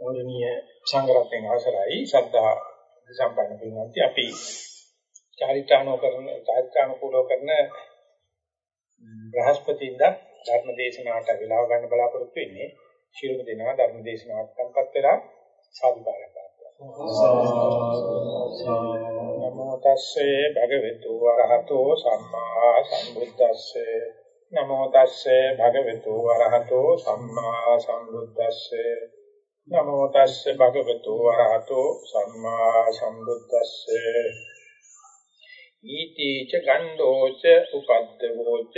ගෞරවනීය සංඝරත්නයන් අවසරයි. ශ්‍රද්ධා සම්පන්න පින්වත්නි අපි චාරිත්‍රාණෝ කරන චාරිත්‍රානුකූලව කරන බ්‍රහස්පතින්ද ධර්ම දේශනාවට වෙලාව ගන්න බලාපොරොත්තු වෙන්නේ. ශිරුම දෙනවා ධර්ම දේශනාවට tempත් වෙලා සාදුකාරයක් නමෝ තස්සේ භගවතු වරහතෝ සම්මා සම්බුද්දස්සේ. නමෝ තස්සේ භගවතු වරහතෝ සම්මා සම්බුද්දස්සේ. නමෝ තස්සේ භගවතු වරහතෝ සම්මා සම්බුද්දස්සේ. ඊතිච ගණ්ඩෝච උපද්දවෝච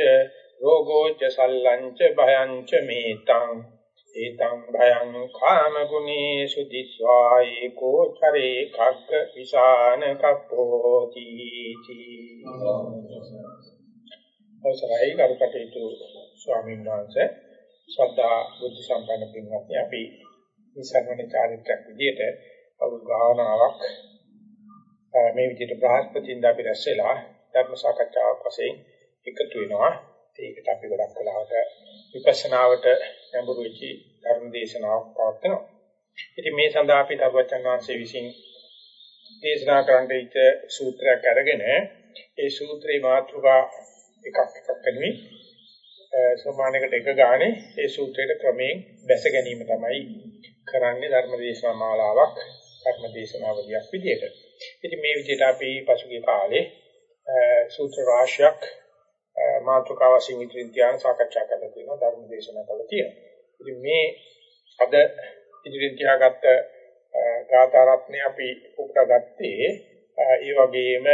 රෝගෝච සල්ලංච භයංච මේතං. ඒතං භයං කාම ගුණේ සුදිස්වායි කෝචරේ කග්ග විසාන කප්පෝති අවසරයි කරුකටේතු ස්වාමීන් වහන්සේ. ශ්‍රද්ධා බුද්ධ සම්පන්න පින්වත්නි අපි ඉස්සරහනේ චාරිත්‍රාක් විදියට අවුල් ගානාවක් මේ විදිහට බ්‍රහස්පතින්ද අපි රැස්ලා ධර්ම සාකච්ඡාවක් වශයෙන් එකතු වෙනවා ඒකට අපි ගොඩක් කලාවට විපස්සනාවට නැඹුරු වෙච්චි ධර්ම දේශනාවක් පවත්වනවා. ඉතින් මේ සඳහා අපි දරුවචන් වහන්සේ විසින් දේශනා කරන්න ඉච්ච සූත්‍රයක් අරගෙන ඒ සූත්‍රේ මාතෘකා එකක් එකක් කරමින් සමානයකට එක ගානේ ඒ සූත්‍රයට ක්‍රමයෙන් බැස ගැනීම තමයි කරන්නේ ධර්ම දේශනා මාලාවක් ධර්ම දේශනාවලියක් විදිහට. ඉතින් මේ විදිහට අපි පසුගිය කාලේ සූත්‍ර රාශියක් මාතෘකාව වශයෙන් ඉදිරියෙන් ධ්‍යාන සාකච්ඡා කරලා තියෙනවා ධර්ම දේශනා කරලා තියෙනවා. ඉතින් මේ අද ඉදිරියෙන් තියාගත්ත ගාථා රත්නේ අපි උපුටාගත්තේ ඒ වගේම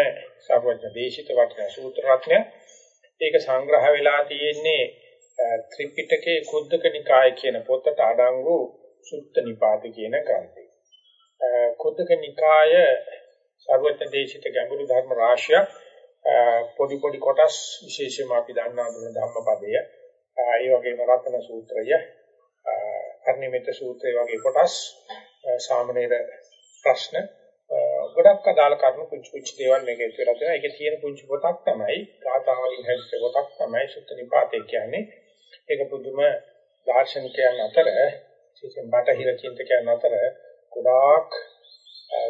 සර්වඥ දේශිත වටිනා සූත්‍ර රත්නය. ඒක සංග්‍රහ වෙලා තියෙන්නේ ත්‍රිපිටකයේ කුද්දක නිකාය කියන පොතට අඩංගු සුත්ත නිපාත කියන ග්‍රන්ථය. කුද්දක නිකාය සර්වඥ දේශිත ගැඹුරු ධර්ම රාශියක් පොඩි පොඩි කොටස් විශේෂයෙන්ම අපි දන්නා දුන ධම්මපදය ඒ වගේම රත්න සූත්‍රය අර්ණිමිත සූත්‍රය වගේ කොටස් සාමනීර ප්‍රශ්න ගොඩක් අදාළ කරුණු පුංචි පුංචි දේවල් මේකේ ඉස්සරහ තියෙනවා. ඒකේ තියෙන පුංචි පොතක් තමයි ගාථාවලින් හැදිච්ච පොතක් තමයි සුත්ත නිපාතේ කියන්නේ. ඒක පුදුම දාර්ශනිකයන් අතර විශේෂයෙන් බටහිර චින්තකයන් අතර ගොඩාක්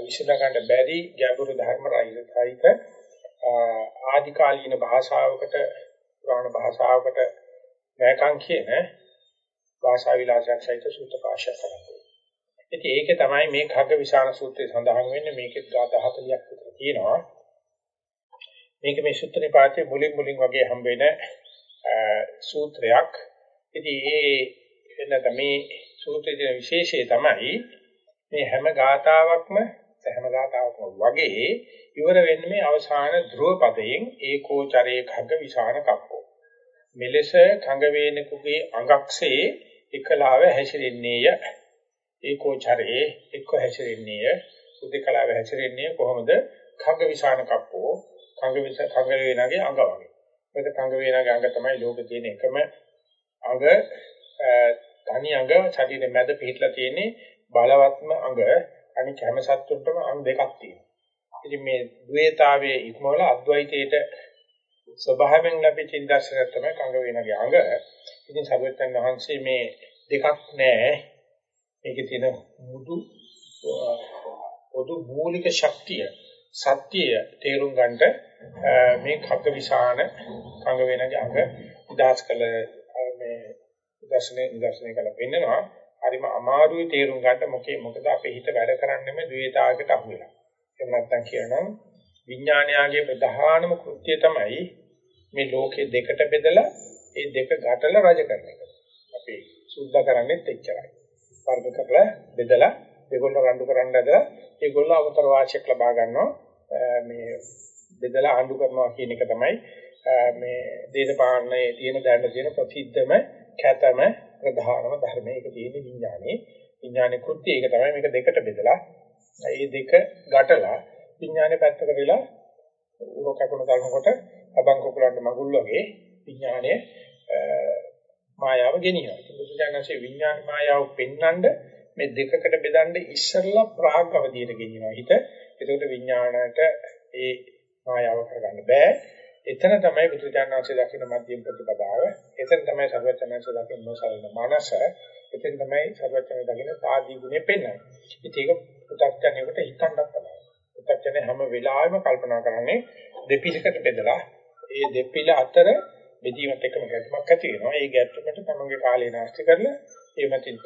විසඳ ගන්න බැරි ගැඹුරු ධර්ම රාජික ආධිකාලීන භාෂාවකට පුරාණ භාෂාවකට වැකම් කියන භාෂා විලාසයක් සහිත සූත්‍ර කාශයක් කරන්නේ. ඉතින් ඒකේ තමයි මේ khagga විසාන සූත්‍රයේ සඳහන් වෙන්නේ මේකේ ගාථා 40ක් විතර තියෙනවා. මේක මේ සූත්‍ර නිපාතේ මුලින් මුලින් වගේ හම්බ වෙන සූත්‍රයක්. ඉතින් ඒ එන්නත මේ සූත්‍රයේ විශේෂය තමයි මේ හැම ගාථාවක්ම හැම ගාථාවක්ම වගේ ඉවර වෙන්නේ මේ අවසාන ධ්‍රුව පදයෙන් ඒකෝචරේ khග්ග විසාන කප්පෝ. මෙලෙස කඟ වේනකුගේ අඟක්සේ එකලාව හැසිරෙන්නේය. ඒකෝචරේ එක්ක හැසිරෙන්නේය. උදේකලාව හැසිරෙන්නේ කොහොමද? khග්ග විසාන කප්පෝ. කඟ විස කඟ වේනගේ අඟ වගේ. මේක කඟ වේනගේ අඟ තමයි ලෝකේ තියෙන එකම අඟ තනි අඟ ශරීරෙ මැද පිහිටලා තියෙන්නේ බලවත්ම අඟ අනික හැම සත්තුන්ටම අංග දෙකක් තියෙනවා. ඉතින් මේ ද්වේතාවයේ ඉක්මවල අද්වෛතයේට ස්වභාවයෙන් ලැබෙච්ච ඉන්දර්ශනය තමයි කංග වේනගේ අංග. ඉතින් සර්වඥන් වහන්සේ මේ දෙකක් නෑ. මේකේ තියෙන මුදු පොදු මූලික ශක්තිය සත්‍යය තේරුම් ගන්නට මේ කග්ග විසාන කංග වේනගේ අංග උදාස් කළ මේ දර්ශනේ දර්ශනේ කළ පෙන්නනවා. හරිම අමාරුයි තේරුම් ගන්න මොකේ මොකද අපේ හිත වැඩ කරන්නේම ද්වේතාවකට අහු වෙලා. එහෙම නැත්නම් කියනවා විඥානයාගේ ප්‍රධානම කෘත්‍යය තමයි මේ ලෝකේ දෙකට බෙදලා ඒ දෙක ගැටලා රජ කරන එක. අපි සුද්ධ කරන්නේත් එච්චරයි. වර්ග කරලා බෙදලා ඒගොල්ලෝ රණ්ඩු කරන්න ඇදලා ඒගොල්ලෝ අවතර වාසියක් ලබා ගන්නවා මේ බෙදලා ආණ්ඩු කරනවා කියන එක තමයි මේ දේශපාලනයේ තියෙන දැන තියෙන ප්‍රසිද්ධම කැතම ප්‍රධානම ධර්මය. ඒක තියෙන්නේ විඥානේ. විඥානේ කෘත්‍ය ඒක තමයි මේක දෙකට බෙදලා මේ දෙක ගැටලා විඥානේ පැත්තකට වෙලා උර කකුණ ගන්නකොට අබං කුකුලන්ට මගුල් වගේ විඥානයේ මායාව ගෙනියනවා. ඉතින් බුදුජානකසේ විඥාන මායාව පෙන්වන්න මේ දෙකකට බෙදන්න ඉස්සෙල්ලා ප්‍රාග් අවධියට ගෙනියනවා හිත. ඒකට විඥාණයට ඒ මායාව කරගන්න බෑ. එතන තමයි බුදුචානන්සේ දකින්න මධ්‍යම ප්‍රතිපදාව. එතන තමයි සර්වචනන්සේ දකින්න නොසලන මනස. එතෙන් තමයි සර්වඥ දකින්න සාදී ගුණය පෙන්වන්නේ. ඉතින් ඒක පු탁ජනයකට හිතන්නත් තමයි. පු탁ජනය හැම වෙලාවෙම කල්පනා කරන්නේ දෙපිලකට බෙදලා ඒ දෙපිල අතර බෙදීමත් එක්කම ගැටුමක් ඇති වෙනවා. ඒ ගැටුමට තමන්ගේ කාලය නාස්ති කරලා ඒ මතින්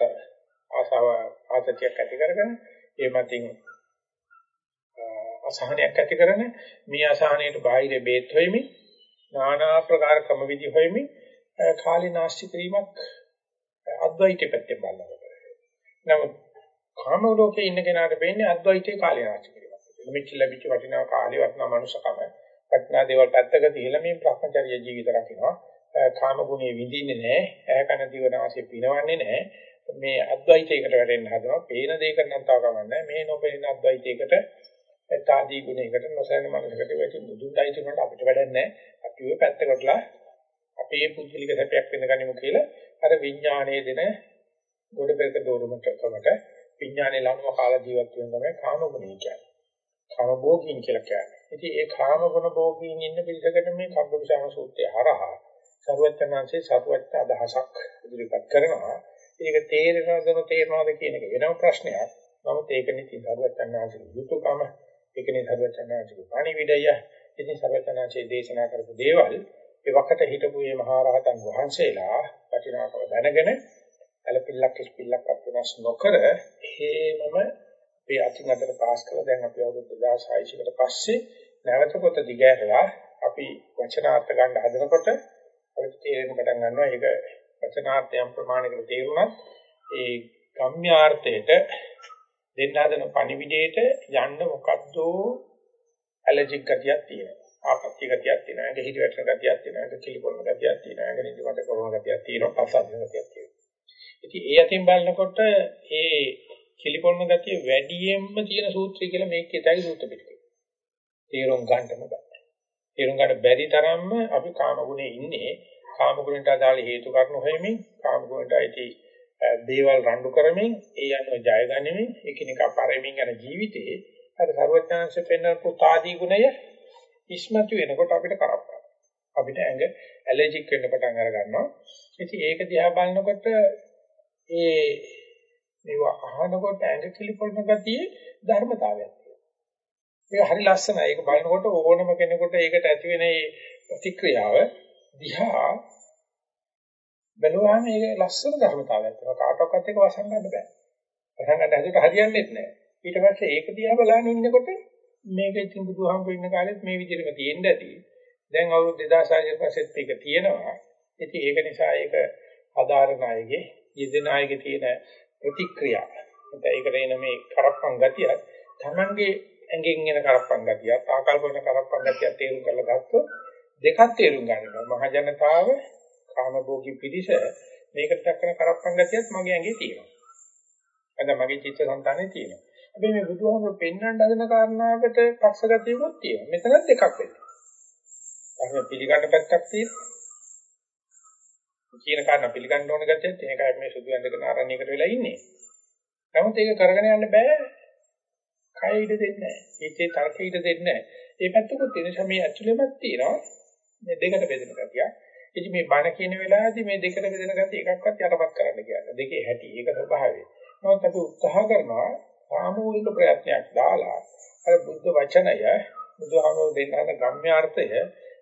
ආසාව ආතතියක් ඇති කරගෙන ඒ මතින් අසහනයක් ඇති කරන මේ අසහනයට බාහිර බේත් හොයමින් নানা ආකාර ක්‍රම විදි හොයමින් කාලේ නාස්ති කිරීමක් අද්වෛතය පැත්තෙන් බලනකොට. නමුත් කාම ලෝකේ ඉන්න කෙනාට වෙන්නේ අද්වෛතයේ කාලේ නාස්ති කිරීමක්. මෙච්ච ලැබිච්ච වටිනා කාලේ වටිනා මනුෂකම වටිනා දේවල් පැත්තක තියලා මේ භ්‍රමචර්ය ජීවිත රකින්නවා. කාම ගුණේ විඳින්නේ නැහැ. ඇහැ කන දිව නාසය පිනවන්නේ නැහැ. මේ අද්වෛතයකට වැටෙන්න හදනවා. පේන දෙයකට නම් තව කමන්නේ මේ නොපෙනෙන අද්වෛතයකට එතාදී ගුණයකට නොසැලෙන මනසකට වැටි බුදුන්ටයි තුනට අපිට වැඩක් නැහැ. අපි ඔය පැත්තකටලා අපේ පුද්ගලික සැපයක් වෙනගනිමු කියලා අර විඥානයේ දෙන ගොඩ පෙරක දෝරුමට කමට විඥානයේ ලනුව කාලා ජීවත් වෙන තමයි කාම ගුණය කියන්නේ. කාම භෝගීන් කියලා කියන්නේ. ඉතින් ඒ කාම ගුණ භෝගීන් ඉන්න පිළිසකට මේ කම්බුසාම සූත්‍රය හරහා සර්වඥාන්සේ සතුටට අදහසක් ඉදිරිපත් කරනවා. ඒක තේරෙනවද නොතේරෙනවද කියන එක වෙනම ප්‍රශ්නයක්. නමුත් ඒක නිති සර්වඥාන්සේ යුතුයකම ඒකනේ සර්වඥාන්සේ පණිවිඩය. ඉතින් සර්වඥාන්සේ දේශනා කරපු දේවල් ඒ වකට හිටපු මේ මහරහතන් වහන්සේලා වටිනාකම දැනගෙන ඇලපිල්ලක් කිස්පිල්ලක් අත්වෙනස් නොකර හේමම මේ අතින් අතට පාස් කරලා දැන් අපි අවුරුදු 2600 කට පස්සේ නැවත පොත දිගහැරලා අපි වචනාර්ථ ගන්න හදනකොට අපිට තේරෙන්න පටන් ගන්නවා ඒක වචනාර්ථයන් ප්‍රමාණයකට තේරුණත් ඒ ගම්‍යාර්ථයට දෙන්න හදන පණිවිඩයට යන්න මොකද්ද ඇලර්ජික් ගතියක් තියෙනවා. ආපත්‍ය ගතියක් තියෙනවා ඒක හිත වැටෙන ගතියක් තියෙනවා ඒක කිලිපොන්න ගතියක් තියෙනවා ඒක නිදිමත කරන ගතියක් තියෙනවා පස්සද්ධ ගතියක් තියෙනවා. ඉතින් ඒ අතින් බලනකොට ඒ කිලිපොන්න ගතිය වැඩියෙන්ම තියෙන සූත්‍රය කියලා මේකේතයි සූත්‍ර පිටකේ. තේරුම් ගන්නම බෑ. තේරුම් ගන්න බැරි තරම්ම අපි කාම ගුණේ ඉන්නේ. කාම ගුණයට අදාළ හේතු කාරණා හොයමින් කාම ගුණයට අයිති දේවල් රණ්ඩු කරමින් ඒ අනුව ජය ගනිමින් එකිනෙකා පරමින් යන ජීවිතයේ අර සර්වඥාන්සේ පෙන්වන පුතාදී ගුණය ඉස්මතු වෙනකොට අපිට කරප්පා. අපිට ඇඟ ඇලර්ජික් වෙන්න පටන් අර ගන්නවා. ඉතින් ඒක දිහා බලනකොට ඒ මේවා අහනකොට ඇඟ කිලිපොළන ගතියේ ධර්මතාවයක් තියෙනවා. ඒක හරි ලස්සනයි. ඒක බලනකොට ඕනම කෙනෙකුට ඒකට ඇති වෙන ප්‍රතික්‍රියාව දිහා බැලුවාම මේක ලස්සන ධර්මතාවයක් තියෙනවා. කාටවත් එක වසන් ගන්න බෑ. වසන් ගන්න හැදුවට හරියන්නේ නැහැ. ඊට පස්සේ ඒක දිහා බලන ඉන්නකොට මේක ඉතින් බුදුහාමුදුරු ඉන්න කාලෙත් මේ විදිහටම තියෙන්න ඇති. දැන් අවුරුදු 2600 පස්සෙත් මේක තියෙනවා. ඉතින් ඒක නිසා ඒක ආධාරණ අයගේ යෙදෙන අයගේ තියෙන ප්‍රතික්‍රියා. නැත්නම් ඒකට එන මේ කරප්පන් ගතිය තමන්ගේ ඇඟෙන් එන කරප්පන් ගතිය, ආකල්ප වෙන කරප්පන් ගතිය තේරුම් කරලා ගත්තොත් දෙකක් තේරුම් ගන්නවා. මහ ජනතාව කාමභෝගී පිරිස මේකට දක්වන කරප්පන් ගතියත් මගේ ඇඟේ තියෙනවා. අද මගේ චිත්ත සංතානේ තියෙනවා. හැබැයි මේ බුදුහාමුදුරු පෙන්වන්න හදන කාරණාවකට පක්ෂ ගතියකුත් තියෙනවා. මෙතනත් දෙකක් වෙනවා. අර පිළිගන්න පැත්තක් තියෙනවා. කියන කාරණා පිළිගන්න ඕන ගැතියත් ඒකයි මේ සුදු ඇඳගෙන ආරණ්‍යයකට වෙලා ඉන්නේ. නමුත් ඒක කරගෙන යන්න බෑ. කය ඉඩ දෙන්නේ නැහැ. හිතේ තර්ක ඉඩ දෙන්නේ නැහැ. මේ පැත්තකුත් තියෙන නිසා මේ ඇතුළෙමත් තියෙනවා මේ දෙකට බෙදෙන ගතිය. ඉතින් මේ බණ කියන වෙලාවේදී මේ දෙකට බෙදෙන ගතිය එකක්වත් යටපත් කරන්න කියන්නේ. දෙකේ හැටි ඒක ස්වභාවය. නමුත් අපි උත්සාහ කරනවා සාමූහික ප්‍රයත්නයක් දාලා අර බුද්ධ වචනය බුදුහාමුදුරු දෙන්නාන ගම්‍යාර්ථය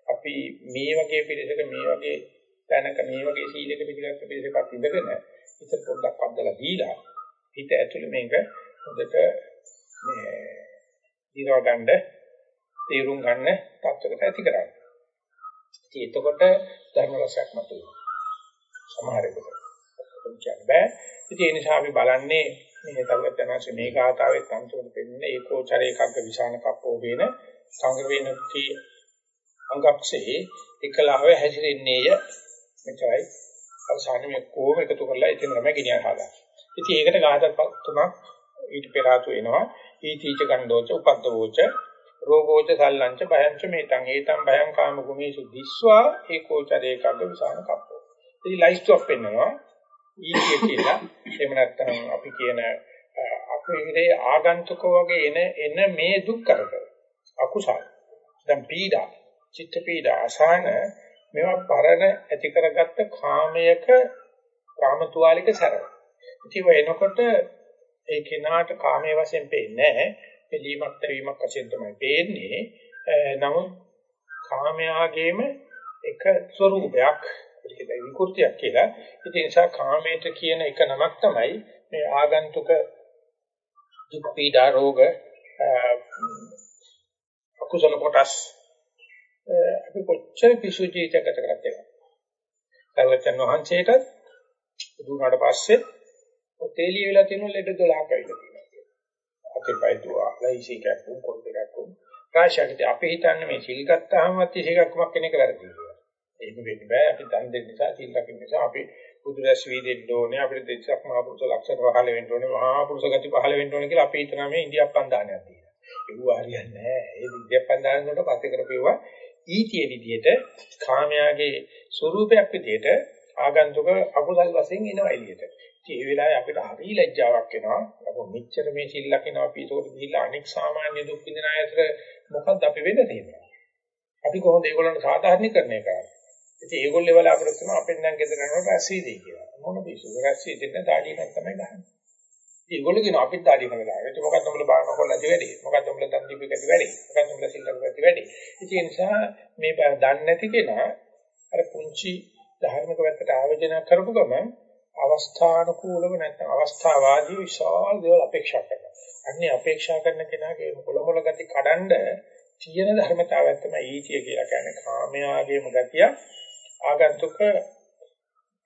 අපි මේ වගේ පිළිසක මේ වගේ තැනක මේ වගේ සීලක පිළිගත්ත පිළිසකක් ඉඳගෙන හිත පොඩ්ඩක් අද්දලා දීලා හිත ඇතුළේ මේක හොඳට මේ ඊරව ගන්න තේරුම් ගන්න තත්ත්වයකට ඇති කරගන්න. ඉතින් එතකොට ධර්ම රසයක් මතුවෙනවා. සමහරෙකුට කියන්නේ බෑ. ඉතින් ඒ නිසා අපි බලන්නේ මේ තවගතනanse මේ ගාතාවේ සංසෝධ දෙන්නේ ඒකෝචරේ කග්ග විශාන කප්පෝ වෙන සංග්‍රහේනති අංගක්ෂේ එකලව හැසිරෙන්නේය මෙචයි අවසානයේ මේ කොහොම එකතු කරලා ඉතින් තමයි ගෙනියන හදා. ඉතින් ඒකට ගාථා තුනක් ඊට පෙර ආතු වෙනවා. ඊතිච ගණ්ඩෝච උපද්දවෝච රෝගෝච සල්ලංච භයංච මේතං ඒතං භයං කාම ගුමේසු දිස්වා ඒකෝචරේ කග්ග විසාන කප්පෝ. ඉතින් ලයිස්ට් ඔෆ් වෙනවා. ඊතිය කියලා එහෙම නැත්නම් අපි කියන අපේ ආගන්තුකෝ වගේ එන එන මේ දුක් කරදර අකුසල. දැන් පීඩා, චිත්ත පීඩා, අසහන මේවා පරණ ඇති කරගත්ත කාමයක කාමතුවාලික සැර. ඉතින් එනකොට ඒ කෙනාට කාමයේ වශයෙන් පේන්නේ නැහැ. පිළීමක් තරීමක් වශයෙන් තමයි පේන්නේ. නමුත් කාමයාගේම එක ස්වરૂපයක් ඒක විකෘතියක් කියලා. ඉතින් ඒ නිසා කාමයට කියන එක නමක් තමයි මේ ආගන්තුක දුක් පීඩා රෝග අකුසල කොටස් අපි කොච්චර පිසු ජීවිතයක් ගත කරත් ඒක. සර්වචන් වහන්සේට දුන්නාට පස්සේ ඔතේ ලියවිලා තියෙන ලෙඩ 12ක් ඇවිල්ලා තියෙනවා. අපේ පයිතුවා ලයිසි කැපුම් කොල්ද කැපුම් රාශියකට අපි හිතන්නේ මේ සිල් ගත්තාමත් ඉසේකක්මක් කෙනෙක් වැරදි කියලා. එහෙම වෙන්න බෑ. අපි දන් දෙන්න නිසා සිල් රකින්න නිසා අපි බුදුරැස් වී දෙන්න ඕනේ. අපිට දෙච්චක් මහා පුරුෂ ලක්ෂණ පහළ වෙන්න ඕනේ. මහා පුරුෂ ගති පහළ වෙන්න ඕනේ කියලා අපි හිතනවා මේ ඉන්දියාප්පන් දානයක් තියෙනවා. ඒක හරියන්නේ නෑ. ඒ ඉන්දියාප්පන් දාන වලට පස්සේ කරපේවා ඊතිය විදියට කාමයාගේ ස්වરૂපයක් විදියට ආගන්තුක අකුසල් වශයෙන් එනවා එළියට. ඉතින් ඒ වෙලාවේ අපිට හරි ලැජ්ජාවක් එනවා. අපො මෙච්චර මේ සිල් ලකිනවා අපි ඒකට ගිහිල්ලා අනෙක් සාමාන්‍ය දුක් විඳින අය අතර මොකක්ද අපි වෙන්න තියෙන්නේ? අපි කොහොමද ඒගොල්ලන්ට සාධාරණීකරණය කරන්නේ? ඉතින් ඒගොල්ලෝ බලාපොරොත්තු වෙනවා අපෙන් නම් ගෙදර යනකොට රැස්වීදී කියලා. මොන පිසු රැස්වීදී දෙන්න දාඩිය නම් තමයි ගහන්නේ. ඉතින් ඒගොල්ලෝ කියන අපිත් දාඩිය නම් ගහනවා. ඒක මොකක්ද උඹලා බාන කොල්ලන්ට වැඩි? මොකක්ද උඹලා දන් දීපෙකට වැඩි? මොකක්ද උඹලා සිල්ලකට වැඩි? ඉතින් ඒ නිසා මේ දන්නේ නැති කෙනා අර පුංචි ධර්මික පැත්තට ආවේදනය කරපු ගමන් අවස්ථානුකූලව නැත්නම් අවස්ථාවාදී විශාල දේවල් අපේක්ෂා කරනවා. අන්නේ අපේක්ෂා කරන කෙනාගේ කොළමොළ ගති කඩන්ඩ තියෙන ධර්මතාවයක් තමයි ඊතිය කියලා කියන්නේ. කාමයාගේම ගතිය ආගන්තුක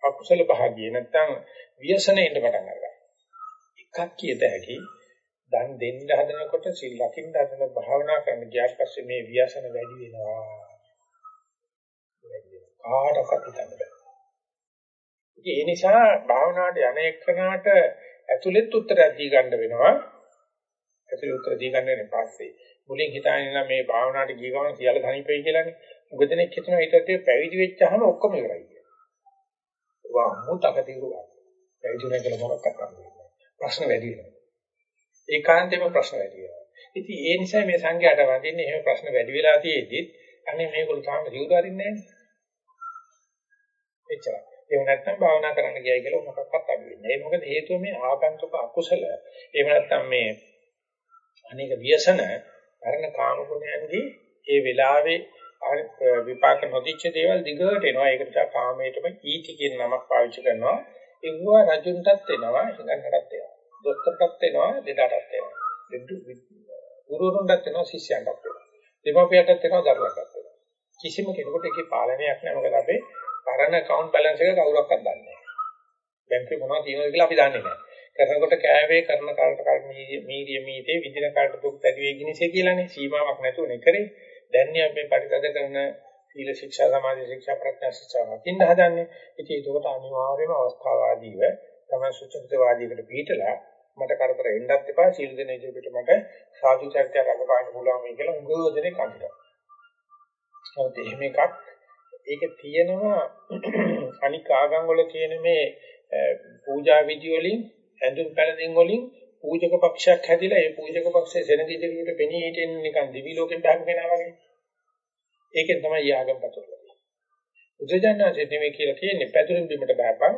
අකුසල භාගිය නැත්නම් ව්‍යසනෙන්න පටන් ගන්නවා. එකක් කියත හැකි දන් දෙන්න හදනකොට සිල් ලකින්න හදන භාවනා කරන ගියාට පස්සේ මේ ව්‍යසන වැඩි වෙනවා. කාටවත් හිතන්න බෑ. ඉතින් ඒ නිසා භාවනාවට යන එක්කනට ඇතුළෙත් උත්තරයක් දී ගන්න වෙනවා. ඇතුළේ උත්තර දී ගන්න වෙන පස්සේ මුලින් හිතාගෙන ඉන්න මේ භාවනාවට ගිය ගමන් සියල්ල ධනිපෙයි කියලානේ. උගදෙනෙක් හිතනවා ඊට පස්සේ පැවිදි වෙච්චාම ඔක්කොම ඉවරයි කියලා. වා මුතක తీරුවා. පැවිදි වෙන කියලා මොකක්ද කරන්නේ? ප්‍රශ්න වැඩි වෙනවා. ඒකාන්තයෙන්ම ප්‍රශ්න වැඩි වෙනවා. ඉතින් ඒ නිසා මේ සංඝයාට වඳින්නේ එහෙම ප්‍රශ්න වැඩි වෙලා තියෙද්දි අනේ මේගොල්ලෝ තාම ජීවිත අරින්නේ නැහැ. එච්චරයි. එහෙම නැත්නම් භාවනා කරන්න ගියයි කියලා මොකක්වත් අඩු වෙන්නේ. ඒ මොකද හේතුව මේ ආගන්තුක අකුසල. එහෙම නැත්නම් මේ අනේක ව්‍යසන පරණ කාම ගුණයන්දී ඒ වෙලාවේ විපාක නොදිච්ච දේවල් දිගට එනවා. ඒක නිසා කාමයටම ඊටි කියන නමක් පාවිච්චි කරනවා. ඒගොල්ලෝ රජුන්ටත් එනවා, හිඟන්නටත් එනවා. දොස්තරටත් එනවා, දෙඩටත් එනවා. ගුරුවරුන්ටත් එනවා, ශිෂ්‍යයන්ටත් එනවා. දෙමාපියන්ටත් එනවා, දරුවන්ටත් එනවා. කිසිම කෙනෙකුට ඒකේ පාලනයක් නැහැ. මොකද අපේ පරණ account balance එක කවුරක්වත් දන්නේ නැහැ. බැංකුවේ මොනවද තියෙනවද කියලා අපි දන්නේ නැහැ. කරනකොට කෑවේ කරන කාලට කාල මීරිය මීතේ විදින කාලට දුක් ඇති වෙයි කිනිසේ කියලානේ සීමාවක් නැතුවනේ කරේ. දැන් අපි පරිතද කරන සීල ශික්ෂා සමාධි ශික්ෂා ප්‍රඥා ශික්ෂා වකින්න හදන්නේ. ඉතින් ඒකට අනිවාර්යයෙන්ම අවස්ථාවාදීව තමයි සුචිතවාදීකට පිටලා මට කරදර එන්නත් එපා සීල දෙන ඉදිරියට මට සාධු චර්චා රඟපාන්න පුළුවන් වෙයි කියලා උගෝදෙනේ කන්දිනවා. ඒත් එහෙම එකක් ඒක තියෙනවා අනික් ආගම් වල තියෙන මේ පූජා විදි වලින් ඇඳුම් පැළඳින් වලින් පූජක පක්ෂයක් හැදිලා ඒ පූජක පක්ෂයේ සෙනග ඉදිරියට පෙනී හිටින්න නිකන් දිවි ලෝකෙන් බහම කෙනා වගේ. ඒකෙන් තමයි ආගම් පතුරලා. උදේජනනාසේ නෙමෙයි කියලා කියන්නේ පැතුරින් බිමට බහපන්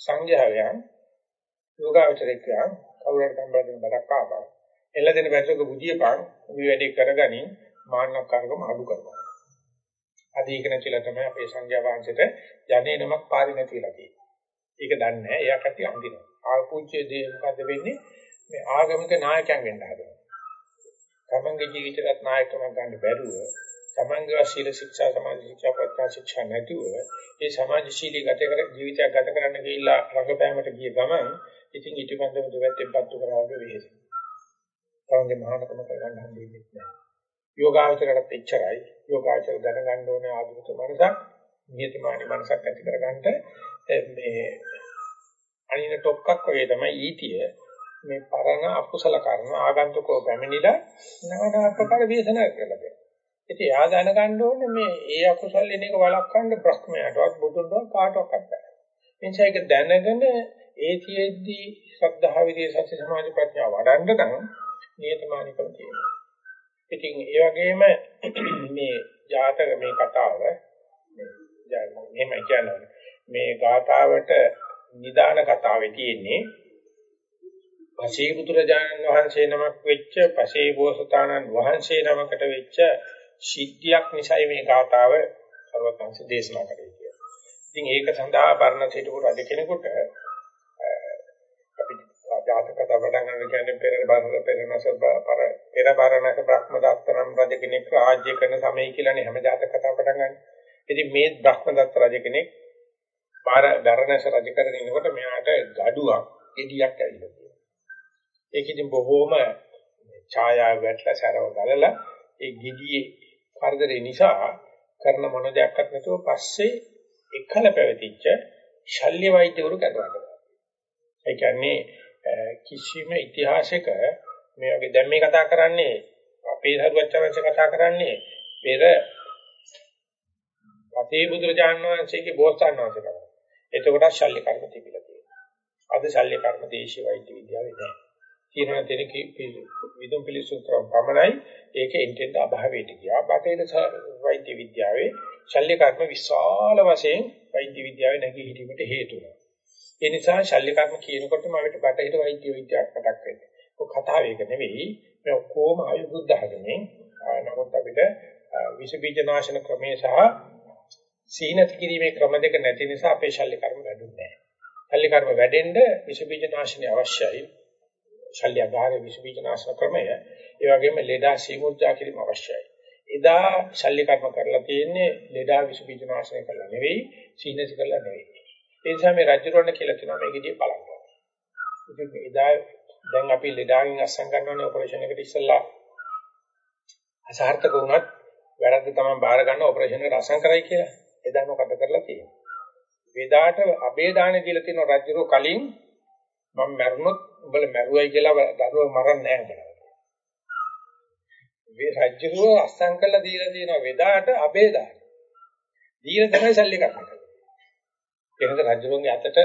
සංඝයාවයන් යෝගාවචරිකයන් කවුරුහරි සම්බන්ධන බඩක් ආවා. එළදෙන වැසක බුදියපන් මේ වැඩේ කරගනින් මාන්නකාරකම අඩු කරපන්. අධීකන කියලා තමයි අපේ සංඝයා වහන්සේට යන්නේ නමක් පාරි නැතිලා තියෙන්නේ. ඒක දන්නේ නැහැ. එයා කටි අඳිනවා. ආපුච්චේ දේ මොකද වෙන්නේ? මේ ආගමික නායකයන් වෙන්න හදනවා. තමන්ගේ ජීවිතයත් නායකකම ගන්න බැරුව, තමන්ගේ සීල ශික්ෂා, සමාධි ශික්ෂා, ප්‍රඥා ශික්ෂා නැතිව, ඒ සමාජශීලී ගත කර ජීවිතයක් ගත කරන්න ගිහිල්ලා රඟපෑමට ගිය ගමන් ඉතින් ඊටපන්දම දෙවැත්තෙන් පත්තු කරාගේ වෙහෙස. තමන්ගේ මහානකම කරගන්න හම්බෙන්නේ නැහැ. යෝගාචරයට එච්චරයි. යෝගාචර දැනගන්න ඕනේ ආධුනික මනසක්, නියතමානී මනසක් ඇති කරගන්න මේ අනින ටොක්ක්ක් වගේ තමයි ඊටිය මේ පරණ අකුසල කර්ම ආගන්තුකව පැමිණිලා නවන ආකාර වේදනාවක් කියලා දෙනවා. ඉතින් එයා දැනගන්න ඕනේ මේ ඒ අකුසල් එන එක වළක්වන්න බ්‍රහ්මයාටවත් බුදුන්වත් කාටවත් බෑ. එනිසා ඒක දැනගෙන ඒතියෙද්දී ශ්‍රද්ධාව විදියේ සත්‍ය සමාධි ප්‍රඥා වඩන්න නම් නියතමානිකම තියෙනවා. ඉතින් ඒ වගේම මේ ජාතක මේ කතාව මෙහෙම කියන්නේ මේ ගාථාවට නිදාන කතාවේ තියෙන්නේ පසේ බුදුරජාණන් වහන්සේ නමක් වෙච්ච පසේ බෝසතාණන් වහන්සේ නමකට වෙච්ච සිද්ධියක් නිසා මේ ගාතාව සර්වඥාන්සේ දේශනා කරේ කියලා. ඉතින් ඒක සඳහා බර්ණ සිටු රජ කෙනෙකුට අපි ජාතක කතා පටන් ගන්න කියන්නේ පෙර බාහිර පෙරනස පර පෙර බාරණක බ්‍රහ්මදත්තනම් රජ කෙනෙක් රාජ්‍ය කරන සමය කියලානේ හැම ජාතක කතා පටන් ගන්න. ඉතින් මේ බ්‍රහ්මදත්ත රජ කෙනෙක් බාර බරණස රජ කරගෙන ඉනකොට මෙයාට gaduwak එඩියක් ඇවිල්ලා තියෙනවා. ඒක ඉතින් බොහෝම ඡායාව වැටලා සරව ගලලා ඒ gediye කරදරේ නිසා කරන මොන දෙයක්වත් නැතුව පස්සේ එකල පැවතිච්ච ශල්‍ය වෛද්‍යවරු කැදවන්න. ඒ කියන්නේ කිසිම ඉතිහාසයක මේ වගේ දැන් මේ කතා කරන්නේ අපේ සරුවච්චවංශ කතා කරන්නේ පෙර අපේ බුදුරජාණන් වහන්සේගේ බෝසතාණන් වහන්සේ කරා. එතකොට ශල්‍ය කර්ම තිබිලා තියෙනවා. අද ශල්‍ය කර්ම දේශීය වෛද්‍ය විද්‍යාවේ නැහැ. කියනවා තැනක විදුම් පිළිසුතරම් පමණයි ඒක ඉන්ටෙන්ඩ් අභාවයට ගියා. බටේර වෛද්‍ය විද්‍යාවේ ශල්‍ය කර්ම විශාල වශයෙන් වෛද්‍ය විද්‍යාවේ නැගී හිටීමට හේතු වෙනවා. ඒ නිසා ශල්‍ය කර්ම කියනකොටම අපිට බටහිර වෛද්‍ය විද්‍යාවක් මතක් වෙන්නේ. ඔය කතාව ඒක නෙවෙයි. මේ ඔක්කොම ආයු බුද්ධ ධර්මයෙන් නමුත් අපිට විස බීජ නාශන ක්‍රමේ සහ සීනත් කිරීමේ ක්‍රම දෙක නැති නිසා අපේ ශල්‍ය කර්ම වැඩුන්නේ නැහැ. ශල්‍ය කර්ම වැඩෙන්න විස බීජ නාශනය අවශ්‍යයි. ශල්‍යගාර විස බීජ නාශන ක්‍රමය ඒ වගේම ලෙඩා සීමුර්ජා කිරීම අවශ්‍යයි. එදා ශල්‍ය කර්ම කරලා තියෙන්නේ ලෙඩා විස බීජ නාශනය කරලා නෙවෙයි සීනස් කරලා නෙවෙයි. ඒ නිසා මේ රජුරණ කියලා කියනවා මේකදී බලන්න. ඉතින් එදා දැන් අපි ලෙඩාගෙන් අස්සම් ගන්නවනේ ඔපරේෂන් එකට ඉස්සෙල්ලා අසාර්ථක වුණත් වැරද්ද තමයි බාර ගන්න ඔපරේෂන් එකට අසම් කරයි කියලා. එදා මොකද කරලා තියෙන්නේ? වේදාට අබේ දාන කියලා තියෙන රජුරෝ කලින් මම මැරුණොත් උඹලා මැරුවයි කියලා දරුවව මරන්නේ නැහැ කියලා. මේ රජුරෝ අස්සම් කරලා දීලා තියෙන වේදාට අබේ දාන. දීලා තමයි සල්ලි කරන්නේ. එහෙනම් රජුරුවන්ගේ අතට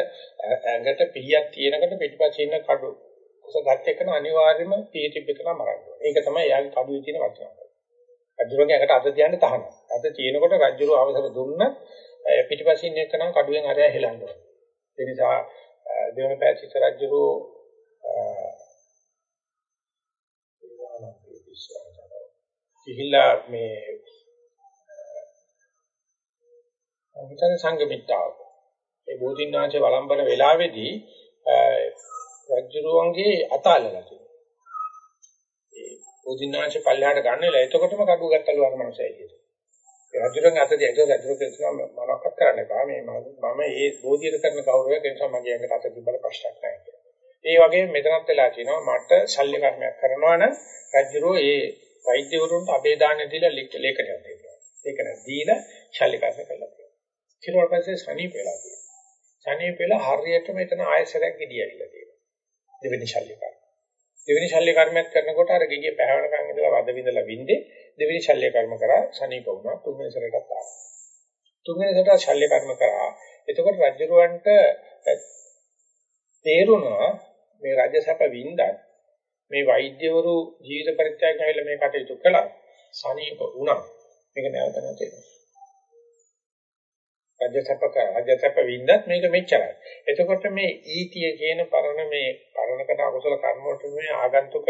ඇඟට පිහියක් තියෙනකොට පිටිපස්සේ ඉන්න කඩු කුස ගත් එකන අනිවාර්යයෙන්ම පිය තිබෙකන මරන්න ඕනේ. ඒක තමයි එයාගේ කඩුවේ තියෙන වචන. රජුරුවන්ගේ ඇඟට අත තියන්න තහනම්. අත තියෙනකොට රජුරුව අවසර දුන්නත් පිටිපස්සේ ඉන්න එකන කඩුවෙන් අරයා හෙලන්න ඕනේ. ඒ නිසා දෙවන පැසිස රජුරුව කිහිලා මේ හිතන සංගමිත්තාව ඒ බෝධින්නාංශ වළම්බන වෙලාවේදී රජුරුවන්ගේ අතාලලා තියෙනවා. ඒ බෝධින්නාංශ පල්ලෙහාට ගන්නලා එතකොටම කඩුව ගත්තලු අර මනුස්සයා එළියට. ඒ රජුරුවන් අතදී ඒක රජුරුවන් කියනවා මොනවක්වත් කරන්න එපා. මේ මම මේ බෝධියට කරන ගෞරවය නිසා මගේ ඇඟට අත තිබ්බට ප්‍රශ්නයක් නැහැ කියලා. ඒ වගේම මෙතනත් වෙලා කියනවා මට ශල්‍ය කර්මයක් කරනවා නම් රජුරෝ ඒ වෛද්‍යවරුන්ට අබේදාන දීලා ලේඛනයක් දෙනවා. ලේඛන දීලා ශල්‍ය කර්ම කළා. ඊට පස්සේ සනීප වෙලා තියෙනවා. සනීප වෙලා හරියට මෙතන ආයසරයක් ගෙඩියවිලා තියෙනවා. දෙවෙනි ශල්‍ය කර්ම. දෙවෙනි ශල්‍ය කර්මයක් කරනකොට අර ගෙඩිය පැහැවෙනකන් ඉඳලා වද විඳලා වින්දේ දෙවෙනි ශල්‍ය කර්ම කරා සනීප වුණා තුන්වෙනි සැරේටත් ආවා. තුන්වෙනි සැරේට ශල්‍ය කර්ම කරා. එතකොට රජුරවන්ට තේරුණා මේ රජසැප වින්දත් මේ වෛද්‍යවරු ජීවිත පරිත්‍යාග කරලා මේ කටයුතු කළා සනීප වුණා. මේක නැවත නැතේ. රජසපක රජසප වින්දත් මේක මෙච්චරයි. එතකොට මේ ඊතිය කියන පරණ මේ පරණකට අකුසල කර්ම වලට මේ ආගන්තුක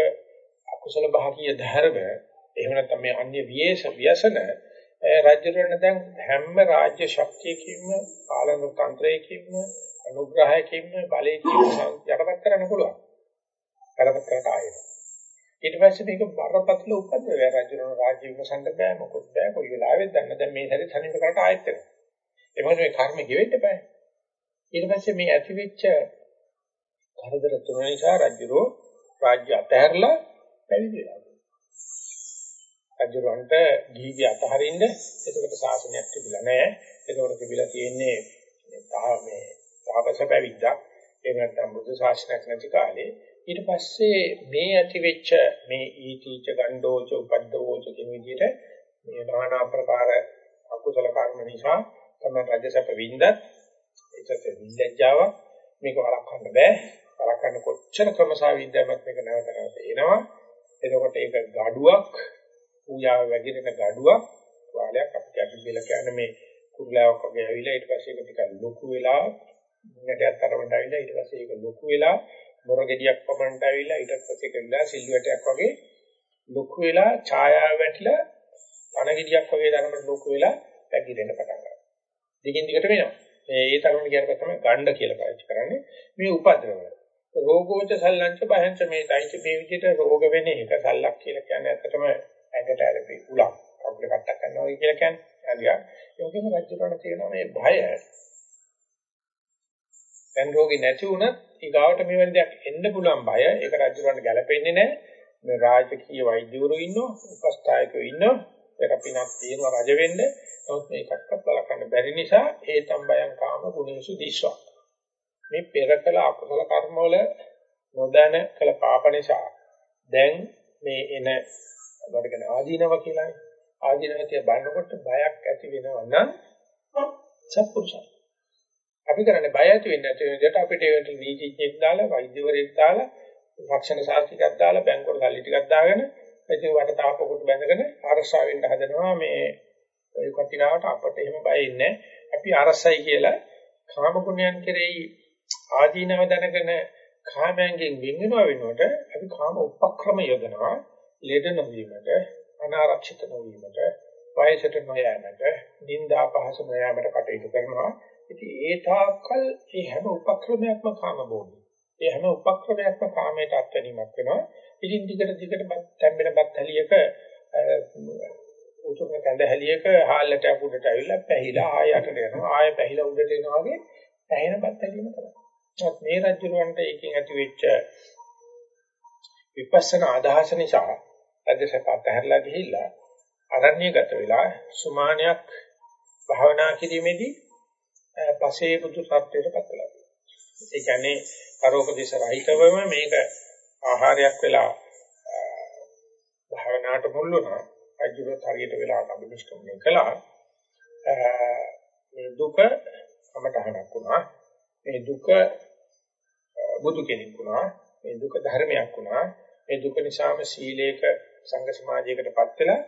අකුසල භාගීය ධර්ම එහෙම නැත්නම් මේ අන්‍ය විශේෂ ව්‍යසන රාජ්‍යවලට දැන් හැම රාජ්‍ය ශක්තියකින්ම පාලන තන්ත්‍රයකින්ම අනුග්‍රහයකින්ම බලයකින් යටපත් කරන්න පුළුවන්. යටපත් කරට ආයෙත්. ඊට පස්සේ මේක බරපතල උපද්දවය රාජ්‍යවල රාජ්‍ය විමසන්න බෑ මොකොත් බෑ කොයි වෙලාවෙත් දැන්න දැන් මේ හැරි තනියම කරට ආයෙත් වෙනවා. ඒ මොකද මේ කර්ම ගෙවෙන්න බෑ. ඊට පස්සේ මේ ඇතිවෙච්ච කරදර තුන නිසා රජුරෝ රාජ්‍ය අතහැරලා පැවිදි වෙලා. රජුරන්ට ගිහිගේ අතහරින්න එතකොට ශාසනයක් තිබිලා නැහැ. එතකොට තිබිලා තියෙන්නේ මේ තාපස පැවිද්දක්. එහෙම නැත්නම් බුද්ධ ශාසනයක් නැති කාලේ ඊට පස්සේ මේ ඇතිවෙච්ච මේ ඊටිච ගණ්ඩෝච උපද්දෝච කියන විදිහට මේ নানা ආකාර අකුසල කර්ම නිසා තමයි රජසප වින්දත් ඒකට විලැජ්ජාවක් මේක වළක්වන්න බෑ. වළක්වන්න කොච්චර ක්‍රමසා විද්‍යාවක් මේක නැවත නැවත එනවා. එතකොට ඒක gaduwak පූජාව වැඩිරෙන gaduwak. වාලයක් අපිට අපි කියලා කියන්නේ මේ කුරුලාවක් වගේ ඇවිල්ලා ඊට පස්සේ ඒක ටිකක් ලොකු වෙලා මුණටත් තරමට ඇවිල්ලා ඊට පස්සේ ඒක ලොකු වෙලා මොර ගෙඩියක් පමණට ඇවිල්ලා ඊට පස්සේ කළා සිල්වැටයක් වගේ ලොකු වෙලා ඡායාව වැටිලා පණ ගෙඩියක් වගේ ධර්මයට ලොකු වෙලා පැකිලෙන්න පටන් ගන්නවා. දිගින් දිගට වෙනවා. මේ ඒ තරම කියනකොට තමයි ගණ්ඩ කියලා පාවිච්චි කරන්නේ. මේ උපද්‍රව. රෝගෝච සල්ලංච බයංච මේ තයිච මේ විදිහට රෝග වෙන එක සල්ලක් කියලා කියන්නේ ඇත්තටම ඇඟට ඇරපි උලක්. කවුරු කට්ටක් කරනවා කියලා කියන්නේ. හරියට. ඒකෙම රජුරණ තියෙනවා මේ බය. දැන් රෝගේ නැති වුණත් ඊගාවට මේ වෙන දෙයක් එන්න පුළුවන් බය. ඒක රජුරණ ගැලපෙන්නේ නැහැ. මේ රාජකීය වෛද්‍යවරු ඉන්නවා, උපස්ථායකයෝ ඉන්නවා. ඒක පිනක් තියෙනවා රජ වෙන්න. නමුත් මේකක්වත් බලකන්න බැරි නිසා ඒ සම්බයං කාම ගුණේසු දිස්වා. මේ පෙර කළ අකුසල කර්ම වල නොදැන කළ පාප නිසා දැන් මේ එන අපිට කියන ආදීනව කියලානේ. ආදීනවතිය බලනකොට බයක් ඇති වෙනවා නම් සත්පුරුෂය. අපි කරන්නේ බය ඇති වෙන්නේ නැති වෙන විදිහට අපිට ඒකට නීතිඥයෙක් දාලා වෛද්‍යවරයෙක් දාලා රක්ෂණ සාස්ත්‍රිකයක් දාලා බැංකුවල සල්ලි ටිකක් දාගෙන ඉතින් වට තාපකට බැඳගෙන අරසා වෙන්න හදනවා. මේ ඒ කටිනාවට අපට එහෙම බය ඉන්නේ අපි අරසයි කියලා කාම ගුණයන් කෙරෙහි ආදීනව දැනගෙන කාමයන්ගෙන් වෙන් වෙනව වෙනකොට අපි කාම උපක්‍රම යොදනවා. ලෙඩ නොවීමට අනාරක්ෂිත නොවීමට වයසට නොයෑමට නිന്ദා පහස නොයෑමට කටයුතු කරනවා. ඉතින් ඒ තාක්කල් මේ හැම උපක්‍රමයක්ම කාම බෝධි ඒ හැම උපක්‍රමයක්ම කාමයට අත්වැණීමක් වෙනවා. ඉතින් දිගට දිගට තැම්බෙන බත් හැලියක උතුම් කැඳ හැලියක හාල්ලට උඩට ඇවිල්ලා පැහිලා ආය යටට යනවා ආය පැහිලා උඩට එනවා වගේ පැහෙන බත් හැලියම තමයි. ඒත් මේ රජුරවන්ට ඒකෙන් ඇති වෙච්ච විපස්සනා අදහස නිසා අදසපත් හැරලා ගිහිල්ලා අරණ්‍යගත වෙලා සුමානයක් භාවනා කිරීමේදී පසේ බුදු සත්‍යයට පත් වෙලා. ඒ කියන්නේ පරෝපදේශ රහිතවම මේක ආහාරයක් වෙලා භාවනාවට මුල් වුණා. අජිරත් හරියට වෙලාවට අභිනිෂ්ක්‍මණය කළා. මේ දුක සමතහනක් වුණා. මේ දුක බුදු කෙනෙක් වුණා. මේ දුක ධර්මයක් වුණා. මේ දුක නිසාම සීලේක සංඝ සමාජයකටපත් වෙලා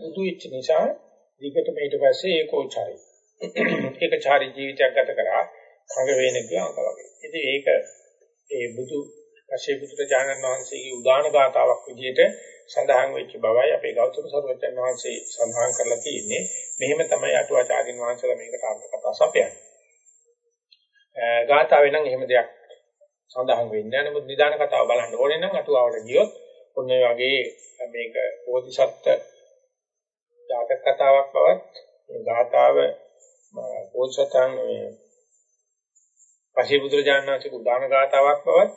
බුදු වෙච්ච නිසා දිගටම ඊට පස්සේ ඒකෝචාරී. ඒකචාරී ජීවිතයක් ගත කරා කඟ වේන ගියා වගේ. ඉතින් ඒක ඒ බුදු පස්සේ බුදුරජාණන් වහන්සේගේ උදාන ගාතාවක් විදිහට සඳහන් වෙච්ච බවයි අපේ ගෞතම සර්වජන් වහන්සේ සඳහන් කරලා තියෙන්නේ. මෙහෙම තමයි අටුවාචාර්යින් වහන්සේලා මේකට අර්ථ කතා සපයන්නේ. ගාතාවේ නම් එහෙම දෙයක් සඳහන් වෙන්නේ නැහැ. නමුත් නිදාන කතාව බලන්න ඕනේ නම් අටුවාවට ගියොත් ඔන්න ඔය වගේ මේක බෝධිසත්ත්ව ජාතක කතාවක් බවත් මේ ගාතාව බෝධිසත්වයන් මේ පසේ බුදුරජාණන් වහන්සේ උදාන ගාතාවක් බවත්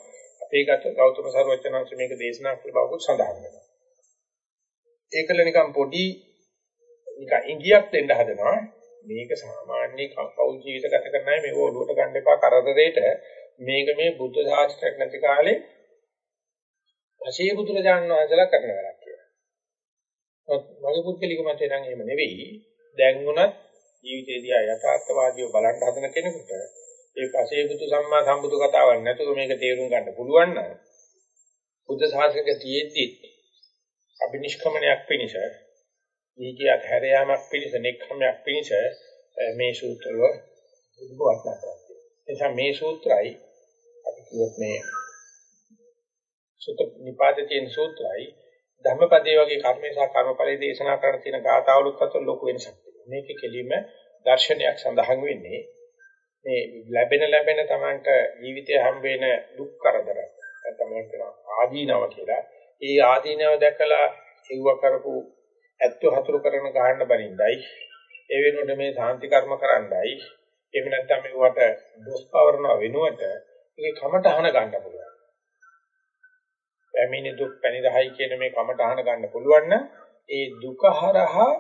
අපේ ගත ගෞතම සර්වචනංශ මේක දේශනා කළ බවකුත් සඳහන් වෙනවා. ඒකල නිකන් පොඩි නිකන් ඉංගියක් දෙන්න හදනවා. මේක සාමාන්‍ය කවුල් ජීවිත ගත කරන අය මේක ඔලුවට ගන්න එපා කරදරේට මේක මේ බුද්ධ ශාස්ත්‍රයක් නැති කාලේ පසේ බුදුරජාණන් වහන්සේලා කරන වැඩක් කියලා. මගේ පුද්ගලික මතය නම් එහෙම නෙවෙයි. දැන් උනත් ජීවිතේදී යථාර්ථවාදීව බලන්න හදන කෙනෙකුට ඒ පසේ බුදු සම්මා සම්බුදු කතාවක් නැතුව මේක තේරුම් ගන්න පුළුවන් නම් බුද්ධ ශාසනයක තියෙද්දි අභිනිෂ්ක්‍මණයක් පිණිස නීතියක් හැරයාමක් පිණිස නෙක්ඛමයක් පිණිස මේ සූත්‍රවල බුදුබවත් කරනවා. එනිසා මේ සූත්‍රයි අපි කියොත් මේ සුත නිපාතේ තියෙන සූත්‍රයි ධම්මපදයේ වගේ කර්මේ සහ කර්මඵලයේ දේශනා කරන තියෙන ගාථාවලුත් අතර ලොකු වෙනසක් තියෙනවා. මේකේ කෙලින්ම දර්ශනයක් සඳහන් වෙන්නේ මේ ලැබෙන ලැබෙන Tamanට ජීවිතය හැම වෙන දුක් කරදර තමයි කියනවා ආදීනව කියලා. ඒ ආදීනව දැකලා ඒව කරපු ඇත්ත හතුරු කරන ගහන්න බරින්දයි. ඒ වෙනුවට මේ සාන්ති කර්ම කරන්නයි. එහෙම නැත්නම් මේවට දොස් පවරන වෙනුවට ඒකේ කමටහන ගන්න පුළුවන්. පැමිණි දුක් පැනිරහයි කියන මේ කමටහන ගන්න පුළුවන් නම් ඒ දුක හරහා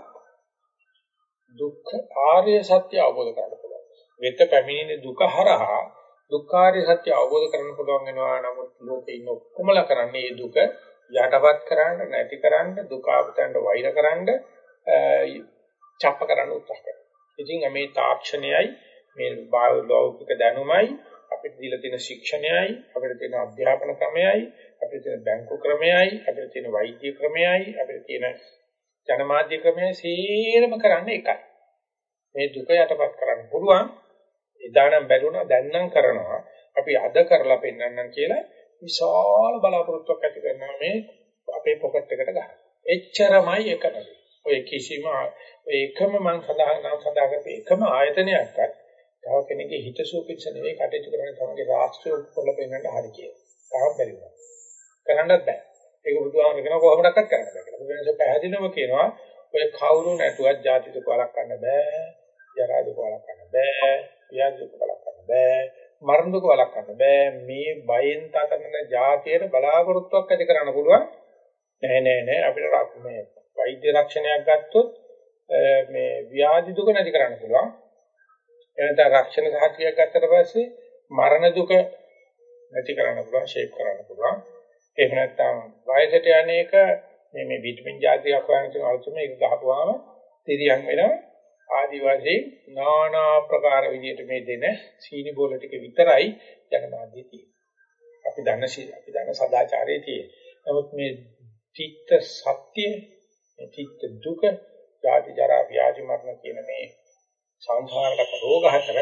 දුක්ඛ ආර්ය සත්‍ය අවබෝධ කරගන්න වෙත පැමිණෙන දුක හරහා දුක්ඛාරය සත්‍ය අවබෝධ කරගන්න පුළුවන් වෙනවා. නමුත් ලෝකේ ඉන්න ඔක්කොමලා කරන්නේ මේ දුක යටපත් කරන්න, නැති කරන්න, දුක අපතන්ට වෛර කරන්න, ڇප්ප කරන්න උත්සාහ කරනවා. ඉතින් මේ තාක්ෂණයයි මේ ලෞකික දැනුමයි අපිට දීලා තියෙන ශික්ෂණයයි අපිට තියෙන අධ්‍යාපන ක්‍රමයයි අපිට තියෙන බැංකු ක්‍රමයයි අපිට තියෙන වෛද්‍ය ක්‍රමයයි අපිට තියෙන ජනමාධ්‍ය ක්‍රමයයි සේරම කරන්නේ එකයි. මේ දුක යටපත් කරන්න පුළුවන් එදානම් බැරුණා දැන් නම් කරනවා. අපි අද කරලා පෙන්නන්නම් කියලා විශාල බලාපොරොත්තුවක් ඇති කරනවා මේ අපේ පොකට් එකට ගන්න. එච්චරමයි එකනලු. ඔය කිසිම එකම මං සඳහන් නම් සඳහන් කරපු එකම ආයතනයක්වත් තව කෙනෙකුගේ හිතසුව පිච්ච නෙවෙයි කටයුතු කරන තමගේ රාष्ट्रीय උත්පල පෙන්වන්න හරි කියලා. තාම බැරි වුණා. කරන්නත් බෑ. ඒක බුදුහාම කියන කොහොමඩක්වත් කරන්න බෑ කියලා. බුදුන්සේ පැහැදිලිවම කියනවා ඔය කවුරු නැතුවත් ජාතික කොලක් ගන්න බෑ. ජරාදී කොලක් ගන්න බෑ. ව්‍යාධි දුක වළක්වන්න බෑ. මරණ දුක වළක්වන්න බෑ. මේ බයෙන් තතන ජාතියට බලාපොරොත්තුවක් ඇති කරන්න පුළුවන්. නෑ නෑ නෑ අපිට මේ වෛද්‍ය රක්ෂණයක් ගත්තොත් මේ ව්‍යාධි දුක නැති කරන්න පුළුවන්. එනත රක්ෂණ සාහිත්‍යයක් ගත්තට පස්සේ මරණ දුක නැති කරන්න පුළුවන්, ෂේප් කරන්න පුළුවන්. එහෙම නැත්නම් වයසට යන්නේක මේ මේ විටමින් જાතියක් හොයන තුන අලුතෙන් ඒක ගහපුවාම තිරියන් වෙනවා. ආදි වශයෙන් নানা ප්‍රකාර විදිහට මේ දෙන සීනි බෝල ටික විතරයි ජනමාධ්‍ය තියෙන්නේ. අපි දන්න අපි දන්න සදාචාරයේ තියෙන්නේ. නමුත් මේ චිත්ත සත්‍ය, මේ චිත්ත දුක, ජාති ජරා ව්‍යාධි මරණ කියන මේ සංඛාරගත රෝග හතර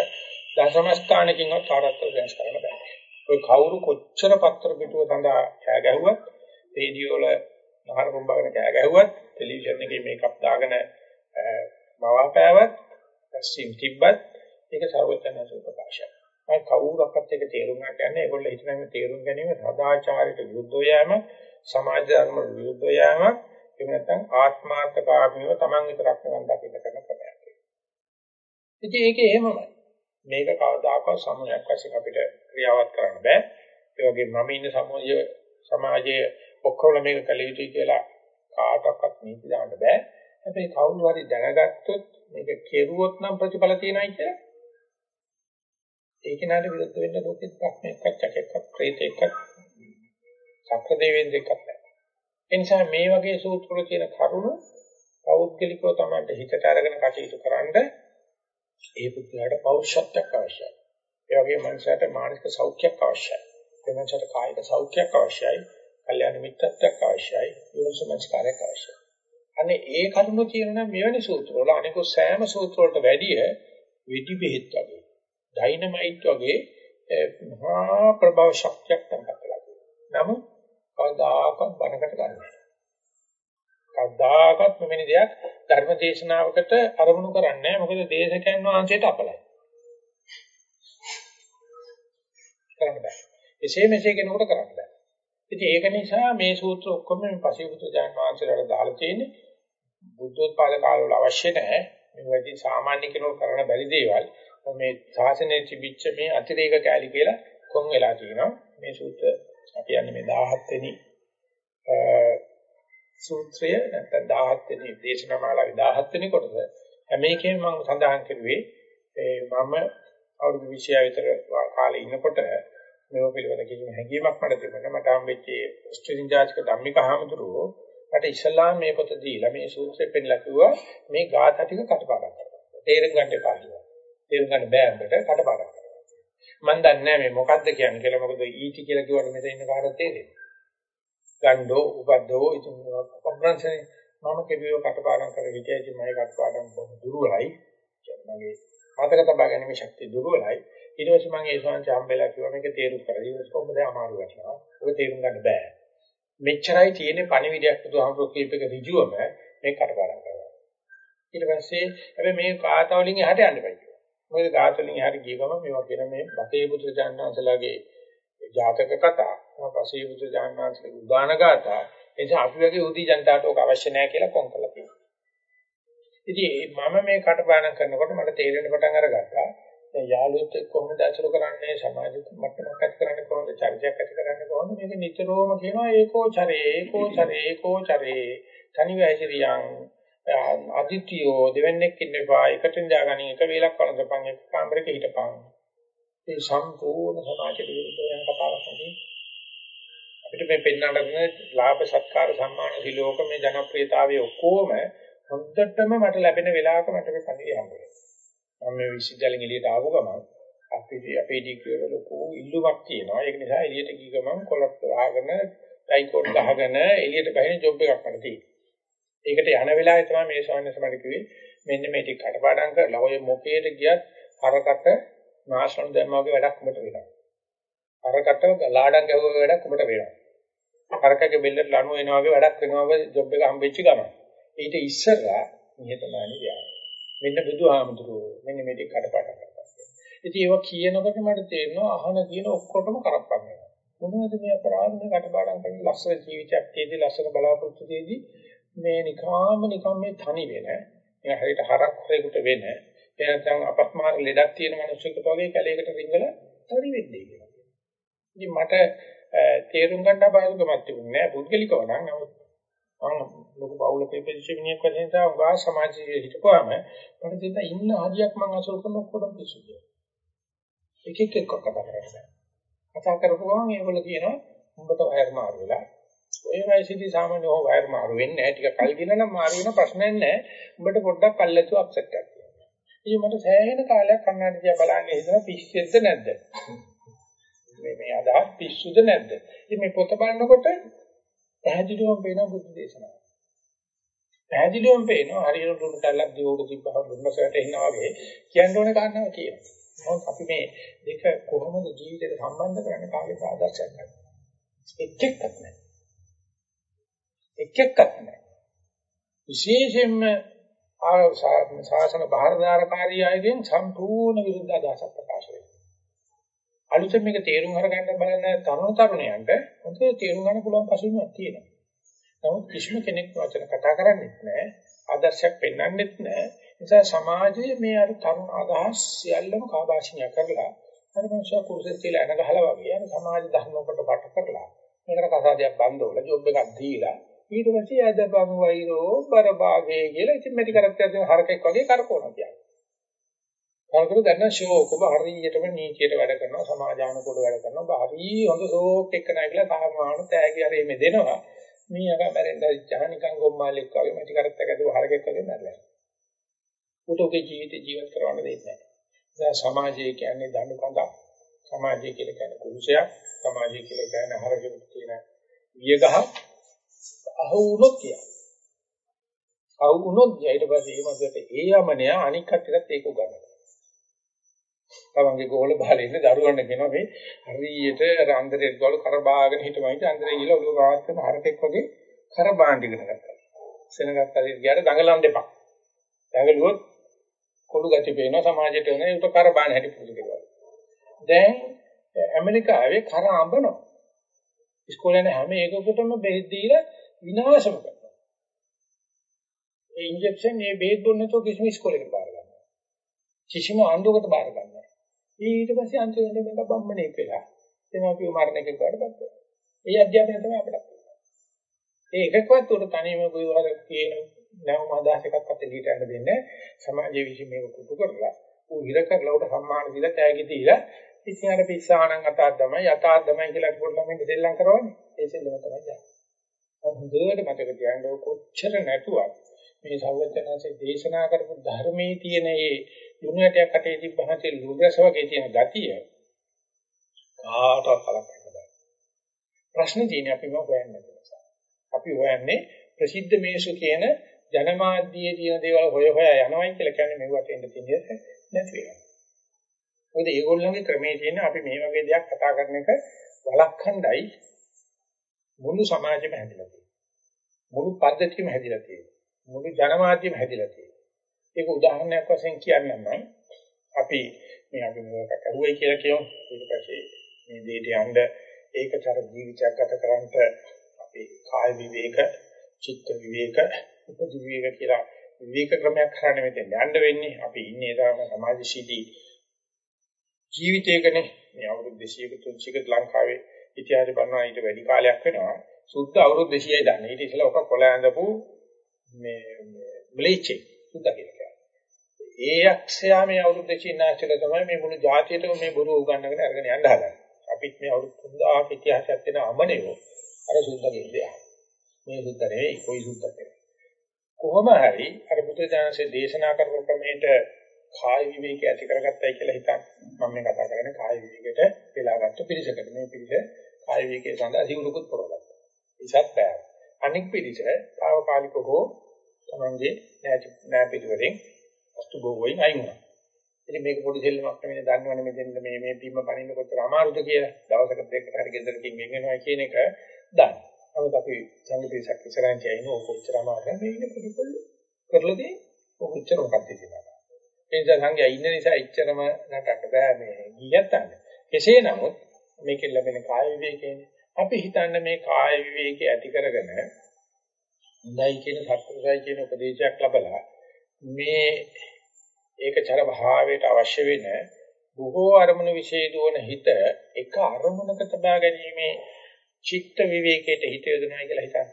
දශම ස්ථානකින්වත් කාටවත් වෙනස් කරන්න බෑ. ඔය කවුරු කොච්චර පත්‍ර පිටුව සඳහා කෑ ගැහුවත්, රේඩියෝ වල නහර පොම්බගෙන කෑ ගැහුවත්, ටෙලිවිෂන් එකේ මේකප් දාගෙන මවාපෑවත්, සිම් තිබ්බත් ඒක සර්වඥාසෝ ප්‍රකාශයක්. මම කවුරක්වත් ඒක තේරුම් ගන්න යන්නේ ඒගොල්ලෝ හිතන මේ තේරුම් ගැනීම සදාචාරයට විරුද්ධව යෑම, සමාජ ධර්ම විරුද්ධව යෑම, එහෙම නැත්නම් ආත්මාර්ථකාමීව Taman විතරක් නිවන් දකින්න කරන ක්‍රමයක්. ඉතින් ඒක එහෙමමයි. මේක කවදාකවත් සමුයක් වශයෙන් අපිට ක්‍රියාවත් කරන්න බෑ. ඒ වගේම මම ඉන්න සමාජය සමාජයේ ඔක්කොම මේක කළ යුතුයි කියලා කාටවත් නීති දාන්න බෑ. හැබැයි කවුරු හරි දැනගත්තොත් මේක කෙරුවොත් නම් ප්‍රතිඵල තියෙනයි කියලා. ඒක නට විරුද්ධ වෙන්න ලෝකෙත් ප්‍රශ්නයක් චකයක් ක්‍රේතයක් සක්‍ර දෙවෙන්දෙක් නැහැ. ඒ නිසා මේ වගේ සූත්‍ර වල තියෙන කරුණු පෞද්ගලිකව තමයි හිතට අරගෙන කටයුතු කරන්නේ ඒ පුද්ගලයාට පෞරුෂත්වයක් අවශ්‍යයි. ඒ වගේම මනසට මානසික සෞඛ්‍යයක් අවශ්‍යයි. ඒ මනසට කායික සෞඛ්‍යයක් අවශ්‍යයි. කල්යාණ මිත්‍රත්වයක් අවශ්‍යයි. යෝනිසමස්කාරයක් අවශ්‍යයි. අනේ ඒ කරුණු කියනවා මෙවැනි සූත්‍රවල අනිකෝ සෑම සූත්‍ර වලට වැඩිය වෙඩි බෙහෙත් වගේ ඩයිනමයිට් වගේ මහා ප්‍රභව ශක්තියක් තමයි කරලා තියෙන්නේ. නමුත් කවදාකවත් බණකට ගන්නවා. කවදාකවත් මෙවැනි දෙයක් ධර්ම දේශනාවකට අරමුණු කරන්නේ නැහැ. මොකද දේශකයන් වහන්සේට අපලයි. කරන්න බෑ. එසේ මෙසේ කෙනෙකුට කරන්න බෑ. ඉතින් ඒක නිසා මේ සූත්‍ර ඔක්කොම මේ පසිවුතු ජාන වහන්සේලාට දාලා තියෙන්නේ බුද්ධෝත්පාද කාලවල අවශ්‍ය නැහැ. මේ වැඩි සාමාන්‍ය කෙනෙකුට කරන්න බැරි දේවල්. මේ ශාසනයේ තිබිච්ච මේ අතිරේක කැලි කියලා කොන් වෙලා තියෙනවා. මේ සූත්‍ර අපි යන්නේ මේ 17 වෙනි සූත්‍රය නැත්නම් 17 වෙනි දේශනාමාලාවේ 17 වෙනි කොටස. හැම එකෙම මම සඳහන් කරුවේ මම අවුරුදු 26 විතර කාලේ ඉන්නකොට මේව පිළිවෙල කිසිම හැඟීමක් මට තිබුණා. මට හම්බෙච්ච ඔස්ට්‍රේලියානු ජාතික ධම්මික හාමුදුරුවෝ මට ඉස්ලාම් මේ පොත දීලා මේ සූත්‍රය පෙන්නලා කිව්වා මේ ගාථා ටික කටපාඩම් කරන්න. තේරුම් ගන්න එපා කියලා. තේරුම් ගන්න බෑ අපිට කටපාඩම් කරන්න. මම දන්නේ නැහැ මේ මොකද්ද කියන්නේ කියලා. මොකද ඊටි කියලා කිව්වට මෙතන ඉන්න කාටවත් තේරෙන්නේ ගණ්ඩෝ උපද්දෝ ඉතින් කොම්බ්‍රන්සනේ මම කෙබියෝ කටපාඩම් කර හිටියදී මම කටපාඩම් බොහොම දුර්වලයි කියන්නේ මතක තබා ගැනීම ශක්තිය දුර්වලයි ඊට පස්සේ මම ඒ ස්වාමීන් හම්බෙලා කිව්වා මේක තේරුම් කරලා ඊට පස්සේ කොහොමද අමාරු වෙනවා ඔක තේරුම් ගන්න බෑ මෙච්චරයි තියෙන්නේ පණිවිඩයක් බුදුහාමුදුරුවෝ කියපේක ඍජුවම මේ කටපාඩම් කරනවා. ඊට පස්සේ හැබැයි මේ කාතාවලින් එහාට යන්න බෑ මොකද කාතාවලින් එහාට ගිය ගමන් මේවා කියන මේ බතේ බුදු ජානනාංශලාගේ ජාතක කතා පසේ බුදු ජානනාංශගේ උදාන ගාථා. එනිසා අපි වගේ උදී ජනතාවට ඕක අවශ්‍ය නැහැ කියලා කොන් කළා තියෙනවා. ඉතින් මම මේ කටපාඩම් කරනකොට මට තේරෙන පටන් අරගත්තා දැන් යාළුවොත් කොහොමද අසුර කරන්නේ? සමාජෙත් මට්ටමක් ඇති කරන්නේ කොහොමද? චරිතයක් ඇති කරන්නේ කොහොමද? මේක නිතරම කියනවා ඒකෝ චරේ ඒකෝ චරේ ඒකෝ චරේ. තනිව ඇසිරියන් අදිතියෝ දෙවන්නේක් ඉන්නවා එකට දාගනින් එක වේලක් වළඳපන් එක කාමරයක හිටපන්. ඒ සම්පූර්ණ සමාජ විරුද්ධ යන කතාවක් නෙවෙයි. අපිට මේ පෙන්වන්න දෙන ලාභ සත්කාර සම්මාන සිලෝක මේ ජනප්‍රියතාවයේ ඔක්කොම හොඳටම මට ලැබෙන වෙලාවක මට මේ පණිවිඩය හම්බ වෙනවා. මම මේ විශ්වවිද්‍යාලෙන් එළියට ආව ගමන් අපේ අපේ ඩිග්‍රී වල ලොකු ඉල්ලුමක් තියෙනවා. ඒක නිසා එළියට ගිය ගමන් කොලත් දාගෙන ටයිකෝඩ් ගහගෙන එළියට බහින ජොබ් එකක් මට තියෙනවා. ඒකට යන වෙලාවේ තමයි මේ ස්වාමීන් වහන්සේ මට කිව්වේ මෙන්න මේ ටික කටපාඩම් කරලා ඔය මොකේට ගියත් හරකට නාශන දැම්මා වගේ වැඩක් උඹට වෙනවා. කරකට ලාඩම් ගැහුව වැඩක් ඔබට වෙනවා. කරකගේ බෙල්ලට ලණු එනවා වගේ වැඩක් වෙනවා වගේ ජොබ් එක හම්බෙච්ච ගමන්. ඊට ඉස්සරලා නිහතමානී ව්‍යාය. මෙන්න බුදුහාමුදුරුවෝ මෙන්න මේ දෙක කඩපාඩම් කරනවා. ඉතින් ඒවා කියනකොට මට තේරෙනවා අහන කියන ඔක්කොටම කරප්පන් වෙනවා. මොනවද මේ අපරාධ මේ කඩපාඩම් කරන ලස්සන ජීවිතයක් තියදී ලස්සන බලාපොරොත්තු තියදී මේ නිකාම නිකම් මේ තනි වෙන ඒ හරියට හරක් හොරෙකුට වෙන එනසම් අපස්මාර ලෙඩක් තියෙන මිනිස්සුන්ට වගේ කැලේකට රිංගලා හරි වෙන්නේ කියලා. ඉතින් මට තේරුම් ගන්න බාධකමක් තිබුණේ නෑ පුද්ගලිකව නම් නමුත් මම ලොකු බෞල පෙපෙච්චිනියක් වශයෙන් තා උගා සමාජයේ හිටපුවාම මට දෙන්න ඉන්න ආදියක් මම අසල් කරන ඔක්කොම පිස්සු කියලා. එක එක එක කතා කරන්නේ. කතා කරපුවාම ඒගොල්ලෝ කියනවා උඹට වයර් මාරු වෙලා. ඔය වයසේදී සාමාන්‍ය ඕ වයර් මාරු වෙන්නේ නැහැ. ටික කල් ගින නම් මාරු වෙන ප්‍රශ්නයක් නැහැ. උඹට පොඩ්ඩක් කල්ැතු අප්සෙට් එකක් තියෙනවා. ඉතින් මට සෑහෙන කාලයක් කන්නාඩි දිහා බලන්නේ හිතන පිස්සෙද්ද නැද්ද? මේ මේ අදහස් පිස්සුද නැද්ද? ඉතින් මේ පොත බලනකොට පැහැදිලිවම පේන බුද්ධ දේශනාව. පැහැදිලිවම පේනවා හරියට දුන්න කල්ලක් දියෝක තිබ්බහම දුන්නසට එනවා වගේ කියන්න ඕනේ කාරණාව කියනවා. මොකද අපි මේ දෙක කොහොමද ජීවිතේට සම්බන්ධ කරන්නේ කාගේ ආදර්ශයක් ගන්න. එක් එක්කත් නැහැ. එක් එක්කත් නැහැ. විශේෂයෙන්ම ශාසන බාහිරදාරකාරී අයගෙන් සම්පූර්ණ විරුද්ධ අදහසක් ප්‍රකාශ වෙනවා. අලුතෙන් මේක තේරුම් අරගන්න බලන තරුණ තරුණයන්ට හොඳට තේරුම් ගන්න පුළුවන් පසුබිමක් තියෙනවා. නමුත් කිසිම කෙනෙක් වචන කතා කරන්නේත් නැහැ, ආදර්ශයක් පෙන්වන්නෙත් නැහැ. නිසා සමාජයේ මේ අර තරුණ අදහස් සියල්ලම කාබාෂණය කරලා අර මනුෂ්‍ය කුරුසෙත් කියලා එන ගහලා වගේ අර සමාජ ධර්මවලට වට කරලා මේකට කසාදයක් බන්දවල ජොබ් එකක් දීලා ඊට පස්සේ ඇදපන් වෛරෝ බරභාගේ කියලා ඉතින් මෙටි කරත්තයක් දෙන හරකෙක් වගේ කරකවනවා කියන්නේ. කරකව දැන් ෂෝක් ඔබ හරියටම නීතියට වැඩ කරනවා සමාජානුකූල වැඩ කරනවා හරි හොඳ ෂෝක් එක නයි කියලා සාමාන්‍ය තෑගි හරි මේ දෙනවා මේ අර බැරෙන්ද ජහනිකන් ගොම්මාලෙක් වගේ මෙටි කරත්තයක් ඇදුව හරකෙක් වගේ මැරලා. උටෝගේ ජීවිතේ ජීවත් කරවන්න දෙන්නේ නැහැ. දැන් සමාජය කියන්නේ දඬු කඳක්. සමාජය කියලා කියන්නේ කුරුසයක්. සමාජය කියලා කියන්නේ හරකෙකට තියෙන වියගහ අහුනොත් කිය. අහුනොත් ඊට පස්සේ මේ මගට ඒ යමනය අනික් කටට ඒක උගන්වනවා. තමන්ගේ ගෝල බහලේ ඉන්න දරුවන්ට කියනවා මේ හරියට රන්දරේ ගෝල කරබාගෙන හිටමයි අන්දරේ ගිහලා ඔළුව ගාවත් කරන හරකෙක් වගේ කරබාන් ටිකට ගත්තා. සෙනගත් අදිට ගියාට දඟලන්න දෙපා. දඟලුවොත් කොළු ගැටි පේනවා සමාජයට එන ඒක කරබාන හැටි පුරුදු කරනවා. දැන් ඇමරිකාවේ කර අඹනවා. ඉස්කෝලේ යන හැම එකකටම බෙහෙත් දීලා විනාශම කරනවා. ඒ ඉන්ජෙක්ෂන් මේ බෙහෙත් දුන්නේ නැතුව කිසිම ඉස්කෝලේකට බාර ගන්නවා. කිසිම ආණ්ඩුවකට බාර ගන්නවා. ඊට පස්සේ අන්තිමට මේක බම්මණේක් වෙලා එනවා මරණයකට බාරපත් වෙනවා. ඒ අධ්‍යාපනය තමයි අපිට. ඒ එකකවත් උඩ තනියම ගුරුවර කියන නැවම අදහසකත් අපිට ඊට යන්න දෙන්නේ සමාජයේ විසින් මේක කුතු කරලා ඌ ඉර කරලා උට සම්මාන දීලා තෑගි දීලා ඉතින් අර පිස්සාණන් අතාක් තමයි යථාර්ථ තමයි කියලා පොඩ්ඩක් ළමෙන් දෙල්ලම් කරවන්නේ ඒ සෙල්ලම තමයි යන්නේ. හොඳට මතක තියාගන්න කොච්චර නැතුවක් මේ සර්වඥාන්සේ දේශනා කරපු ධර්මයේ තියෙන මේ දුනියටයක් අතේ තිබ්බහසේ ලුගස වගේ තියෙන ගතිය කාටවත් කලක් නැහැ. ප්‍රශ්න තියෙන්නේ අපි මොකද හොයන්නේ නිසා. අපි හොයන්නේ ප්‍රසිද්ධ මේසු කියන ජනමාධ්‍යයේ තියෙන දේවල් හොය හොයා යනවයි කියලා කියන්නේ මෙවට එන්න තියෙන්නේ නැති වෙනවා. මොකද ඒගොල්ලන්ගේ ක්‍රමයේ තියෙන අපි මේ වගේ දෙයක් කතා කරන එක වළක්වන්නයි මුළු සමාජෙම හැදිලා තියෙන්නේ. මුළු පද්ධතියම හැදිලා තියෙන්නේ. මුළු ජනමාධ්‍යෙම හැදිලා තියෙන්නේ. ඒක උදාහරණයක් වශයෙන් කියන්නම් නම් අපි මේ අපි මේක කරුවයි කියලා කියමු. ඊට පස්සේ මේ දෙයට යන්න ඒකතර ජීවිතයක් ගත කරන්ට අපි කාය විවේක, චිත්ත විවේක, උපදි විවේක කියලා විවේක ක්‍රමයක් කරන්න මෙතෙන් යන්න වෙන්නේ. අපි ඉන්නේ තාම සමාජශීලී ජීවිතයකනේ. මේ අවුරුදු 200ක 300ක ලංකාවේ ඉතිහාසය බලනවා ඊට වැඩි කාලයක් වෙනවා. සුද්ධ අවුරුදු 200යි දන්නේ. ඊට ඉස්සෙල්ලා ඔක කොළ ඇඳපු මේ මලේච්චේ සුද්ධ කියලා. ඒ යක්ෂයා මේ අවුරුදු 200 නැචල තමයි මේ මුළු ජාතියටම මේ බොරුව උගන්වගෙන අරගෙන යන්න හදන්නේ. අපිත් මේ අවුරුදු 3000ක ඉතිහාසයක් තියෙන අමනෙව අර සුද්ධ කියන්නේ. මේ සුද්ධ නෙවෙයි කොයි සුද්ධ නෙවෙයි. කොහොම හරි අර බුද්ධ ඥානසේ දේශනා කරපු ක්‍රමයට කාය විවේක ඇති කරගත්තයි කියලා හිතන්න. මම මේ කතා කරන්නේ කාය විවේකයට වෙලාගත්තු පිළිසකට. මේ පිළිස කාය විවේකයේ සඳහා සිවුරුකුත් පොරවගත්තා. ඉසත් බෑ. අනික් පිළිස తాවකාලික හෝ තමන්ගේ නෑ පිළිවෙලෙන් වස්තු භෝගයෙන් අයින් වුණා. ඉතින් මේක පොඩි දෙල්ලමක් නෙමෙයි දන්නවනේ මෙතෙන් මේ මේ බිම්ම පනින්න කොච්චර අමාරුද කියලා. දවසකට දෙකකට හරි ගෙදරකින් වෙන් වෙනවා කියන එක දන්න. නමුත් අපි සංගීතයක් ඉස්සරහින් කියනෝ කොච්චර අමාරුද මේ ඉන්නේ පොඩි පොඩි කරලාදී කොච්චර මොකක්ද කියලා. ඒ නිසා සංඝයා ඉන්න නිසා එච්චරම නටන්න බෑ මේ ගියත් අන්න. කෙසේ නමුත් මේකෙන් ලැබෙන කාය විවේකයෙන් අපි හිතන්නේ මේ කාය විවේකේ ඇති කරගෙන හොඳයි කියන සත්පුරුෂයි කියන උපදේශයක් ලැබලා මේ ඒකචර භාවයට අවශ්‍ය වෙන බොහෝ අරමුණු විශේෂ දුවන හිත එක අරමුණක තබා ගැනීමේ චිත්ත විවේකයට හිත යොදනවා කියලා හිතන්න.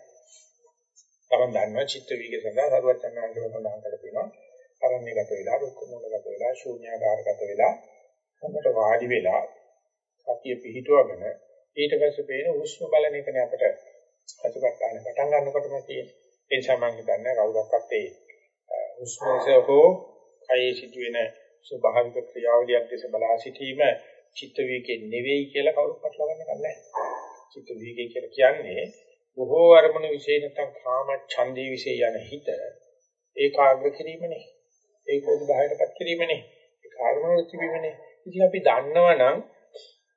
තමන් දන්නවා චිත්ත විවේක සඳහා සරුවත් යනවා සඳහන් කරලා තියෙනවා. අරණ්‍යගත වෙලා, රුක්ක මූලගත වෙලා, ශූන්‍යාකාරගත වෙලා, හොඳට වාඩි වෙලා සතිය පිහිටුවගෙන ඊට පස්සේ පේන හුස්ම බලන එකනේ අපිට අසුපත්තාන පටන් ගන්නකොටම තියෙන. ඒ නිසා මම හිතන්නේ කවුරක්වත් ඒ හුස්මසේ හෝ කයේ සිදුවෙන ස්වභාවික ක්‍රියාවලියක් දැස බලා සිටීම චිත්ත වීකේ නෙවෙයි කියලා කවුරුත් පටලවන්න නැහැ. චිත්ත වීකේ කියලා කියන්නේ බොහෝ අරමුණු විශේෂ නැත්නම් කාම ඡන්දේ විශේෂ යන හිත ඒකාග්‍ර කිරීමනේ. ඒකෝද බාහිරපත් කිරීමනේ. ඒ කාර්මවල තිබීමනේ. ඉතින් අපි දන්නවනම්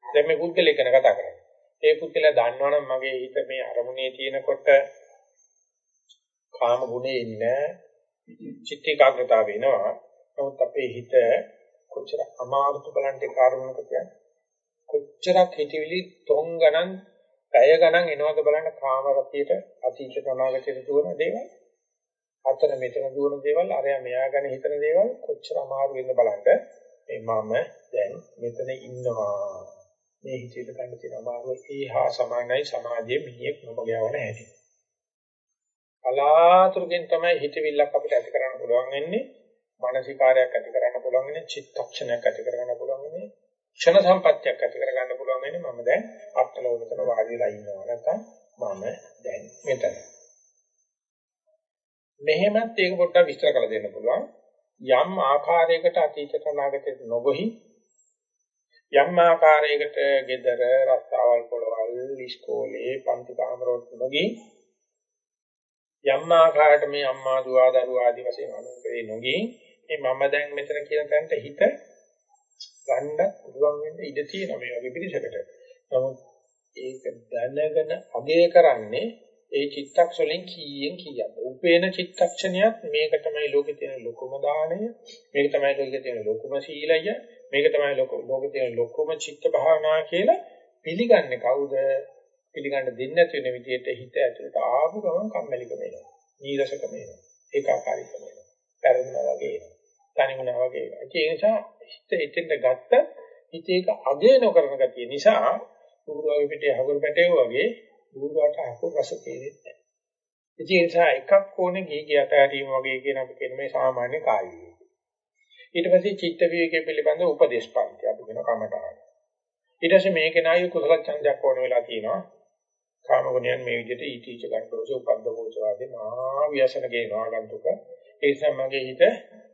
දැන් මේ පුද්ගලයා ගැන කතා කරන්නේ. ඒ පුද්ගලයා දන්නවනම් මගේ හිත මේ අරමුණේ තියෙනකොට කාම ගුණේ ඉන්න චිත්ත ඒකාග්‍රතාව වෙනවා. නමුත් අපේ හිත කොච්චර අමාරුද බලන්න කාරණක කියන්නේ. කොච්චරක් හිතවිලි තොන් ගණන්, පැය ගණන් එනවද බලන්න කාම රතියට අතීත අනාගතයට දුවන දේවල්. අතන මෙතන දුවන දේවල්, අරයා මෙයා ගැන හිතන දේවල් කොච්චර අමාරු වෙනද බලන්න. මේ මම දැන් මෙතන ඉන්නවා. මේ හිතේට ගන්න තියෙන අමාරුව ඒ හා සමානයි සමාජයේ මිනිහෙක් නොමග යවන හැටි. අලාතුරකින් තමයි හිතවිල්ලක් අපිට ඇති කරන්න පුළුවන් වෙන්නේ. මානසිකාරයක් ඇති කරගන්න පුළුවන් වෙන්නේ, චිත්තක්ෂණයක් ඇති කරගන්න පුළුවන් වෙන්නේ, ක්ෂණ සම්පත්තියක් ඇති කරගන්න පුළුවන් වෙන්නේ මම දැන් අත්ලෝකතන වාඩි වෙලා ඉන්නවා නැත්නම් මම දැන් මෙතන. මෙහෙමත් ඒක පොඩ්ඩක් විස්තර කරලා දෙන්න පුළුවන්. යම් ආකාරයකට අතීත අනාගතයට නොගොහි යම් ආකාරයකට gedara රස්තාවල් පොළවල් ඉස්කෝලේ පන්ති කාමරවල නොගී යම් ආකාරයකට මේ අම්මා දුව දරුවා ආදි වශයෙන් අනුකරේ නොගී මේ මම දැන් මෙතන කියන තැනට හිත ගන්න පුළුවන් වෙන්න ඉඩ තියෙනවා මේ වගේ පිළිසකට. නමුත් ඒක දැනගෙන අගය කරන්නේ ඒ චිත්තක්ෂණයෙන් කීයෙන් කීයක්ද? උපේන චිත්තක්ෂණයත් මේක තමයි ලෝකේ තියෙන ලොකුම දාණය, මේක තමයි ලෝකේ තියෙන ලොකුම සීලය, මේක තමයි ලෝකේ තියෙන ලොකුම චිත්ත භාවනා කියලා පිළිගන්නේ කවුද? පිළිගන්න දෙන්නේ නැති වෙන විදිහට හිත ඇතුළට ආපු ගමන් කම්මැලිකම එනවා. නීරසකම එනවා. ඒකාකාරීකම එනවා. පැරදුනා වගේ එනවා. තනිමුණා වගේ එනවා. ඒ නිසා හිත එතෙන්ට ගත්ත හිත ඒක අගය නොකරන ගතිය නිසා උරුවාගේ පිටේ හගුරු පැටේව වගේ උරුවාට අකුරු රස තේරෙන්නේ නැහැ. ඒ නිසා එකක් ඕනේ ගිහි ගියට හැරීම වගේ කියන අපි කියන මේ සාමාන්‍ය කායිය. ඊට පස්සේ චිත්ත විවේකයේ පිළිබඳ උපදේශ පන්ති අපි කියන කමඨාන. ඊට පස්සේ මේකේ නායක කුසල ඡන්දයක් ඕන වෙලා තියෙනවා. කාම ගුණයන් මේ විදිහට ඊටීච ගන්නෝස උපද්දකෝස වාදී මහා ව්‍යසන ගේනවා ගන්තුක. ඒ නිසා මගේ හිත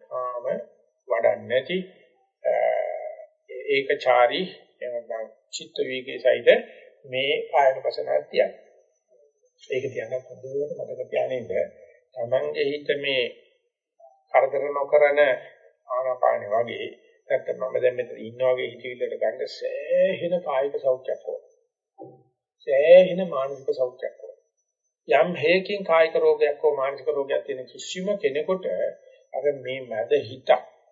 කාම වඩන්නේ නැති ඒකචාරී එනනම් චිත්ත වේගයේ සයිද මේ ආයන පසනාවක් තියන්නේ. ඒක තියන්න හොඳට මතක තියාගන්න. තමන්ගේ හිත මේ කරදර නොකරන ආනාපානෙ වගේ නැත්නම් මම දැන් මෙතන ඉන්නා වගේ හිතවිල්ලට ගන්න සෑහෙන කායික සෞඛ්‍යයක් ඕන. සෑහෙන මානසික සෞඛ්‍යයක් ඕන. යම් හේකින් කායික රෝගයක් හෝ මානසික රෝගයක් තියෙන කිසිම කෙනෙකුට අර මේ මැද හිතක්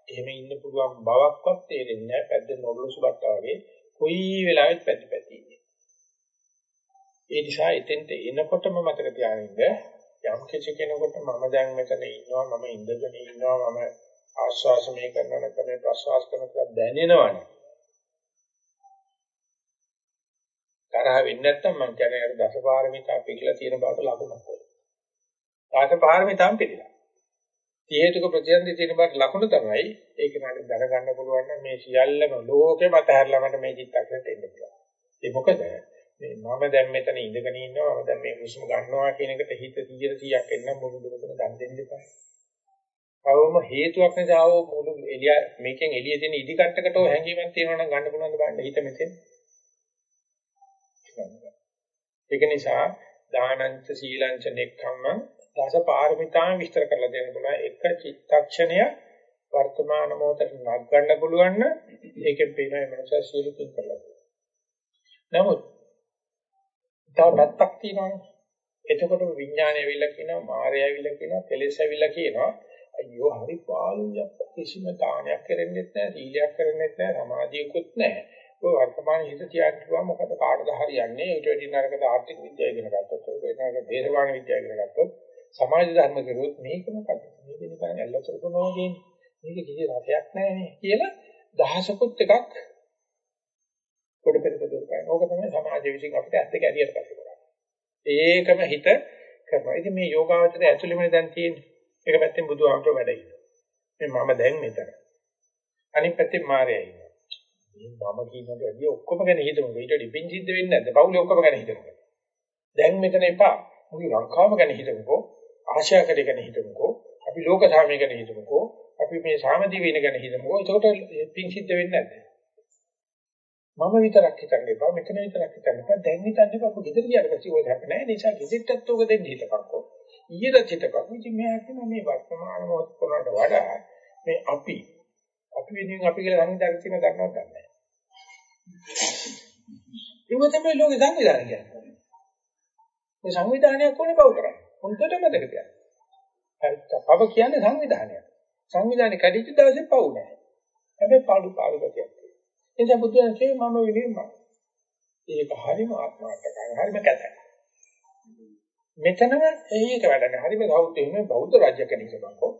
එහෙම ඉන්න පුළුවන් බවක්වත් තේරෙන්නේ නැහැ. පැද්ද නොරොසු බට්ටා වගේ කොයි වෙලාවෙත් පැද්ද පැති ඉන්නේ. ඒ නිසා එතෙන්ට එනකොටම මතක තියාගන්න යම් කිසි කෙනෙකුට මම දැන් මෙතන ඉන්නවා මම ඉඳගෙන ඉන්නවා මම ආශ්වාස මේ කරනවා නැත්නම් මේ ප්‍රශ්වාස කරනවා දැනෙනවනේ. තරහ වෙන්නේ නැත්නම් මම කියන්නේ අර දසපාරමිතා පිළිලා තියෙන බවට ලකුණක් වෙයි. දසපාරමිතාම් පිළිලා. හේතුක ප්‍රතිසන්දි තියෙන බවට ලකුණ තමයි ඒක නේද දැනගන්න පුළුවන් නම් මේ සියල්ලම ලෝකෙ මත හැරලා මට මේ චිත්තක්ෂණයට එන්න පුළුවන්. ඒ මොකද මේ මම දැන් මෙතන ඉඳගෙන ඉන්නවා මම දැන් මේ හුස්ම ගන්නවා කියන එකට හිත 100 100ක් එන්න මුළු දුරටම දන් දෙන්න එපා. කවම හේතුවක් නිසා ආව මුළු එළිය මේකෙන් එළිය තියෙන ඉදි කට්ටකට හැංගීමක් තියෙනවා නම් ගන්න පුළුවන් ද බලන්න හිත මෙතෙන්. ඒක නිසා දානංච සීලංච නෙක්ඛම්ම දස පාරමිතාන් විස්තර කරලා දෙන්න පුළුවන් එක චිත්තක්ෂණය වර්තමාන මොහොතට නක් ගන්න පුළුවන් නම් ඒකෙන් පේන මේ මනස සියලු පින් කරලා නමුත් තව පැත්තක් තියෙනවානේ. එතකොට විඥානය ඇවිල්ලා කියනවා, මායය ඇවිල්ලා කියනවා, කෙලෙස් ඇවිල්ලා කියනවා. අයියෝ හරි පාළුයි කිසිම දානයක් කරෙන්නෙත් නැහැ, සීලයක් කරෙන්නෙත් නැහැ, සමාධියකුත් නැහැ. ඔය වර්තමාන හිත තියාගන්නවා මොකද කාටද හරියන්නේ? ඊට වැඩි නරකද ආර්ථික විද්‍යාව ඉගෙන ගත්තොත්, ඒක නරක දේශපාලන විද්‍යාව ඉගෙන ගත්තොත්, සමාජ ධර්ම කරුවොත් මේක මොකද? මේක නිකන් ඇල්ලතර කරනවා කියන්නේ. මේක කිසි රටයක් නැහැ කියලා දහසකුත් එකක් කොට පෙරක දුරකයි. ඕක තමයි සමාජ විශ්ින් අපිට ඇත්ත කැඩියට පස්සේ කරන්නේ. ඒකම හිත කරනවා. ඉතින් මේ යෝගාවචරය ඇතුළෙම දැන් තියෙන්නේ. එක පැත්තෙන් බුදුහාමර වැඩ ඉන්නවා. මේ මම දැන් මෙතන. අනිත් පැත්තෙන් මායя ඉන්නවා. මේ මම කියනකොට වැඩි ඔක්කොම ගැන හිතමු. ඊට වඩා පිං සිද්ධ වෙන්නේ නැද්ද? පවුලේ ඔක්කොම ගැන හිතමු. දැන් මෙතන එපා. මුළු ලංකාවම ගැන හිතමුකෝ. ආශාකරේ ගැන හිතමුකෝ. අපි ලෝක සාමය ගැන හිතමුකෝ. අපි මේ සාමදී වෙන ගැන හිතමුකෝ. එතකොට පිං සිද්ධ වෙන්නේ නැද්ද? මම විතරක් හිතන්න එපා මෙතන විතරක් හිතන්න එපා දැන් හිතන්න එපා කො ගෙදර ගියාට පස්සේ ඔය හැප නැහැ නිසා ගෙදරටත් ඔක දෙන්න හිතපන්කෝ ඊයේද හිතපන් ඉතින් මෙයා කියන මේ වර්තමාන මොහොත කරනට වඩා මේ අපි අපි වෙනුවෙන් අපි කියලා සංවිධානය කියන දන්නවත් නැහැ. ඒක තමයි ලෝකේ සංවිධානය කියන්නේ. මේ සංවිධානයක් කොහොමද බව කරන්නේ. හොඳට මතක තියාගන්න. හරි පව කියන්නේ සංවිධානයක්. සංවිධානය කැඩිච්ච දවසේ පවු නැහැ. හැබැයි පාඩු පාඩු ගතියක් එනිසා බුදුන් කියේ මම විලින්ම. ඒක හරිම ආත්මාර්ථකයි. හරිම කැතයි. මෙතනම ඒක වැඩන්නේ. හරිම කවුද එන්නේ බෞද්ධ රාජ්‍ය කෙනෙක් බංකෝ.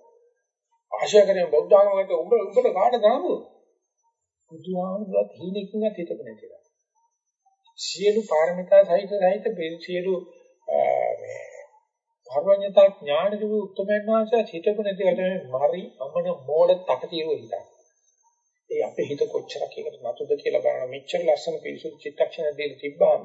ආශය කරේ බෞද්ධ ආගමකට උඹ උඹට කාට දාමු? බුදුහාමුදුරුවෝ හීනකින්වත් හිතපු නැතිලා. සියලු පාරමිතා සහිත සහිත සියලු මේ භවඥතා ඥාන දිවි උත්තරමයන් වහන්සේ හිතපු නැතිවට මරි අමන මෝඩ තකතිරෝ හිතා. ඒ අපේ හිත කොච්චරක් එකට නතුද කියලා බලන මෙච්චර ලස්සන පිරිසුදු චිත්තක්ෂණ දෙල තිබ්බාම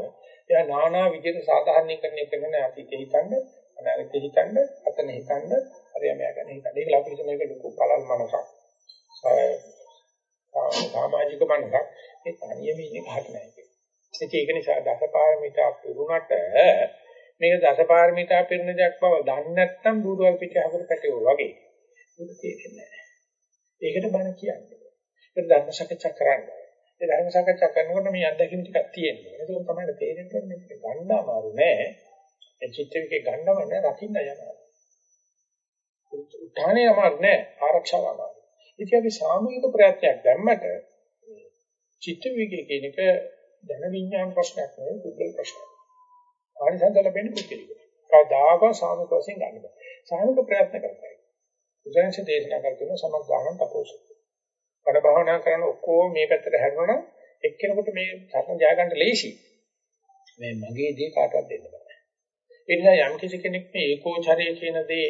එයා নানা විදිහට සාධාරණීකරණය කරන අතීතේ හිතන්න අනාගතේ හිතන්න අතන හිතන්න හරියම යගෙන හිතන්න. ඒක අපිට මේක ලොකු බලල් මනසක්. සමාජික මනසක්. ඒ තනියම ඉන්නේ හරි නැහැ ඒක. නිසා දසපාරමිතා පුරුණට මේක දසපාරමිතා පිරුණ දෙයක් බව දන්නේ නැත්නම් බුදුවල් පිටේ හකුරු පැටවෝ වගේ. ඒක තේරෙන්නේ නැහැ ඒකට බණ කියන්නේ. ඒක ධර්ම සාකච්ඡා කරන්න. ඒ ධර්ම සාකච්ඡා කරනකොට මේ අත්දැකීම් ටිකක් තියෙනවා. ඒක තමයි තේරෙන්නේ මේක ගන්න අමාරු නෑ. ඒ චිත්තවිකේ ගන්නව නෑ රකින්න යනවා. උත්හානේ අමාරු නෑ ආරක්ෂාව අමාරු. ඉතින් අපි සාමූහික ප්‍රයත්නයක් දැම්මට චිත්තවිකේ කියන එක දැන විඥාන ප්‍රශ්නයක් නෙවෙයි පුද්ගල ප්‍රශ්නයක්. ආනිසංස ලැබෙන්නේ පුද්ගලික. කවදාක සාමූහික වශයෙන් ගන්න බෑ. සාමූහික ප්‍රයත්න කරන්න. උදාහරණ දේශනා කරන සමග්ගාන තපෝසු. බණ භාවනා කරන ඔක්කොම මේ පැත්තට හැරෙනවනම් එක්කෙනෙකුට මේ සරණ ජය ගන්න ලේසි. මේ මගේ දේ කාටවත් දෙන්න බෑ. ඒ නිසා යම් කිසි කෙනෙක් මේ ඒකෝචරය කියන දේ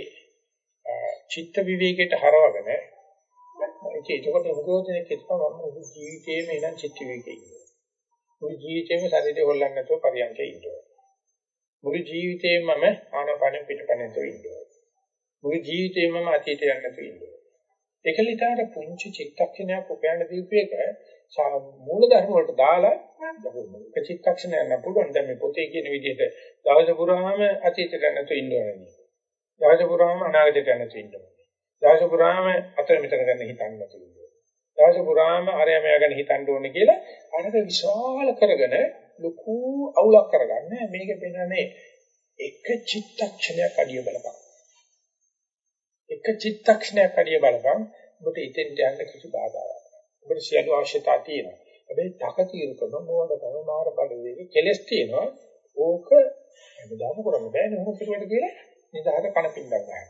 චිත්ත විවේකයට හරවගෙන ඒක ඒකට උගෝදෙනෙක් කියනවා මම මුළු ජීවිතේම ඉඳන් චිත්ත විවේකේ ඉන්නවා. මුළු ජීවිතේම ශරීරය හොල්ලන්නේ නැතුව පරියන්කේ ඉන්නවා. මුළු ජීවිතේම මම ආනපන පිටපණෙන්තෝ ඉන්නවා. මුළු ජීවිතේම මම අතීතයට යන්න නැතුව ඉන්නවා. ඒකලිතාර පුංචි චිත්තක්ෂණයක් උපයන්න දීපු එක මූල ධර්ම වලට දාලා එක චිත්තක්ෂණයක් යන්න පුළුවන්. දැන් මේ පොතේ කියන විදිහට දවස පුරාම අතීතයට යන්නතු ඉන්න ඕනේ. දවස පුරාම අනාගතයට යන්නතු ඉන්න ඕනේ. දවස පුරාම අතර මෙතන ගන්න හිතන්න තියෙනවා. දවස පුරාම අරයම යගෙන හිතන්න ඕනේ කියලා අරක විශාල කරගෙන ලොකු අවුලක් කරගන්න මේක පෙන්නන්නේ එක චිත්තක්ෂණයක් අඩිය බලපන්. එක චිත්තක්ෂණයක් හරිය බලපන් ඔබට ඉතින්ට යන්න කිසි බාධාවක් නැහැ. ඔබට සියලු අවශ්‍යතා තියෙනවා. හැබැයි තකතිරකම මොනවාදකම මාර බලවේග කෙලස් තියෙනවා. ඕක හැමදාම කරන්න බෑනේ මොකද කියලා කියලා නිදාට කන පින්දක් ගන්නවා.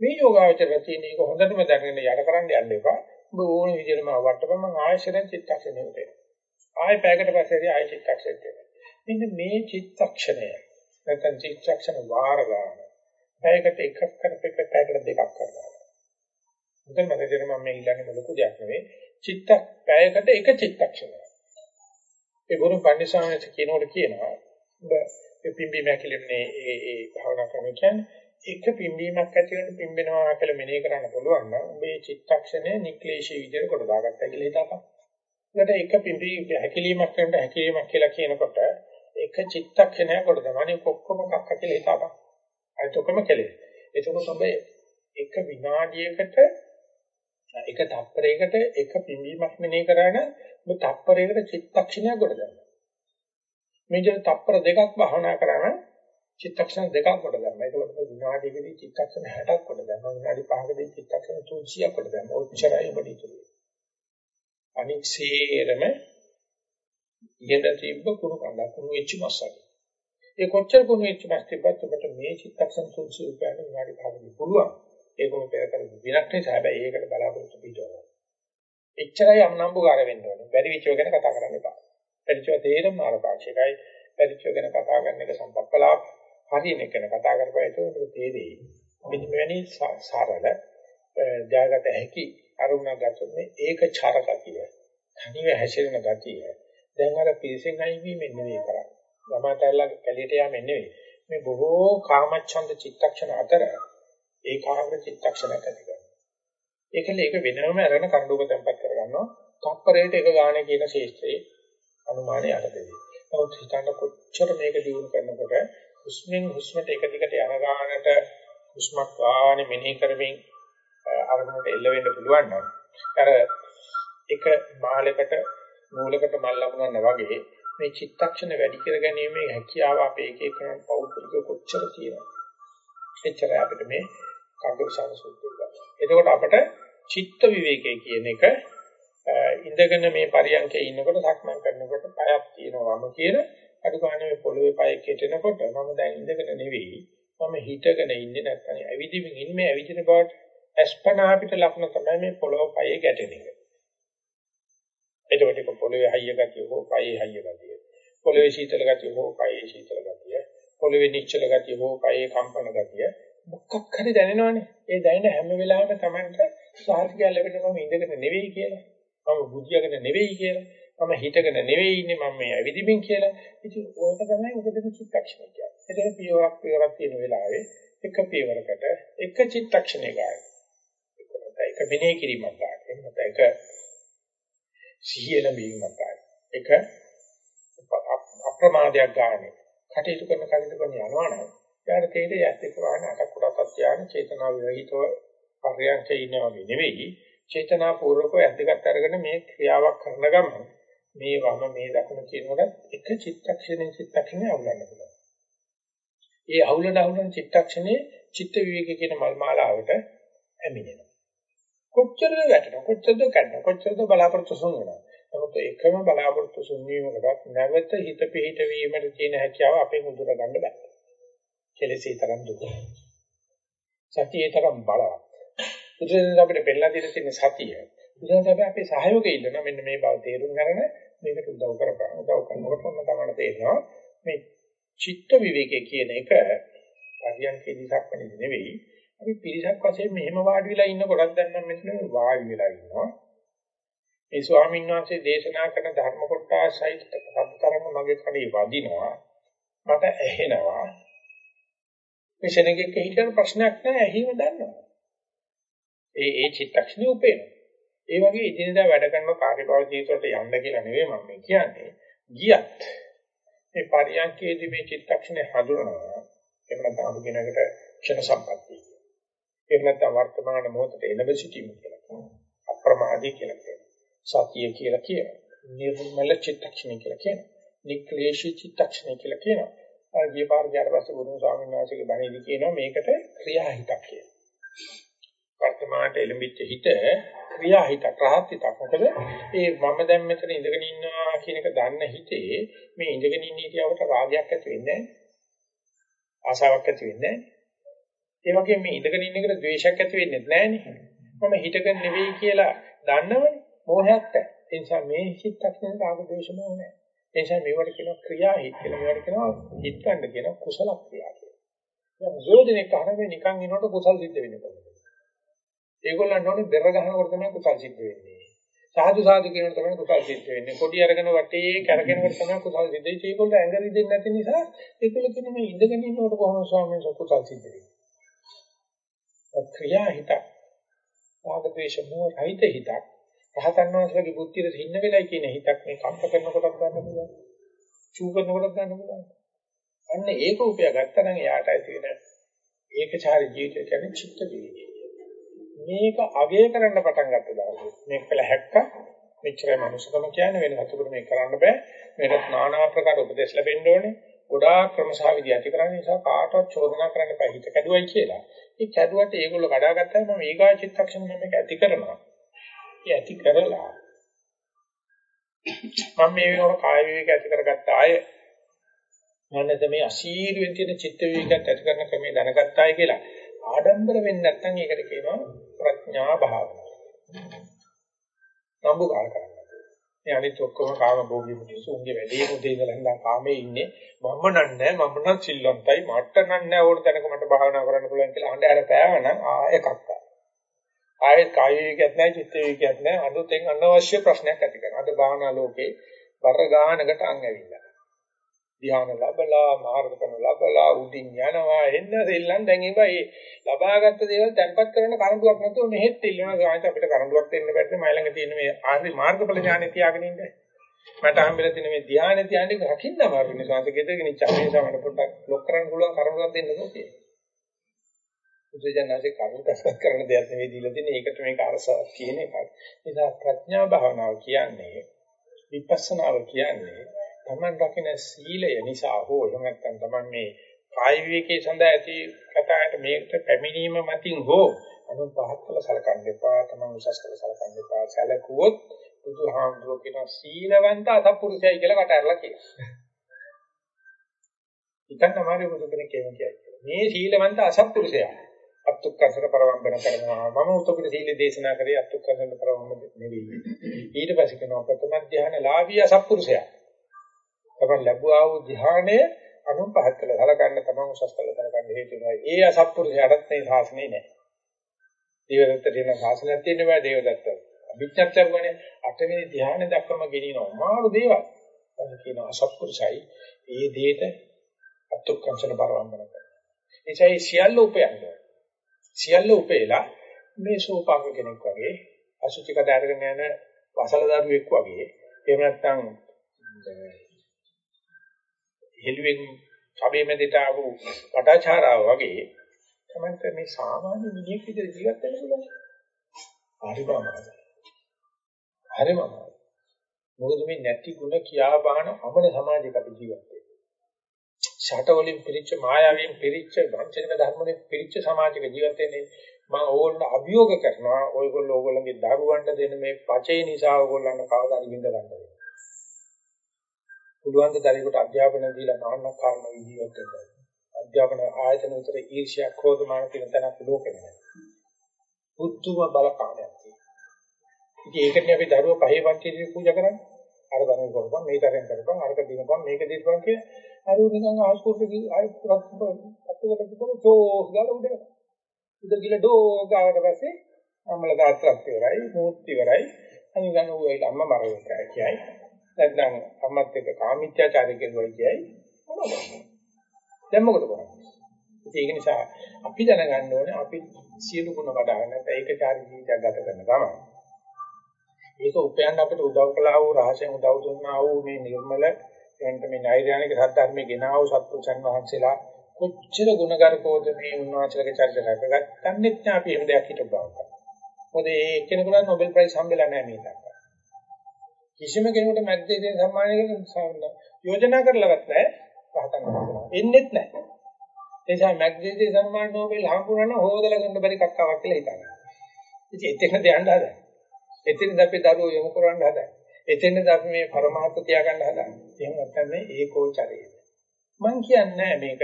මේ යෝගාවචර තියෙන එක හොඳටම දැනගෙන යට කරන්න යන්න එපා. ඔබ ඕන විදිහටම වටපම මම ආයශරෙන් චිත්තක්ෂණයට එනවා. ආය පැයකට පස්සේ ආය චිත්තක්ෂණයට එනවා. මෙන්න මේ චිත්තක්ෂණය නැත්නම් චිත්තක්ෂණ වාර ගන්න පැයකට එකක් කරපෙක පැයකට දෙකක් කරනවා. මුතන මැදගෙන මම මේ ඉල්ලන්නේ ලොකු දෙයක් නෙවෙයි. චිත්ත පැයකට එක චිත්තක්ෂණයක්. ඒ ගුරු පන්සිවාමයේ කියනකොට කියනවා ඔබ පිම්බීම ඇකිලෙන්නේ ඒ ඒ භාවනා ක්‍රම කියන්නේ එක පිම්බීමක් ඇති වෙන පිම්බෙනවා කියලා මෙනෙහි කරන්න පුළුවන් නම් මේ චිත්තක්ෂණය නික්ලේශී විදිහට කොට දාගත්තා කියලා හිතපන්. ඊට එක පිම්බී හැකිලීමක් කරනට හැකිලීමක් කියලා කියනකොට එක චිත්තක්ෂණයක් කොට දානවා. ඔක්කොම කක්ක කියලා හිතපන්. අනිත් ඔක්කොම කෙලෙස්. එතකොට ඔබ එක විනාඩියකට එක තප්පරයකට එක පිම්බීමක් මෙනේ කරාන ඔබ තප්පරයකට චිත්තක්ෂණයක් ගොඩ ගන්නවා. මේ විදිහට තප්පර දෙකක් භාවනා කරාම චිත්තක්ෂණ දෙකක් කොට ගන්නවා. ඒකවල විනාඩියකදී චිත්තක්ෂණ 60ක් කොට ගන්නවා. විනාඩි 5කදී චිත්තක්ෂණ 300ක් කොට ගන්නවා. ඔච්චරයි ඔබට ඉතුරු. අනික් සේරම ඉගෙන තිබ්බ කුණු කඳ කුණු වෙච්ච මස්සක්. ඒ කොච්චර කුණු වෙච්ච මස් තිබ්බත් ඔබට මේ චිත්තක්ෂණ 300 ගන්න විනාඩි 5කදී පුළුවන්. ඒකම පෙර කර විරක් නිසා හැබැයි ඒකට බලාපොරොත්තු පිටවනවා. එච්චරයි අම්නම්බුකාර වෙන්න ඕනේ. බැරි විචෝ ගැන කතා කරන්න එපා. පරිචය තේරෙම ආරපාක්ෂිකයි. පරිචය ගැන කතා කරන එක සම්පප්පලාප හරියන එක ගැන කතා කරපුවා ඒක තේරෙයි. මෙන්න මෙවැනි සරල ජාගත හැකි අරුණ ගතොත් මේ ඒක චාර ගතිය. තනිව හැසිරෙන ගතිය. දැන් අර පිරිසෙන් අයින් වීමෙන් නෙවෙයි කරන්නේ. ළමාතල්ලා කැලියට යෑමෙන් නෙවෙයි. මේ බොහෝ කාමච්ඡන්ද චිත්තක්ෂණ අතර ඒකාග්‍ර චිත්තක්ෂණයක් ඇති කරනවා. ඒකල ඒක වෙනම අරගෙන කණ්ඩුක තැම්පත් කරගන්නවා. තප්පරයට එක ගානේ කියන ශේෂ්ත්‍රයේ අනුමානය යටතේදී. නමුත් හිතන්න කොච්චර මේක දිනු කරනකොට හුස්මෙන් හුස්මට එක දිගට යන ගානට හුස්මක් වානේ මෙනෙහි කරමින් අරමුණට එල්ල වෙන්න පුළුවන් නම් අර එක මාලයකට මූලකට මල් ලබනවා වගේ මේ චිත්තක්ෂණ වැඩි කර ගැනීමේ හැකියාව අපේ එක එක පෞද්ගලික කොච්චර තියෙනවද එච්චර අපිට මේ කම්පිටේෂන් සූත්‍රය ගන්න. එතකොට අපිට චිත්ත විවේකයේ කියන එක ඉඳගෙන මේ පරියන්කේ ඉන්නකොට සක්මන් කරනකොට පයක් තියෙනවම කියන අදුගානේ මේ පොළවේ පය කෙටෙනකොට මම දැන් ඉඳගෙන නෙවෙයි මම හිටගෙන ඉන්නේ නැත්නම් ඇවිදිමින් ඉන්නේ මේ ඇවිදින බවට අස්පනා අපිට ලක්ෂණ තමයි මේ පොළව පයේ ගැටෙන එක. එතකොට ඒක පොළවේ හයිය ගතිය හෝ පයේ හයිය ගතිය. පොළවේ සීතල ගතිය හෝ පයේ සීතල ගතිය. පොළවේ නිශ්චල ගතිය හෝ පයේ කම්පන ගතිය. මොකක් හරි දැනෙනවනේ. ඒ දැනෙන හැම වෙලාවෙම Tamanට සාහිත්‍ය ලැබෙන්නේ මම ඉඳගෙන නෙවෙයි කියලා. මම බුද්ධියගෙන නෙවෙයි කියලා. මම හිතගෙන නෙවෙයි ඉන්නේ මම මේ ඇවිදිමින් කියලා. ඉතින් ඕක තමයි උපදින චිත්තක්ෂණය කියන්නේ. එතන පියවරක් පියවරක් තියෙන වෙලාවේ එක පියවරකට එක චිත්තක්ෂණය ගන්න. ඒක මෙනෙහි කිරීමක් ගන්න. එහෙම නැත්නම් එක සිහිය ලැබීමක් ගන්න. එක අප්‍රමාදයක් ගන්න. කටයුතු කරන කටයුතු කරන යනවා නම් ඊට තේරෙයි ඇත්ත එක වාහන අටක් කොටක් ධානය චේතනාව විරහිතව පර්යන්කේ ඉන්නා වගේ නෙවෙයි චේතනා පූර්වකව ඇද්දගත් අරගෙන මේ ක්‍රියාවක් කරන ගමන් මේ වම මේ දකුණ කියනකොට එක චිත්තක්ෂණයෙන් චිත්තක්ෂණය අවුලන්න පුළුවන්. ඒ අවුලන අවුලන චිත්තක්ෂණේ චිත්ත විවේක කියන මල් මාලාවට ඇමිනෙනවා. කොච්චරද වැටෙනවා කොච්චරද කඩනවා කොච්චරද බලාපොරොත්තු සුන් වෙනවා. නමුත් එකම බලාපොරොත්තු සුන් වීමකටත් නැවත හිත පිහිට වීමට තියෙන හැකියාව අපෙන් උදුර ගන්න බෑ. කෙලෙසේ තරම් දුක. සතියේ තරම් බලවත්. බුදුරජාණන් අපිට පෙන්නලා දෙන තියෙන සතිය. බුදුරජාණන් අපේ සහයෝගය ඉල්ලනවා මෙන්න මේ බව තේරුම් ගන්න මේකට උදව් කරපන්. උදව් කරනකොට මම තමයි තේරෙනවා මේ චිත්ත විවේකයේ කියන එක පරියන්කේදී සක්මණේ නෙවෙයි. අපි පිරිසක් වශයෙන් මෙහෙම වාඩි වෙලා ඉන්න කොටක් දැන් මම මෙතන වාඩි වෙලා ඉන්නවා. ඒ ස්වාමීන් වහන්සේ දේශනා කරන ධර්ම කොටසයි සම්තරම මගේ කඩේ වදිනවා. මට ඇහෙනවා. මේ ශරණෙක හිටියන ප්‍රශ්නයක් නැහැ ඇහිම දන්නවා. ඒ ඒ චිත්තක්ෂණය උපේනවා. ඒ වගේ ඉදිනදා වැඩ කරන කාර්යබහුල ජීවිතවලට යන්න කියලා නෙවෙයි මම මේ කියන්නේ. ගියත් මේ පරියන්කේදී මේ චිත්තක්ෂණය හඳුනනවා. එහෙම නැත්නම් අපි කෙනෙකුට ක්ෂණ සම්පත්තිය. එහෙම නැත්නම් වර්තමාන මොහොතේ එළඹ සිටීම කියලා කියනවා. අප්‍රමාදී කියලා කියනවා. සතිය කියලා කියනවා. නිර්මල චිත්තක්ෂණය කියලා කියනවා. නික්ලේශී චිත්තක්ෂණය කියලා කියනවා. අර ගිය පාර ගියාට පස්සේ ගුරු ස්වාමීන් වහන්සේගේ බණේදී කියනවා මේකට ක්‍රියාහිතක් කියලා. වර්තමානට එළඹිච්ච හිත ක්‍රියාහිතක් රහත් හිතක්. මොකද ඒ මම දැන් මෙතන ඉඳගෙන ඉන්නවා කියන එක දන්න හිතේ මේ ඉඳගෙන ඉන්න හිතියවට රාගයක් ඇති වෙන්නේ නැහැ. ආසාවක් ඇති වෙන්නේ නැහැ. ඒ වගේම මේ ඉඳගෙන ඉන්න එකට ද්වේෂයක් ඇති වෙන්නේ නැහැනේ. මම හිතගෙන නෙවෙයි කියලා දන්නවනේ. මොහයක් නැහැ. ඒ නිසා මේ චිත්තක්ෂණය රාග ද්වේෂ මොහ නැහැ. ඒ නිසා මේවට කියනවා ක්‍රියා හිත කියලා. මේවට කියනවා හිත ගන්න කියන කුසල ක්‍රියා කියලා. දැන් යෝජනෙක අහන්නේ නිකන් ඉනකොට කුසල් සිද්ධ වෙන්නේ කොහොමද? ඒගොල්ලන්ට ඕනේ බෙර ගහනකොට තමයි කුසල් සිද්ධ වෙන්නේ. සාදු සාදු කියනකොට තමයි කුසල් සිද්ධ වෙන්නේ. කොඩි අරගෙන වටේ කරගෙනකොට තමයි කුසල් සිද්ධ වෙන්නේ. ඒගොල්ලෝ ඇඟ රිදෙන්නේ නැති නිසා ඒගොල්ලෝ කියන මේ ඉඳගෙන ඉන්නකොට කොහොමද ස්වාමීන් වහන්සේ කුසල් සිද්ධ වෙන්නේ? ක්‍රියා හිත. ආගදේශ මොහ රහිත හිතක්. රහතන් වහන්සේගේ බුද්ධියට හින්න වෙලයි කියන හිතක් මේ කම්ප කරනකොටත් ගන්න පුළුවන්. චූ කරනකොටත් ගන්න පුළුවන්. අන්න ඒක උපයා ගත්තා නම් එයාට ඇති වෙන ඒකචාර ජීවිතය කියන්නේ චිත්ත විවිධය. මේක අගය කරන්න පටන් ගත්ත දවසේ මේක කළ හැක්ක මෙච්චරයි මනුස්සකම කියන්නේ වෙන හතුකට මේක කරන්න බෑ මේකට নানা ආකාර උපදෙස් ලැබෙන්න ඕනේ ගොඩාක් ක්‍රමසහවිදි ඇති කරන්න නිසා කාටවත් චෝදනා කරන්න බෑ හිත කැඩුවයි කියලා. ඒ කැඩුවට ඒගොල්ලෝ කඩාගත්තාම මම ඊගා චිත්තක්ෂණ මම මේක ඇති කරනවා. ඒ ඇති කරලා මම මේ වෙනකොට කාය විවේක ඇති කරගත්ත අය මනස මේ අශීර්වෙන් තියෙන චිත්ත විවේකත් ඇති කරන ක්‍රමේ දැනගත්තායි කියලා ආඩම්බර වෙන්නේ නැත්නම් ඒකට කියනවා ප්‍රඥා භාවනාව. නම්බුකාර කරනවා. මේ අනිත් ඔක්කොම කාම භෝගී මිනිස්සු උන්ගේ වැඩේ මුදේ ඉඳලා ඉඳන් කාමේ ඉන්නේ මම නන්නේ මම නම් සිල්වන්තයි මට නන්නේ ඕන තැනක මට භාවනා කරන්න පුළුවන් කියලා අඬ ඇර පෑවනම් ආයෙ කක්කා. ආයෙත් කාය විවේකයක් නැහැ චිත්ත විවේකයක් නැහැ. අඳුතෙන් අනවශ්‍ය ප්‍රශ්නයක් ඇති කරනවා. අද භාවනා ලෝකේ බර ගානකට අං ඇවිල්ලා. ධ්‍යාන ලැබලා මාර්ගඵල ලැබලා උඩින් යනවා. එන්න දෙල්ලන් දැන් ඒක ඒ ලබාගත් දේවල් තැම්පත් කරන කරඬුවක් නැතුව මෙහෙත් ඉල්ලනවා ගායත අපිට කරඬුවක් දෙන්න බැරිද මයි ළඟ තියෙන මේ ආර්ය මාර්ගඵල ඥානෙ තියාගෙන ඉන්න. මට හම්බෙලා තියෙන මේ ධ්‍යානෙ තියාගෙන රකින්න අමාරු නිසා අත ගෙදරගෙන ඉච්චා මේ සමහර පොඩ්ඩක් ලොක් කරන්න පුළුවන් කරඬුවක් දෙන්න ඕකේ උදේජනසේ කරුණාකර කරන දෙයක් නෙවෙයි දීලා තියෙන්නේ ඒකට මේක අරසාවක් කියන එකයි. නිසා ප්‍රඥා භාවනාව කියන්නේ විපස්සනාව කියන්නේ තමන් රකින්න සීලය නිසා හෝ එහෙම නැත්නම් තමන් මේ කාය විවේකයේ සඳහා ඇති කතාවට මේකට පැමිණීම මතින් හෝ අනු පහත් කළ සලකන්න එපා තමන් උසස් කළ සලකන්න එපා සැලකුවොත් බුදුහාමුදුරුවෝ කියන සීලවන්ත අසත්පුරුෂයයි කියලා කට ඇරලා කියනවා. ඉතින් තමයි බුදු කෙනෙක් කියන්නේ. මේ සීලවන්ත අසත්පුරුෂයා අත්ුක්කසර පරවම්බන කරනවා මම උතපිට සීල දේශනා කරේ අත්ුක්කසර පරවම්බන නෙවෙයි ඊට පස්සේ කියනවා ප්‍රථම ධ්‍යාන ලාභී අසත්පුරුෂයා තමන් ලැබුවා වූ ධ්‍යානය අනුන් පහත් කළ හලගන්න තමන් උසස් කළ කරගන්න හේතු වෙනවා. ඒ අසත්පුරුෂයාටත් මේ ශාසනේ නැහැ. දේවදත්ත දෙන ශාසනයක් තියෙන බෑ දේවදත්ත. අභිඥාත් ලැබුණේ අටවෙනි ධ්‍යාන දක්වම ගෙනිනවා. මාරු දේවල්. අද කියන අසත්පුරුෂයි ඒ දෙයට අත්ුක්කංශන බරවම්බන කරනවා. එසේ සියල්ල උපයන්නේ. සියල්ල උපේලා මේ සෝපාංග කෙනෙක් වගේ අසුචි කඩ අරගෙන යන වසල දරුවෙක් වගේ එහෙම නැත්නම් හෙළුවෙන් කබේ මැදට ආපු පටාචාරාව වගේ තමයි මේ සාමාන්‍ය මිනිහෙක් විදිහට ජීවත් වෙන්න පුළුවන්. හරිම අමාරුයි. හරිම අමාරුයි. මොකද මේ නැති ಗುಣ කියා බහන අමන සමාජයක අපි ජීවත් වෙන්නේ. ෂටවලින් පිරිච්ච මායාවෙන් පිරිච්ච වංචනික ධර්මවලින් පිරිච්ච සමාජයක ජීවත් වෙන්නේ මම ඕගොල්ලෝ අභියෝග කරනවා ඔයගොල්ලෝ ඕගොල්ලන්ගේ දරුවන්ට දෙන මේ පචේ නිසා ඕගොල්ලන්ට කවදාද විඳ ගන්න වෙන්නේ. පුළුවන් ද දරුවෙකුට අධ්‍යාපනය දීලා මාන්නක් කාරණ විදියට වෙන්න. අධ්‍යාපන ආයතන විතර ඊර්ෂ්‍යා ක්‍රෝධ මාන කියන තැනක් ලෝකෙ නැහැ. පුදුම බලකාමයක් තියෙනවා. ඉතින් ඒකනේ අපි දරුවෝ පහේ පන්තියේ පූජා කරන්නේ. අර ධනෙ කරපන් මේ තරෙන් කරපන් අරක දිනපන් මේක දිනපන් කිය අර නිකන් ආස්කෝට් ගිහ ආයි අත්තුකට තිබුණ චෝස් ගාලා උඩ උඩ ගිල ඩෝ ගාවට පස්සේ අම්මලා තාත්තත් ඉවරයි මූත් ඉවරයි අනිගන් ඌ අම්මා මරවෙන්න කියයි නැත්නම් අම්මත් එක්ක කාමීත්‍යාචාරය කෙරුවයි කියයි මොනවද? දැන් මොකද කරන්නේ? ඒක නිසා අපි දැනගන්න ඕනේ අපි සියලු ගුණ වඩාගෙන නැත්නම් ඒකචාරී ජීවිතයක් ගත කරන ගමන්. ඒක උපයන්න අපිට උදව් කළා වූ රහසෙන් උදව් දුන්නා වූ මේ නිර්මල එන්ට මේ නෛර්යානික සත්‍යර්මයේ ගෙනා වූ සත්පුරුෂයන් වහන්සේලා කොච්චර ගුණගරුකෝද මේ උන්වහන්සේලගේ චරිත රැකගත්තන්නෙත් අපි එහෙම දෙයක් හිතව බව. මොකද ඒ කෙනෙකුට නොබෙල් ප්‍රයිස් හම්බෙලා නැහැ මේ තරම්. කිසිම කෙනෙකුට මැද්දේ දෙන සම්මානයකට යෝජනා කරලවත් නැහැ රහතන් වහන්සේලා. එන්නෙත් නැහැ. ඒ නිසා මැද්දේ දෙන සම්මාන නෝබෙල් හම්බුනා නම් හොදලා ගන්න බැරි කක්කාවක් කියලා හිතනවා. ඉතින් එතෙන් දෙයන්න හදා. එතෙන්ද අපි දරුවෝ යොමු කරන්න හදා. එතෙන්ද අපි මේ පරමාර්ථ තියාගන්න හදා. එහෙම නැත්නම් මේ ඒකෝචරය. මම කියන්නේ මේක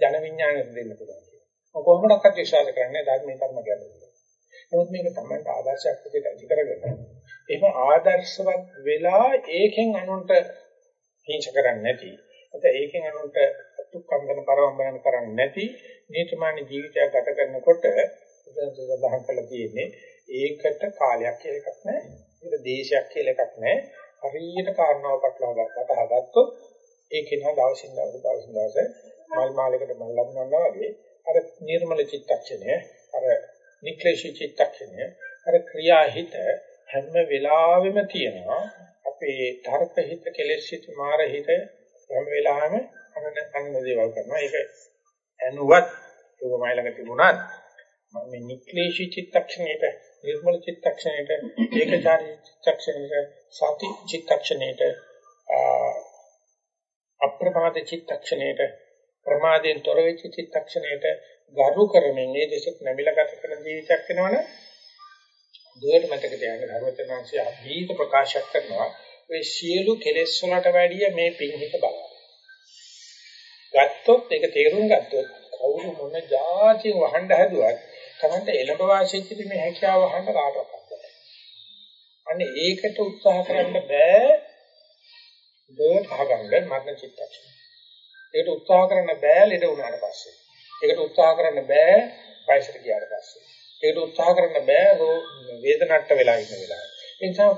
ජන විඥාණයට දෙන්න පුළුවන් කියලා. මම කොහොමඩක්වත් විශ්වාස කරන්නේ ධර්මයේ කර්ම ගැන. නමුත් මේක තමයි ආදර්ශයක් විදිහට ඇති කරගෙන එහෙම ආදර්ශවත් වෙලා ඒකෙන් අනුන්ට හිංස කරන්නේ නැති නැත්නම් ඒකෙන් අනුන්ට අතුක්කම්බන පරවම්බන කරන්නේ නැති නිර්මාණ ජීවිතයක් ගත කරනකොට සඳහන් කළා තියෙන්නේ ඒකට කාලයක් කියලා එකක් නැහැ ඒක දේශයක් කියලා එකක් නැහැ. හරියට කාරණාව පටලවා ගන්නට හදත්තොත් ඒකේ නා දවසින් දවස දවසින් දවස මල් මාලයකට මල් ලබනවා වගේ. අර නිර්මල චිත්තක්ෂණය අර නික්ලේශී චිත්තක්ෂණය අර ක්‍රියාහිත හැම වෙලාවෙම තියෙනවා. අපේ තර්ක හිත කෙලෙස් හිත මාර හිත හැම වෙලාවෙම අනන අනන දේවල් කරනවා. ඒක ඇනුවත් ඒක මයි ළඟ තිබුණත් මම මේ නික්ලේශී චිත්තක්ෂණයට නිර්මල චිත්තක්ෂණයට ඒකචාරී චිත්තක්ෂණයට සති චිත්තක්ෂණයට අප්‍රමාද චිත්තක්ෂණයට ප්‍රමාදයෙන් තොර වෙච්ච චිත්තක්ෂණයට ගරු කරමින් මේ දෙසත් නැමිලා ගත කරන ජීවිතයක් වෙනවනේ දුවට මතක තියාගන්න හරවතනාංශය අභීත ප්‍රකාශ කරනවා ඒ සියලු කෙලෙස් වලට වැඩිය මේ පිංහිත බලය. ගත්තොත් ඒක තේරුම් ගත්තොත් කවුරු මොන જાතියෙන් වහන්න හැදුවත් තමන්ට එළඹ වාසියෙච්ච මේ හැකියාව වහන්න කාටවත් බෑ. අනේ ඒකට උත්සාහ කරන්න බෑ. දෙවට අහගන්න මරණ චිත්තක්ෂණ. ඒකට උත්සාහ කරන්න බෑ ලෙඩ වුණාට පස්සේ. ඒකට උත්සාහ කරන්න බෑ වයසට ගියාට පස්සේ. ඒකට උත්සාහ කරන්න බෑ වේදනට්ට වෙලා ඉන්න වෙලාව. ඒ නිසා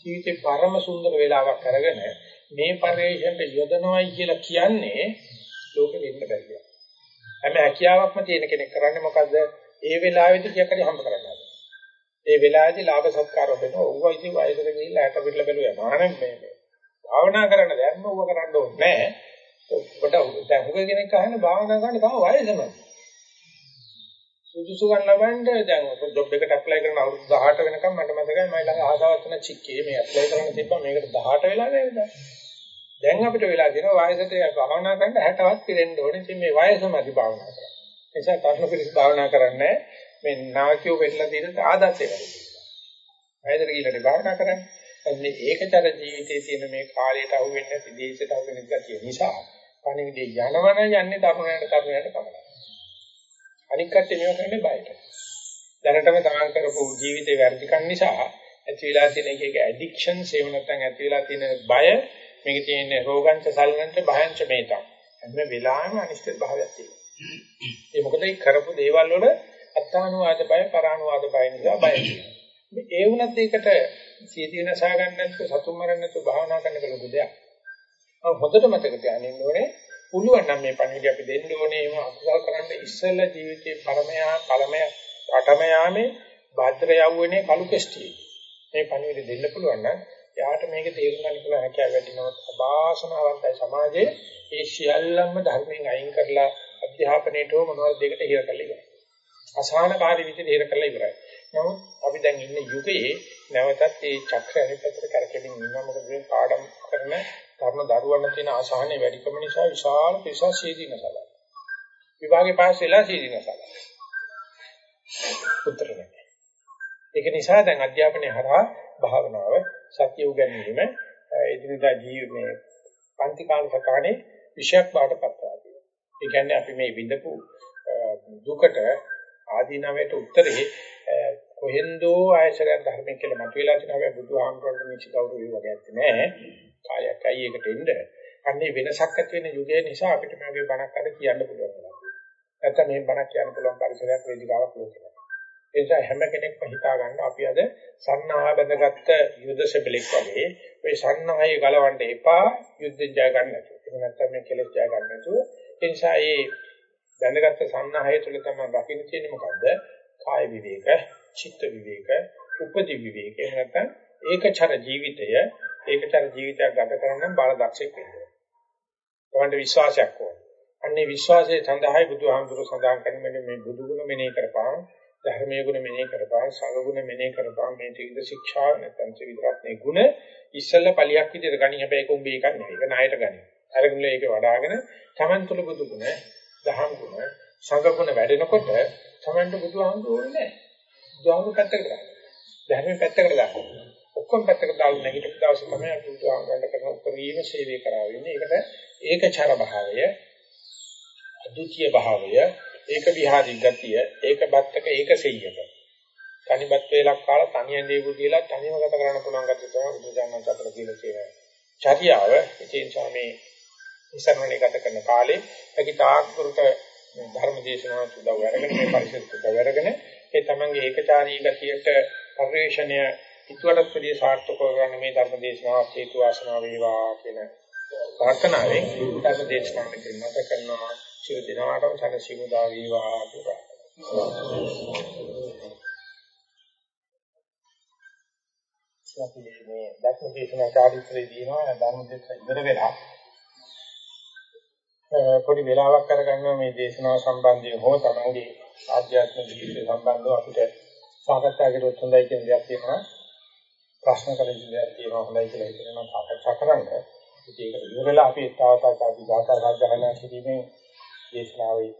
ජීවිතේ පරම සුන්දර වෙලාවක් අරගෙන මේ පරිශ්‍රයට යොදනවයි කියලා කියන්නේ ලෝකෙ වෙන්න බැහැ. හැම හැකියාවක්ම තියෙන කෙනෙක් කරන්නේ මොකද්ද? ඒ වෙලාවේදී කියකරි හම්බ කරගන්නවා. ඒ වෙලාවේදී ලාභ සත්කාර වෙනවා. ඌව ඉතින් වයසට ගිහිල්ලා ඇට පිටල බැලුවා. මානෙ මේ මේ. භාවනා කරන්න දැම්ම ඌව කරන්න ඕනේ නැහැ. කොට දැන් හුඟ කෙනෙක් අහන්නේ භාවනා කරන්න තව වයසම. සුදුසු ගන්න ලබන්න දැන් ජොබ් එකට ඇප්ලයි කරන අවුරුදු 18 වෙනකම් මට මතකයි මම ළඟ ආසාවක් තියෙන චික්කේ මේ ඇප්ලයි කරන්න තිබ්බා මේකට 18 වෙලා නේද? දැන් අපිට වෙලා දෙනවා වයසට භාවනා කරන්න 60වත් පිරෙන්න ඕනේ. ඉතින් මේ වයසමදි භාවනා කරන්න. ඒ නිසා තරුණ පිරිස භාවනා කරන්නේ මේ නාකියෝ වෙట్లా තියෙන ආදර්ශය වැඩි. වයසට ගිහිල්ලා භාවනා කරන්නේ. මේ ඒකතර ජීවිතයේ තියෙන මේ කාලයට අහු වෙන්නේ නැති දේශයට අහු වෙන ගතිය නිසා පණිවිඩය යනවන යන්නේ තරුණයන්ට තරුණයන්ට පමණයි. අනික් කට්ටිය මේව කරන්නේ බයට. දැනටම තමන් කරපු ජීවිතේ වැරදිකම් නිසා ඇති වෙලා තියෙන එක එක ඇඩික්ෂන්ස් එහෙම නැත්නම් ඇති වෙලා තියෙන බය මේක තියෙන රෝගංච සල්ලංච භයංච මේතක්. හැම වෙලාවෙම අනිෂ්ට භාවයක් තියෙනවා. ඒ මොකද ඒ කරපු දේවල් වල අත්තානුවාද බය පරානුවාද බය නිසා බය තියෙනවා. ඒ වුණත් ඒකට සියදී නසා ගන්න නැතුව සතුම් මරන්න නැතුව භාවනා කරන්න ලොකු දෙයක්. හොඳට මතක තියාගන්න ඕනේ පුළුවන් නම් මේ පණිවිඩය අපි දෙන්න ඕනේ එහෙම අකුසල් කරන්න ඉස්සෙල්ල ජීවිතේ පරමයා පළමය පඨම යාමේ භද්‍ර යවුවනේ කලු කෙස්ටි මේ පණිවිඩය දෙන්න පුළුවන් නම් යාට මේක තේරුම් ගන්න පුළුවන් හැකියාව වැඩිනවත් අභාසනාවන්තයි සමාජයේ ඒ සියල්ලම ධර්මයෙන් අයින් කරලා අධ්‍යාපනයේට මොනවද දෙකට හිර කරලා ඉවරයි අසහනකාරී විදිහට හිර කරලා ඉවරයි නමුත් අපි දැන් ඉන්න යුගයේ නැවතත් මේ චක්‍ර අනිත් පැත්තට කරකෙමින් ඉන්නවා මොකද මේ පාඩම් කරන ධර්ම දරුවන් තියෙන ආසාහනේ වැඩිකම නිසා විශාල පිරිසක් සීදීනසල. විභාගේ පාස් වෙලා සීදීනසල. උත්තර නැහැ. ඒක නිසා දැන් අධ්‍යාපනයේ හරහා භාවනාව සත්‍ය උගන්වීම එදිනදා ජීවිතයේ පන්ති කාල සකානේ විෂයක් බාටපත් වෙනවා. ඒ කියන්නේ අපි මේ විඳපු දුකට ආදීනවයට උත්තරේ කොහෙන්දෝ ආයශරයක් ධර්මයෙන් කියලා මතුවලා තියෙනවා. හැබැයි බුදුහාමුදුරන්ගේ මේ කවුරු ඒ වගේ ඇත්තේ නැහැ. කායයක් ඇයි ඒකට එන්න. අන්නේ වෙනසක් ඇති වෙන යුගය නිසා අපිට මේ වගේ බණක් අද කියන්න පුළුවන් වෙනවා. නැත්නම් මේ බණක් කියන්න පුළුවන් පරිසරයක් වේදිකාවක් ලෝකෙට. ඒ නිසා හැම කෙනෙක්ම හිතා ගන්න අපි අද සන්නාහ බඳගත්ත යුද්ධ සෙබලෙක් වගේ මේ සන්නාහය ගලවන්න එපා යුද්ධ ජය ගන්න නැතුව. එහෙම නැත්නම් මේ කෙලෙස් ජය ගන්න නැතුව. ඒ නිසා මේ බඳගත්ත සන්නාහය තුළ තමයි රකින්න තියෙන්නේ මොකද්ද? කාය විවේක, චිත්ත විවේක, උපදි විවේක. එහෙම නැත්නම් ඒකචර ජීවිතය ඒකතර ජීවිතයක් ගත කරන්න බල දක්ෂෙක් වෙන්න ඕනේ. තමන්ට විශ්වාසයක් ඕනේ. අන්නේ විශ්වාසයේ සඳහායි බුදුහාමුදුරුවෝ සඳහන් කරන්නේ මේ බුදු ගුණ මෙනෙහි කරපාන, ධර්මයේ ගුණ මෙනෙහි කරපාන, සංඝ ගුණ මෙනෙහි කරපාන මේ ත්‍රිවිධ ශික්ෂා නැත්නම් ත්‍රිවිධ රත්නේ ගුණ ඉස්සෙල්ල පලියක් විදිහට ගනි හැබැයි ඒක උඹේ එකක් නෙවෙයි. ඒක ණයට ගනි. අරගෙන ඒක වඩාගෙන තමන් තුළ බුදු ගුණ, දහම් ගුණ, සංඝ ගුණ වැඩෙනකොට තමන්ට බුදුහාමුදුරුවෝ ඕනේ නැහැ. බුදුහාමුදුරුවෝ පැත්තකට දාන්න. ධර්මයේ පැත්තකට දාන්න. ඔක්කොම පැත්තකට දාලා නැගිටපු දවසේ තමයි අපි උදාහරණ කරන උපරිම සේවය කරා වෙන්නේ. ඒකට ඒකචර භාවය, අද්විතීය භාවය, ඒක විහාරී ගතිය, ඒක බත්තක ඒක සෙය්‍යක. තනිපත් වේලක් කාලා තනියෙන් දේවු කියලා තනියම ගත කරන්න පුළුවන් ගතිය තමයි බුදුජානක අතර කියලා කියන චර්යාව. ඉතින් සාමේ ඉස්සරහනේ ගත කරන කාලේ ඒකී තාක්කරට ධර්ම දේශනාවට උදව් අරගෙන මේ පරිසරයට උදව් අරගෙන ඒ තමන්ගේ ඒකචාරී ගතියට පරිශ්‍රණය හිතුවටත් පිළිය සාර්ථකව ගන්න මේ ධර්ම දේශනාව හේතු වාසනා වේවා කියන ප්‍රාර්ථනාවෙන් ධර්ම දේශනාව මෙතන නැත කරනවා සිය දිනාටම සනසිමුදා වේවා කියලා. අපි මේ ධර්ම දේශනා කාර්යත්‍රයේ දිනවා ධර්ම දේශනා ඉවර වෙලා පොඩි වෙලාවක් අරගන්න මේ දේශනාව සම්බන්ධයෙන් හෝ තමන්ගේ ආධ්‍යාත්මික ජීවිතය සම්බන්ධව අපිට සාකච්ඡා කළොත් හොඳයි කියන දෙයක් තියෙනවා. ප්‍රශ්න කලින් දෙයක් තියෙනවා හොඳයි කියලා හිතනවා සාකච්ඡා කරන්න. ඉතින් ඒක ඉවරලා අපි තාවතාවත් අපි ගාථා සාධාරණ කිරීමේ දේශනාවේ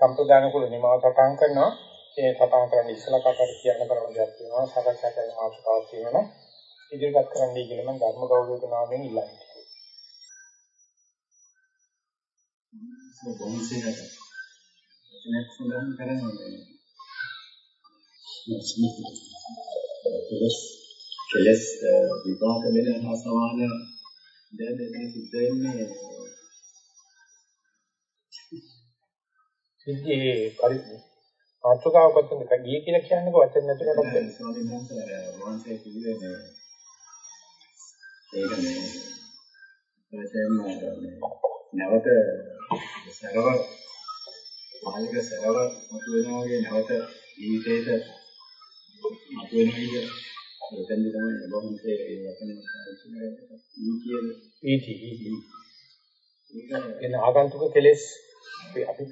සම්ප්‍රදාන කුල නිමාව සටහන් කරනවා. ඒ සටහන් කරන්න ඉස්සලා කතාවට කියන්න කරන දෙයක් තියෙනවා. සාකච්ඡා කරන අවශ්‍යතාවයක් තියෙනවා. ඉදිරිපත් කරන්නයි කියලා මම ධර්ම ගෞරවක නාමයෙන් ඉල්ලන්නේ. බොහොමසේකට වචනයක් සඳහන් කරන්නේ කෙලස් කෙලස් විපාක දෙන හා සමාන දැන් දෙන්නේ සිද්ධ වෙන්නේ සිද්ධියේ පරිදි මාතෘකාව කොතනද ගියේ කියලා කියන්නේ වචන නැතුනට බැහැ. ස්වාමීන් වහන්සේ වහන්සේ කිව්වේ මේ ඒක මේ එතෙන් නැවත සරව මාලික සරව මතු වෙනවා වගේ නැවත ජීවිතේට මතු වෙනවා කියන එතෙන්ද තමයි බොහොමසේ ඒ වචන කියන්නේ ඊටි ඊටි. එන ආගන්තුක කෙලෙස් අපි අපි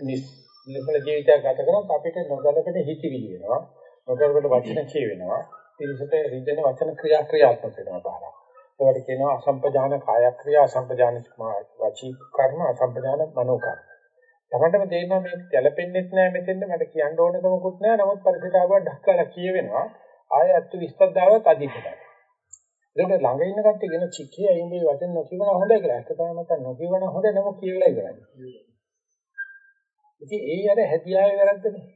නිර්මල ජීවිතයක් ගත කරොත් අපිට නොගැලපෙන හිතිවිලි වෙනවා නොගැලපෙන වචන කියවෙනවා. ඊටසට රිදෙන වචන ක්‍රියා ක්‍රියාත්මක වෙනවා බාහිර ඒවට කියනවා අසම්පජාන කාය ක්‍රියා අසම්පජාන වචී කර්ම අසම්පජාන මනෝ කර්ම. තමන්ටම තේරෙනවා මේක ගැළපෙන්නේ නැහැ මෙතෙන්ද මට කියන්න ඕනකමකුත් නැහැ නමුත් පරිසරාව ඩක්කලා කියවෙනවා ආය අත්තු 20ක් දාවත් අධිකයි. ඒකට ළඟ ඉන්න කට්ටිය කියන චිකිය අයින්ගේ වචන නොකියවන හොඳයි කියලා. ඒක තමයි මට නොකියවන හොඳ නම කියලා ඉවරයි. ඉතින් ඒ අර හැදියාවේ වැරද්දනේ.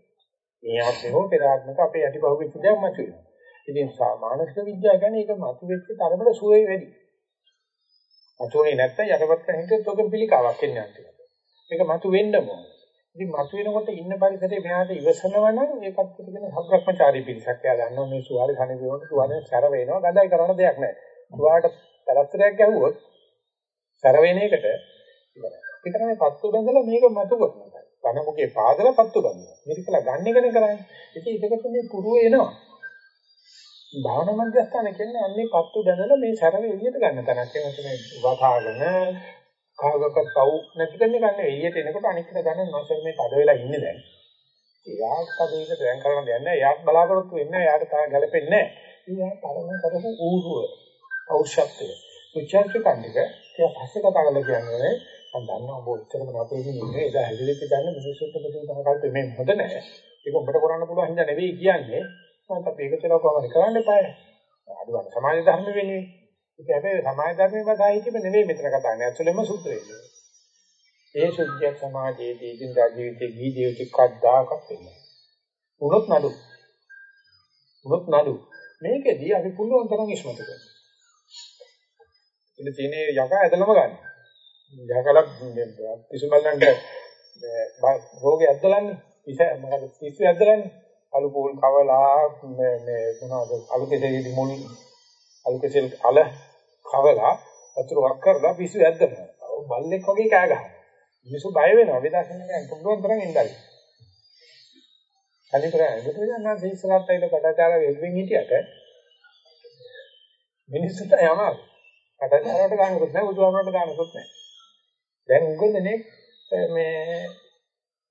මේ ආත්මේ හෝ පෙර ආත්මක අපේ යටිපහුවෙච්ච දෙයක් මතුවෙනවා. ඉතින් මානසික විද්‍යාව කියන්නේ ඒක මතුවෙච්ච තරමට සුවේ වැඩි. මතුවේ නැත්තම් යටපත් කරන හිතෙත් ඔක පිළිකාවක් එන්නේ අන්තිමට. මේක මතු වෙන්න ඕන. ඉතින් මතු වෙනකොට ඉන්න පරිසරේ මෙයාට ඉවසනවා නම් ඒකත් කියන සබ්‍රක්‍මචාරී පිරිසක්. එයා දන්නවා මේ සුවාලේ කණ වේවොත් සුවාලේ සැර වෙනවා. ගඳයි කරන්න දෙයක් නැහැ. සුවාට පළස්තරයක් ගැහුවොත් සැර වෙන එකට ඉවරයි. ඒක තමයි පත්තු බඳලා මේක මතු කරනවා. කනමුගේ පාදලා පත්තු ගන්නවා. මේක කියලා ගන්න එකනේ කරන්නේ. ඉතින් ඒකට මේ පුරුව එනවා. භාවනා මධ්‍යස්ථාන කියන්නේ අන්නේ පත්තු දැනලා මේ සැරව එළියට ගන්න තැනක්. ඒ කියන්නේ වතාගෙන කාගක තව් නැති දෙන්න ගන්න එළියට එනකොට අනිත් එක ගන්න නොසල් මේ තද වෙලා ඉන්නේ දැන්. එයාට තදේකට දැන් කරන්න දෙයක් නැහැ. එයාට බලාපොරොත්තු වෙන්නේ එයාට තා ගැලපෙන්නේ නැහැ. එයා තරම කරපු ඌරුව ඖෂධය. උච්චාරක කණ්ඩික එයා පස්සේ කතා කරලා කියන්නේ මම දන්නවා ඔබ උත්තරම අපේ ඉන්නේ එදා හැදෙලිට ගන්න මිනිස්සුන්ට මෙතන තමයි කල්පේ මේ හොඳ නැහැ. ඒක ඔබට කරන්න පුළුවන් හින්දා නෙවෙයි කියන්නේ. මම අපි ඒක කියලා කොහොමද කරන්න eBay. අඩුවක් සමාජ ධර්ම වෙන්නේ. ඒක හැබැයි සමාජ ධර්මයේ බදායිතිම නෙවෙයි මෙතන කතා කරන්නේ. ඇත්තටම සූත්‍රයේ. ඒ සුද්ධිය සමාජයේදී දිනදා ජීවිතේ ගී ජීවිතේ කද්දාකත් වෙන්නේ. උනොත් නඩු. උනොත් නඩු. මේකෙදී අපි පුළුවන් තරම් ඉස්මතු කරනවා. ඉතින් තියෙන යකා ඇදලම ගන්න. යකලා පිසුමල්ලන්ට රෝගේ ඇද්දලන්නේ. ඉත මොකද පිස්සු ඇද්දලන්නේ. අලු පොල් කවලා මේ මේ මොනවද අලු කෙසෙලි මුල් අලු කෙසෙල් අල කවලා වතුර වක් කරලා පිස්සු ඇද්දනවා. බල්ලෙක් වගේ කෑ ගහනවා. මිනිස්සු බය වෙනවා. වේදාසින්නේ පුළුවන් තරම් ඉඳලා. අනිකර බුදුරජාණන් වහන්සේ ඉස්සරහට ඇවිල්ලා කටාචාර වෙල්වෙන් හිටියට මිනිස්සුන්ට යනවා. කටාචාරයට ගන්නකොත් නැහැ බුදුහාමරට ගන්නකොත් නැහැ. දැන් උගදනේ මේ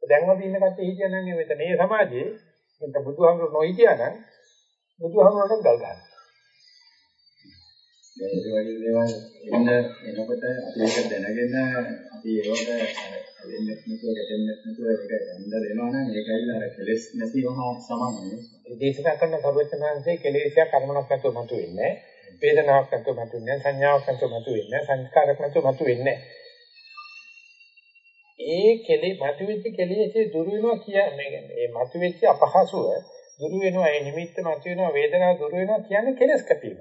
දැන්වත් ඉන්න කට්ටිය හිටියනම් මෙතන මේ සමාජයේ නැත්නම් බුදුහාමුදුරු නොහිටියා නම් බුදුහාමුදුරට ගල් ගන්න. ඒ වගේ දේවල් එන්න එනකොට අපි ඒක දැනගෙන අපි ඒවට දෙන්නේ නැතුව ගැටෙන්නේ නැතුව ඒක යන්න දෙනවා නම් ඒක ඇවිල්ලා අර කෙලස් නැතිව හා සමානයි. දේශනා කරන සර්වඥාන්සේ කෙලෙසයක් කර්මණක් නැතුව මතුවෙන්නේ වේදනාවක් නැතුව මතුවෙන්නේ සංඥාවක් නැතුව මතුවෙන්නේ සංස්කාරයක් නැතුව මතුවෙන්නේ ඒ කෙලෙ මතුවෙච්ච කෙලෙසේ දුරු වෙනවා කියන්නේ මේ මතුවෙච්ච අපහසුව දුරු වෙනවා ඒ නිමිත්ත මතුවෙනවා වේදනාව දුරු වෙනවා කියන්නේ කෙලස් කැපීම.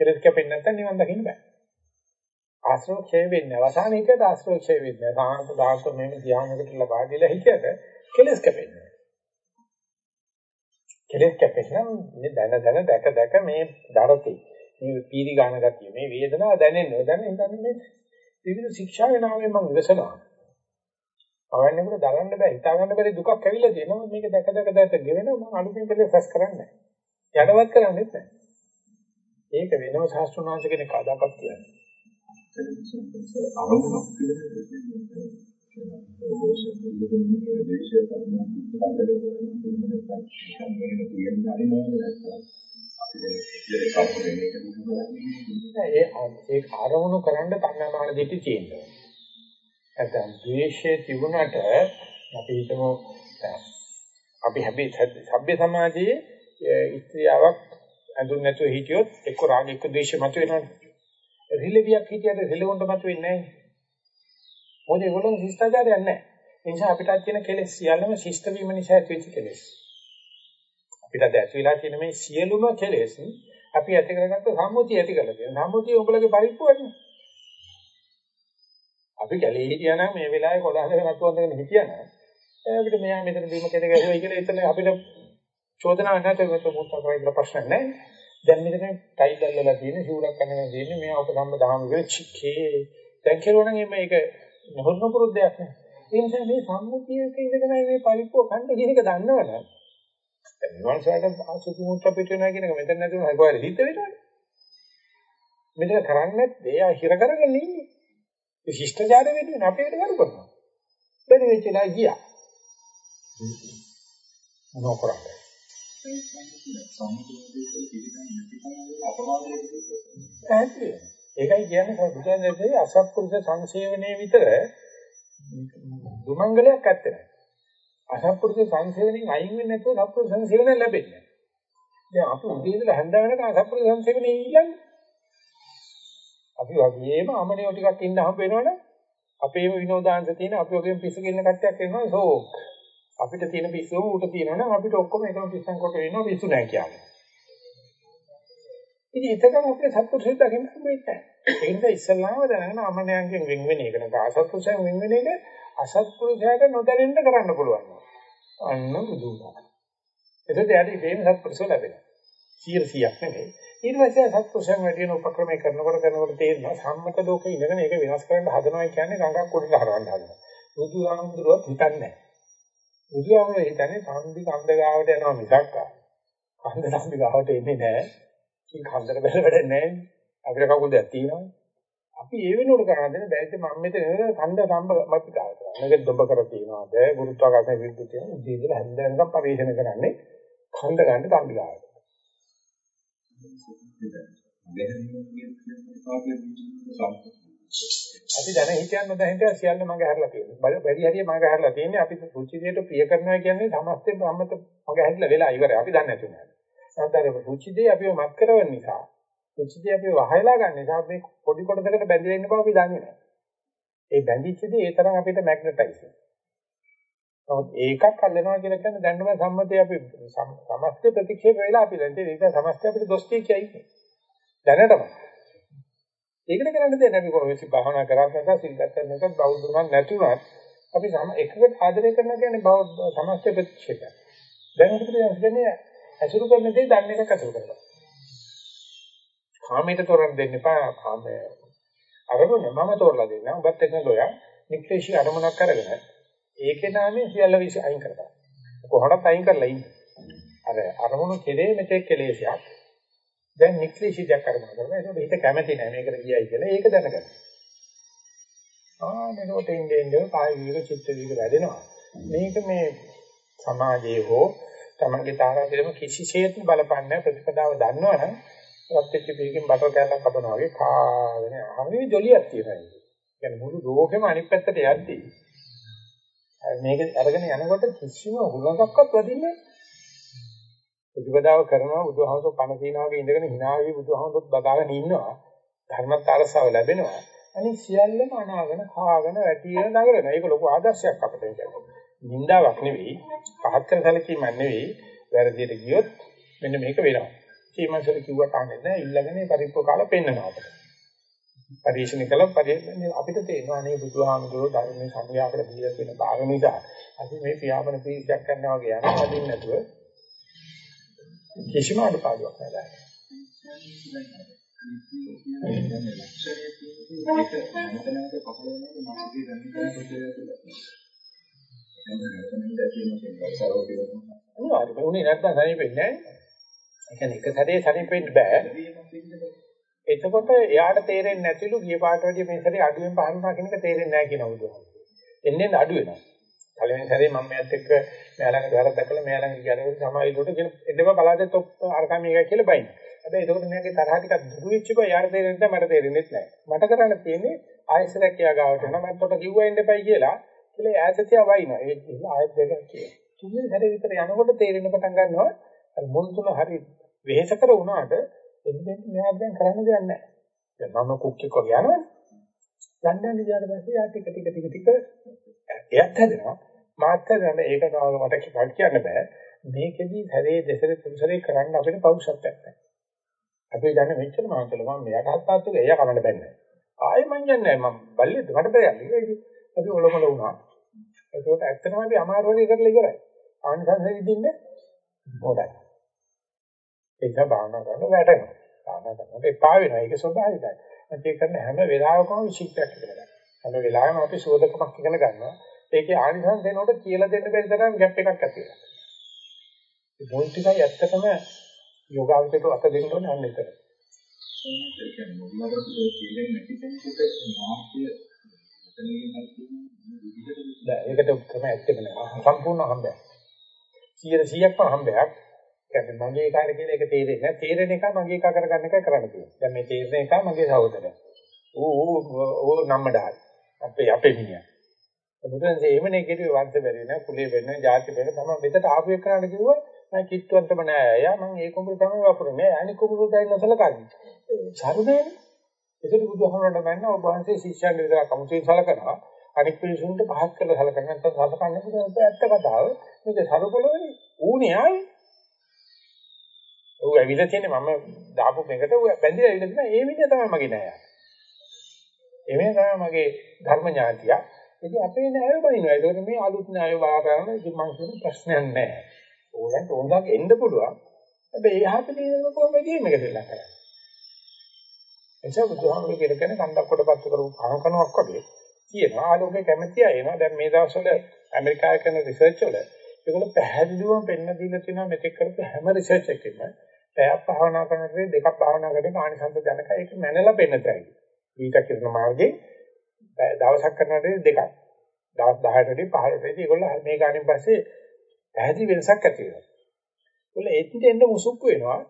කෙලස් කැපෙන්නේ නැත්නම් නිවන් දකින්න බෑ. ආශ්‍රව ක්ෂය වෙන්නේ අවසානයේදී ආශ්‍රව ක්ෂය වෙන්නේ. සාහන්ත දාස මෙන්න ධ්‍යානයකට ලබා දීලා හිතට කෙලස් කැපෙන්නේ. කෙලස් කැපෙන්න මේ දැන දැන දැක දැක මේ දරති. මේ පීරි ගන්න ගතිය මේ වේදනාව දැනෙන්නේ. දැනෙන්නේ හිතන්නේ මේ විවිධ ශික්ෂාවේ නාමයෙන් මම විසනවා. අවන්නේකට දරන්න බෑ. හිතා ගන්න බැරි දුකක් ඇවිල්ලා තියෙනවා. මේක දැක දැක දැක ගෙවෙනවා. මම අලුතින් පෙළේ ෆස් කරන්නේ නැහැ යඩවත් කරන්නේ නැහැ ඒක වෙනම ශාස්ත්‍රඥාන්ස කෙනෙක් අදාකත් කියන්නේ අරමුණක් ඒ ආරවණු කරන්න තණ්හාමාන දෙටි තියෙනවා. නැත්නම් ද්වේෂය තිබුණට අපි හිතමු අපි හැබැයි සભ્ય සමාජයේ ස්ත්‍රියාවක් අඳුන් නැතුව හිටියොත් එක්ක රාග එක්ක ද්වේෂ මත වෙනවනේ. රිලෙවියක් හිටියට රිලෙවොන්ට මත වෙන්නේ නැහැ. මොකද ඒගොල්ලෝ ශිෂ්ටාචාරයක් නැහැ. ඒ නිසා අපිට තියෙන කෙලෙස් සියල්ලම ශිෂ්ට වීම නිසා ඇතිවෙච්ච කෙලෙස්. අපිට දැස් වෙලා තියෙන මේ සියලුම කෙලෙස් අපි ඇති කරගත්ත සම්මුතිය ඇති කරලා තියෙනවා. සම්මුතිය උඹලගේ පරිප්පුවනේ. අපි ගැලේ හිටියානම් මේ වෙලාවේ කොළහලක නතු වන්දගෙන හිටියානම් අපිට මෙයා මෙතන බීම කෙද ගැහුවයි කියලා එතන අපිට චෝදනාවක් නැතුව මෙතන මුත්තා කරලා ප්‍රශ්න නැහැ. දැන් මෙතන ටයි දැල්ලලා තියෙන ෂූරක් කරනවා තියෙන්නේ මේ අපසම්බ දහම වෙච්චකේ. දැන් කෙරුවනම් මේක නොහොන්න පුරුද්දයක් නේ. ඒ නිසා මේ සම්මුතියක ඉඳගෙන මේ පරිප්පුව කන්න කියන එක දන්නවනම් දැන් විමර්ශනයට ආසුති මුත්‍ර පිට වෙනවා කියන එක මෙතන නැතුව හකෝයල හිත වෙනවනේ. මෙතන කරන්නේ දෙය හිර කරගෙන ඉන්නේ. ඒ ශිෂ්ටාචාර වෙන්නේ අපේට කරු කරනවා. බැරි වෙච්චලා ගියා. මොනව කරන්නේ? ඒකයි කියන්නේ බුදුන් අසත්පුරුෂ සංසේවනයේ විතර දුමංගලයක් ඇත්තේ නැහැ. අසත්පුරුෂ සංසේවණෙන් අයින් වෙන්නේ නැතුව සත්පුරුෂ සංසේවණය ලැබෙන්නේ. දැන් අපි උදේ ඉඳලා හැන්ද වෙනකන් අසත්පුරුෂ සංසේවණේ ඉන්නේ. අපි වගේම අමනියෝ ටිකක් ඉන්න හම්බ වෙනවනේ. අපේම විනෝදාංශ තියෙන අපි වගේම පිස්සු ගෙන්න කට්ටියක් එනවා සෝක්. අපිට තියෙන පිස්සුවම උට තියෙනවනම් අපිට ඔක්කොම එකම පිස්සන් කොට වෙනවා පිස්සු නැහැ කියන්නේ. ඉතින් එතකම අපේ සත්පුරුෂය දකින්න හම්බෙන්නේ නැහැ. ඒ නිසා ඉස්සල්ලාම දැනගෙන අමනයන්ගෙන් වෙන් වෙන එක නේද අසත්පුරුෂයන් වෙන් වෙන එක අසත්පුරුෂයාට නොදැනෙන්න කරන්න පුළුවන්. අන්න බුදුමා. එතකොට යාදී වේම සත්පුරුෂය ලැබෙනවා. 100ක් නෙමෙයි. ඊට පස්සේ සත්පුරුෂයන් වැඩි වෙන උපක්‍රමයක් කරනකොට කරනකොට තේරෙනවා සම්මත ලෝකේ ඉඳගෙන ඒක වෙනස් කරන්න හදනවා කියන්නේ ගඟක් උඩට හරවන්න හදනවා. බුදුහාමුදුරුවෝ හිතන්නේ නැහැ. බුදුහාමුදුරුවෝ හිතන්නේ සම්දි කන්ද ගාවට යනවා මිසක් කන්ද සම්දි ගාවට එන්නේ නැහැ. කී කන්දට බැල වැඩ නැහැ. අපිට කවුද තියෙනවා? අපි ඒ වෙනුවට කරන්න දෙන බැරිද මම මෙතන කන්ද සම්බ අපි කාය කරන්නේ. මේක දොඹ කර තියනවාද? ගුරුත්වාකර්ෂණ විරුද්ධ තියෙන ඉතින් හැන්දෙන්නම් පරිශන කරන්නේ කන්ද ගන්න කන්ද ගාවට. අපි දැන හිතන්න නොදැන සියල්ල මගේ හැරලා තියෙනවා. බැරි හරිය මගේ හැරලා තියෙන්නේ අපි රුචිදයට ප්‍රිය කරනවා කියන්නේ සමස්තයෙන් බ්‍රහ්මත මගේ හැරිලා වෙලා ඉවරයි. අපි දන්නේ නැතුව නේද? නැත්නම් රුචිදේ අපිව මත් කරවන නිසා රුචිදේ අපිව වහයලා ගන්න නිසා මේ පොඩි කොටසකට බැඳලා ඉන්න බව අපි දන්නේ නැහැ. ඒ බැඳිච්ච දේ ඒ තරම් අපිට මැග්නටයිස් නමුත් ඒකක් අල්ලනවා කියලා කියන්නේ දැන් නම් සම්මතය අපි සමස්ත ප්‍රතික්ෂේප වෙලා අපි දැන් ඒක සමස්ත අපිට දොස් කියයි. දැනටම. ඒකට කරන්න දෙයක් නැහැ කොහොමද භාවනා කරාට නැත්නම් සිල් ගන්න නැත්නම් බෞද්ධ නම් නැතුණත් අපි සම එකකට ආදරය කරන කියන්නේ බෞද්ධ සමස්ත ප්‍රතික්ෂේපය. දැන් අපිට කියන්නේ අසුරු කරන දේ දන්න එකක් අසුරු කරනවා. කාමයට තොරන් දෙන්න එපා කාමය. අරමුණ මම තෝරලා දෙන්න. ඔබත් එක්ක ගොයා නික්ලේශී අරමුණක් අරගෙන ඒකේ නාමයෙන් සියල්ල විශ්ය අයින් කරගන්න. කොහොමද අයින් කරලා ඉන්නේ? අර අරමුණු කෙරේ මෙතෙක් කෙලෙසයක්. දැන් නික්ලිෂිතයක් අරමුණ කරනවා. ඒකට හිත කැමති නැහැ මේකට ගියයි කියලා. ඒක දැනගන්න. ආ නේනොට ඉන්නේ ඉන්නේ කාය විවිධ චිත්ත විවිධ වැඩෙනවා. මේක මේ සමාජයේ හෝ තමන්ගේ තාරාතිරම කිසිසේත්ම බලපන්නේ ප්‍රතිපදාව දන්නවනම් රත්ත්‍ච්ච පිටකින් බටර් කෑල්ලක් කපනවා වගේ කාගෙන හරි ජොලියක් තියෙනවා. කියන්නේ මුළු ලෝකෙම අනිත් පැත්තට යද්දී මේක අරගෙන යනකොට කිසිම හුලඟක්වත් වදින්නේ ප්‍රතිපදාව කරනවා බුදුහමසෝ පණ තියනවා වගේ ඉඳගෙන hina වෙවි බුදුහමසොත් බදාගෙන ඉන්නවා. ධර්මත් අරසාව ලැබෙනවා. අනිත් සියල්ලම අනාගෙන කාගෙන වැටිගෙන නගරන ඒක ලොකු ආදර්ශයක් අපිට කියන්නේ. නින්දාවක් නෙවෙයි පහත් කරන සැලකීමක් නෙවෙයි. වැරදියට ගියොත් මෙන්න මේක වෙනවා. ඊමණසල කිව්වට අහන්නේ නැහැ. ඉල්ලගෙන පරිප්පු කාලා පෙන්නනවා අපිට. පරිශන කළොත් අපිට තේරෙනවා නේ බුදුහාමුදුරුවෝ ධර්මයේ සමුයාකට දීලා තියෙන භාග නිසා අපි මේ පියාපන පීඩයක් කරනවා වගේ යනවා අදින් නැතුව කිසිම අඩපාඩුවක් නැහැ. ඒක උනේ නැත්තම් සනීපෙන්නේ නැහැ. ඒ කියන්නේ එක සැරේ සනීපෙන්න බෑ. එතකොට එයාට තේරෙන්නේ නැතිලු ගිය පාට වැඩිය මේ සැරේ අඩුවෙන් පහරනවා කියන එක තේරෙන්නේ නැහැ කියන උදේ. එන්නේ අඩු වෙනවා. පළවෙනි සැරේ මම මෙයත් එක්ක මෙයා ළඟ දවරක් දැකලා මෙයා ළඟ ගියාට සමායිලට කියන එන්නම බලාදෙත් අරකම එකයි කියලා බයින්. හැබැයි ඒකට මෙයාගේ තරහ ටිකක් දුරු වෙච්ච බව යාර තේරෙන්නේ නැහැ මට තේරෙන්නේ නැහැ. මට කරන්න තියෙන්නේ ආයෙසරක් කියා ගාවට යනවා මම පොට කිව්වා ඉන්න එපයි කියලා. කියලා ඈත තියා වයින්නවා. ඒ කියලා ආයෙත් දෙකක් කියනවා. තුන්වෙනි සැරේ විතර යනකොට තේරෙන්න පටන් ගන්නවා අර මුල් තුන හරි වෙහෙසකර වුණාට එන්නේ මෙයා දැන් කරන්න දෙයක් නැහැ. දැන් මම කුක් එක වගේ යනවනේ. යන්න යන ගියාට පස්සේ යා ටික ටික ටික ටික එයත් හැදෙනවා. මාත් හැදෙනවා. ඒක නම මට කියන්න බෑ. මේකෙදි හැරේ දෙසරේ තුන්සරේ කරන්න අපිට පෞරුෂත්වයක් නැහැ. අපි දන්නේ මෙච්චර මාන්තල මම මෙයාට හත්තාත් එක එයා කමන්න බැන්නේ. ආයෙ මං යන්නේ මම බල්ලෙත් මට බැරියන්නේ. අපි ඔලොමල වුණා. ඒකෝට ඇත්තටම අපි අමාරුවනේ කරලා ඉවරයි. ආනිසංස විදින්නේ හොඳයි. ඒක භාවනා කරන වැටෙනවා. භාවනා කරනකොට එපා වෙනවා. ඒක ස්වභාවිකයි. ඒ කරන හැම වෙලාවකම විචිත්තයක් ඉගෙන ගන්නවා. හැම වෙලාවෙම අපි සෝදකමක් ඉගෙන ගන්නවා. ඒකේ ආනිසංස දෙනකොට කියලා දෙන්න බැරි තරම් ගැප් එකක් ඇති වෙනවා. ඒ මොල් ටිකයි ඇත්තටම යෝගාවචරයට අත දෙන්න ඕනේ අන්න එතන. ඒ කියන්නේ මොනවාද කියන්නේ නැති කෙනෙකුට මාර්ගය ඒකට තමයි ඇත්තම නෑ සම්පූර්ණ හම්බයක් 100%ක්ම හම්බයක් කියන්නේ මගේ කාර්ය කියලා ඒක තේරෙන්නේ නැහැ. තේරෙන එක මගේ එක කරගන්න එකයි කරන්න තියෙන්නේ. දැන් මේ තේරෙන එක මගේ සහෝදරයා ඌ ඌ ඌ නම්මඩාල් අපේ අපේ මිනිහා. බුදුන්සේ එහෙමනේ කිව්වේ වංශ බැරි නෑ කුලේ වෙන්න ජාති වෙන්න තමයි මෙතට ආපු එක කරන්න කිව්වා මම කිට්ටුවන්තම නෑ. අයියා මම ඒ කුඹුර තමයි වපුරන්නේ අනික කුඹුර දැන් නොසලකන්නේ සරුදේනේ. ඒකට බුදුහමරට මන්න ඔබ වහන්සේ ශිෂ්‍යයන් විතර කමුතුන් සලකනවා. අනික් පිළිසුන්ට පහත් කළ සලකන නැත්නම් සලකන්නේ බුදුන් ඇත්ත කතාව. මේක සරුපලෝනේ ඌනේ ආයේ ඌ ඇවිල්ලා තියෙන්නේ මම දාපු මේකට ඌ බැඳිලා ඇවිල්ලා තියෙනවා ඒ විදිහ තමයි මගේ නෑ එමේ තමයි මගේ ධර්ම ඥාතිය. ඉතින් අපේ නෑය බනිනවා ඒකට මේ අලුත් නෑය වා කරන ඉතින් මං කියන ප්‍රශ්නයක් නෑ ඕගන්ට ඕනක් එන්න පුළුවන්. හැබැයි එහාට තියෙන කොහොමද ගේම් එක දෙලා කරන්නේ? එනිසා බුදුහාමුදුරු කියන කෙන කන්දක් කොටපත් කරපු කනකනක් වගේ කියනවා ආලෝකේ කැමැති අය එනවා. දැන් මේ දවස්වල ඇමරිකාවේ කරන රිසර්ච් වල ඒගොල්ලෝ පැහැදිලිවම පෙන්න දීලා තියෙනවා මෙතෙක් කරපු හැම රිසර්ච් එකකින්ම පැයක් භාවනා කරනකොට දෙකක් භාවනා කරන ආනිසංස ජනක ඒක මැනලා පෙන්න තැයි. ඊට කිරන මාර්ගේ දවසක් කරනකොට දෙකක්. දවස් 10ට වඩා 15ට ඒගොල්ලෝ මේ ගානින් පස්සේ පැහැදිලි වෙනසක් ඇති වෙනවා. ඒගොල්ලෝ එතින් එන්න මුසුක්කු වෙනවා.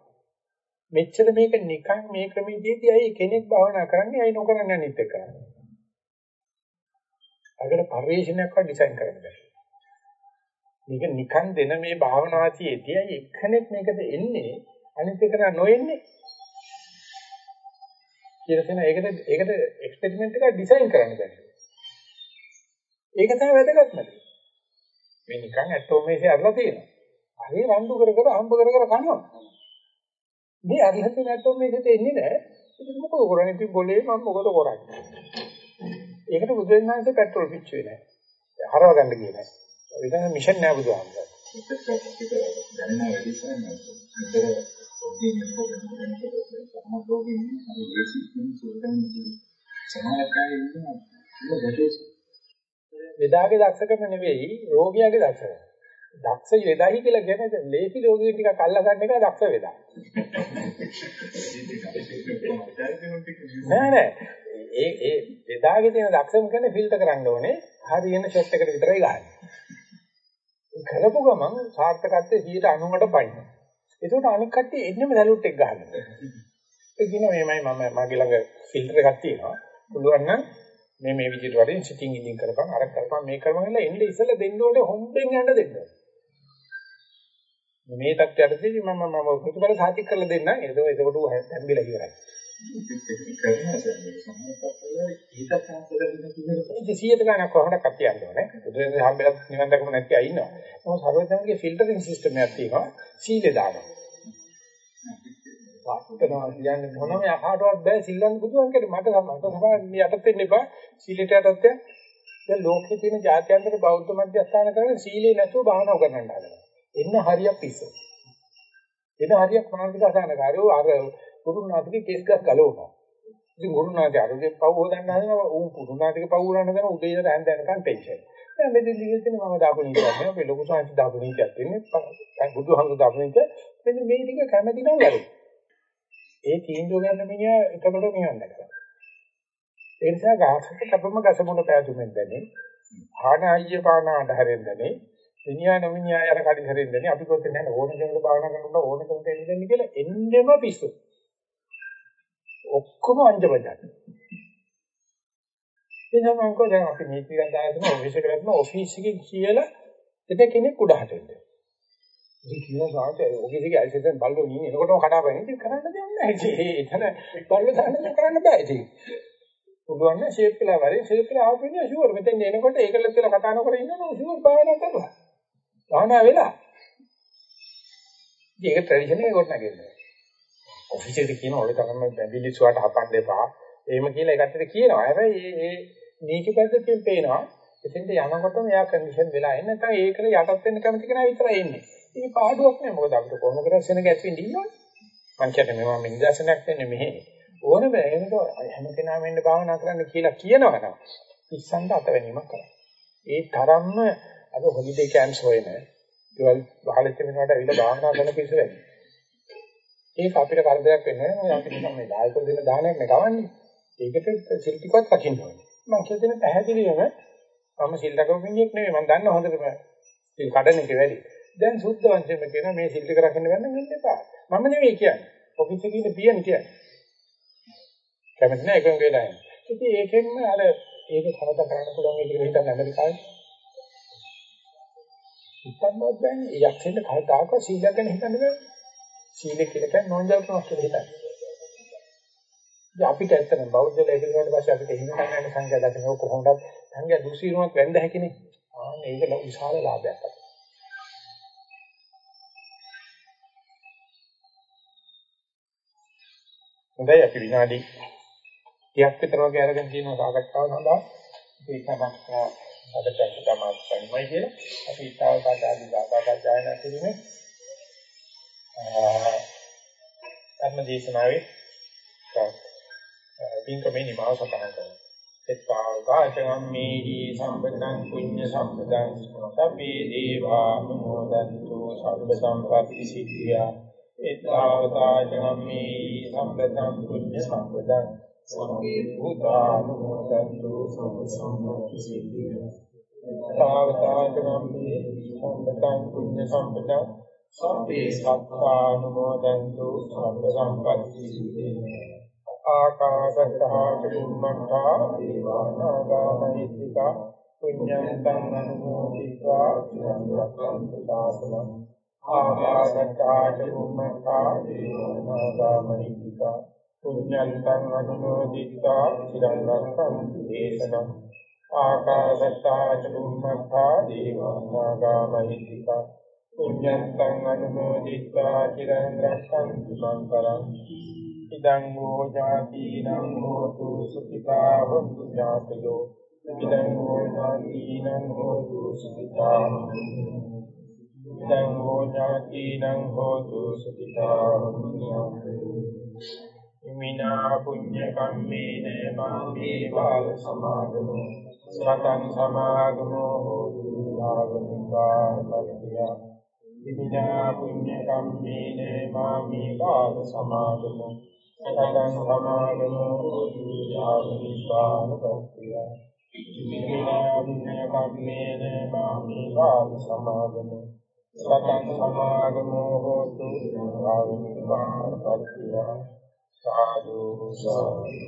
මෙච්චර මේක නිකන් මේ ක්‍රමයේදී අය කෙනෙක් භාවනා කරන්නේ අය නොකරන්නේ අනිත් එක කරන්නේ. අගල පරිශ්‍රණයක් වා ඩිසයින් කරන්න බෑ. මේක නිකන් දෙන මේ භාවනාතියේදී අය එක්කෙනෙක් මේකට එන්නේ අනිත් එක නොඑන්නේ. කියලා කියන ඒකට ඒකට එක්ස්පෙරිමන්ට් එකක් ඩිසයින් කරන්න බෑ. ඒක තමයි වැදගත්ම දේ. මේ නිකන් ඇටෝම් මේසේ අරලා තියෙනවා. හරි රණ්ඩු කර කර හම්බ කර කර කනවා. මේ අරිහත් නැත්තොත් මේකට එන්නේ නැහැ. ඉතින් මොකද කරන්නේ? ඉතින් બોලේ මම මොකද කරන්නේ? ඒකට බුදුන් වහන්සේ පෙට්‍රල් පිච්චුවේ නැහැ. හරව ගන්න ගියේ නැහැ. විතර මිෂන් නෑ බුදුහාමුදුරුවෝ. දැනෙන වැඩි සරණයි. ඉතල ඔගේ මෙතන කරන්නේ සමෝගින් හරි දේශිකින් සෝදන් සමාලකයි ඉන්නවා. ඒක ගැටේ. වේදාගේ දක්ෂකම නෙවෙයි රෝගියාගේ දක්ෂකම. දක්ෂ වේදායි කියලා කියන්නේ ලේසි රෝගියෙක් ටිකක් අල්ල ගන්න එක දක්ෂ වේදා. නෑ නෑ ඒ ඒ වේදාගේ තියෙන දක්ෂම කියන්නේ ෆිල්ටර් කරන්න ඕනේ. හරියන ෂොට් එකට විතරයි ගන්න. කරපු ගමන් සාර්ථකත්වයේ 90කට පයින්. ඒකට අනික් කට්ටිය එන්නෙම සැලුට් එක ගන්නවා. ඒ කියනවා මේමයි මම මගේ ළඟ ෆිල්ටර් එකක් තියෙනවා. පුළුවන් නම් මේ මේ විදිහට වලින් සිටින් ඉඳින් කරපන් අර කරපන් මේ කරපන් කියලා එන්නේ ඉස්සෙල්ලා දෙන්න ඕනේ හොම්බෙන් යන්න දෙන්න. මේ තත්ත්වයටදී මම මම ප්‍රතිඵල සාතික කරලා දෙන්නම්. ඒක ඒකට හැම්බිලා ඉවරයි. ඉතින් සියයට ගණක් කොහොමද කතියන්නේ ඕනේ. බුදුරජාණන් හම්බෙලා නිවන් දක්ම නැති අය ඉන්නවා. මොකද සර්වඥාගේ ෆිල්ටරින් සිස්ටම් එකක් තියෙනවා. සීලේ දානවා. වාස්තනවා කියන්නේ මොනම යහටවත් බෑ සිල්ලන් බුදුන් කියන්නේ මට මට සමහර යටත් වෙන්න එපා. සීලයට යටත් දැන් ලෝකේ තියෙන ජාත්‍යන්තර බෞද්ධ මධ්‍යස්ථාන කරන සීලේ නැතුව භාවනා කරන්න හදනවා. එන්න හරියක් පිස්සු. එන්න හරියක් මානසික අසහනකාරයෝ අර පුරුණාතිගේ කේස් ගස් ගලවනවා. ඉතින් ගුරුනාගේ අරගේ පව් හොදන්න හදනවා ඌ පුරුණාතිගේ පව් උරන්න දෙන උදේ ඉඳලා හැන්ද යනකම් ටෙන්ෂන්. දැන් මෙතන දිගටම මම දාපු නීතියක් නේ අපේ ලොකු සාංශ දාපු නීතියක් තියෙන්නේ. දැන් බුදුහාමුදුරු දාපු නීතිය මෙන්න මේ ටික කැමැති නම් වැඩි. ඒ තීන්දුව ගන්න මිනිහා එතකොට නිවන් දැකලා. ඒ නිසා ගාසක කපම ගස මුල පෑදුමෙන් දැනේ ආනායිය පානාට හැරෙන්නනේ විඤ්ඤා නොමිඤ්ඤා යන කඩි හැරෙන්නනේ අපි කොහෙන්ද යන්නේ ඕන කෙනෙකුට භාවනා කරනකොට ඕන කෙනෙකුට එන්නේ කියලා එන්නෙම පිස්සු. ඔක්කොම අංජබජන. එනම් මම දැන් අපි නීති ගන්දාගෙන ඔෆිස් එකට ගත්තා ඔෆිස් එකේ කියලා එතන කෙනෙක් උඩහට එන්නේ. ඉතින් කියන සාත ඔෆිස් එකේ ඇයිසෙන් බල්ලෝ නින් එනකොටම කඩාපැන්නේ ඉතින් කරන්න දෙයක් නැහැ. එතන බල්ලෝ දාන්න කරන්න බෑ ඉතින්. පුළුවන් නම් ෂේප් වෙලා වරේ ෂේප් වෙලා ආවෙන්නේ ෂුවර් මෙතෙන් එනකොට ඒකලත් වෙලා කතා නොකර ඉන්නවනම් ෂුවර් භාවනා කරලා. භාවනා වෙලා. ඒක ට්‍රැඩිෂන් එක කොට නැගෙන්නේ. ඔෆිස් එකේ කියන ඔය තරම බැඳිලි සුවට හපන්න එපා. එහෙම කියලා ඒකට කියනවා. හැබැයි මේ මේ නීති පද්ධතියෙන් පේනවා. එතෙන්ට යනකොටම එයා කන්ඩිෂන් වෙලා එන්නේ නැත්නම් ඒකට යටත් වෙන්න කැමති කෙනා විතරයි එන්නේ. ඒක පාඩුවක් නෙමෙයි. මොකද අපිට කොහොම කරත් සෙනග ඇතුලින් ඉන්නවා. මං කියන්නේ මම නිදර්ශනයක් දෙන්නේ මෙහෙ. ඕන බෑ. එහෙනම් හැම කෙනාම එන්න භාවනා කරන්න කියලා කියනවනම් ඉස්සන්ට අතවැණීමක් කරන්න. ඒ තරම්ම අද හොලිඩේ කැම්ප්ස් හොයන ඒවල් බහලෙත් වෙනකොට ඇවිල්ලා භාවනා කරන පිස්සු වැඩි. ඒක අපිට කරදරයක් වෙන්නේ නැහැ. අපි නිකන් මේ දායක දෙන දානයක් නේ කවන්නේ. ඒකට සිල් ටිකක් රකින්න ඕනේ. මම කියන පැහැදිලිවම මම සිල් රකපින්නෙක් නෙවෙයි. මම දන්න හොඳටම සිල් කඩන එක වැඩි. දැන් සුද්ධ වංශයෙන්ම කියන මේ සිල් ටික රකින්න ගන්න මෙන්න එපා. මම නෙවෙයි කියන්නේ. ඔෆිස් එකේ ඉන්න පියන් කියන්නේ. කැමති නැහැ එකම වෙලා යන. ඉතින් ඒකෙන්ම අර ඒක කරදර කරන්න පුළුවන් ඒක හිතන්න ඇමරිකාවේ. හිතන්නවත් බෑනේ. යක්ෂෙන්ට කවදාක සීලයක් ගැන හිතන්න බෑ. සීල කියලා කියන්නේ නොන්දල්කමක් කියලා හිතන්න. ඉතින් අපිට ඇත්තටම බෞද්ධලා ඉගෙනුවාට පස්සේ අපිට හිම ගන්න සංඛ්‍යා දකින්න කොහොමද සංඛ්‍යා දුසීරුමක් වෙන්න හැකිනේ. ආ මේක විශාල ලාභයක් අපිට. හොඳයි අපි විනාඩි 30ක් විතර වගේ අරගෙන තියෙනවා සාකච්ඡාව සඳහා. ඒක තමයි අදට තමයි පරිමයි කියලා. අපි ඊතාව කාටාදී සාකච්ඡා කිරීමේ ධර්ම දේශනාවේ පින්කමේ නිමාව සටහන් කරනවා. එත්තාවකාචගම්මේහි සම්පතං පුඤ්ඤ සම්පතං සබ්බේ දේවා නමෝදන්තු සබ්බ සම්පatti සිද්ධියා. එත්තාවකාචගම්මේහි සම්පතං පුඤ්ඤ සම්පතං සබ්බේ භූතානුමෝදන්තු සබ්බ සම්පatti සිද්ධියා. එත්තාවකාචගම්මේහි සම්පතං පුඤ්ඤ සම්පතං සබ්බේ සත්තානුමෝදන්තු සම්බ සම්පත්ති සිදෙන්නේ ආකාශත්තා චුම්මත්තා දේවානාගාමහිත්‍තිකා පුඤ්ඤන්තං අනුමෝදිत्वा චිරංගක්ඛං සාසනං ආකාශත්තා චුම්මත්තා දේවානාගාමහිත්‍තිකා පුඤ්ඤන්තං අනුමෝදිत्वा චිරංගක්ඛං දේශනං ආකාශත්තා චුම්මත්තා දේවානාගාමහිත්‍තිකා පුඤ්ඤන්තං අනුමෝදිत्वा චිරං රක්ඛන්තු මං පරං ඉදං හෝ ඥාතිනං හෝතු සුඛිතා හොන්තු ඥාතයෝ ඉදං හෝ ඥාතිනං හෝතු සුඛිතා ඉදං හෝ ඥාතිනං හෝතු සුඛිතා ඉමිනා පුඤ්ඤ කම්මේන මාමේ බාල සමාගමෝ සතං සමාගමෝ හෝතු ආගමිකා කල්පියා ඉමිනා පුඤ්ඤ කම්මේන මාමේ බාල සමාගමෝ සතං සමාගමෝ යාවිපාන පත්‍ය ඉමිනාන්නේ කම්මේන මාමි වාද සමාගමෝ සතං සමාගමෝ හෝතු යාවිපාන පත්‍ය සාදු සාදු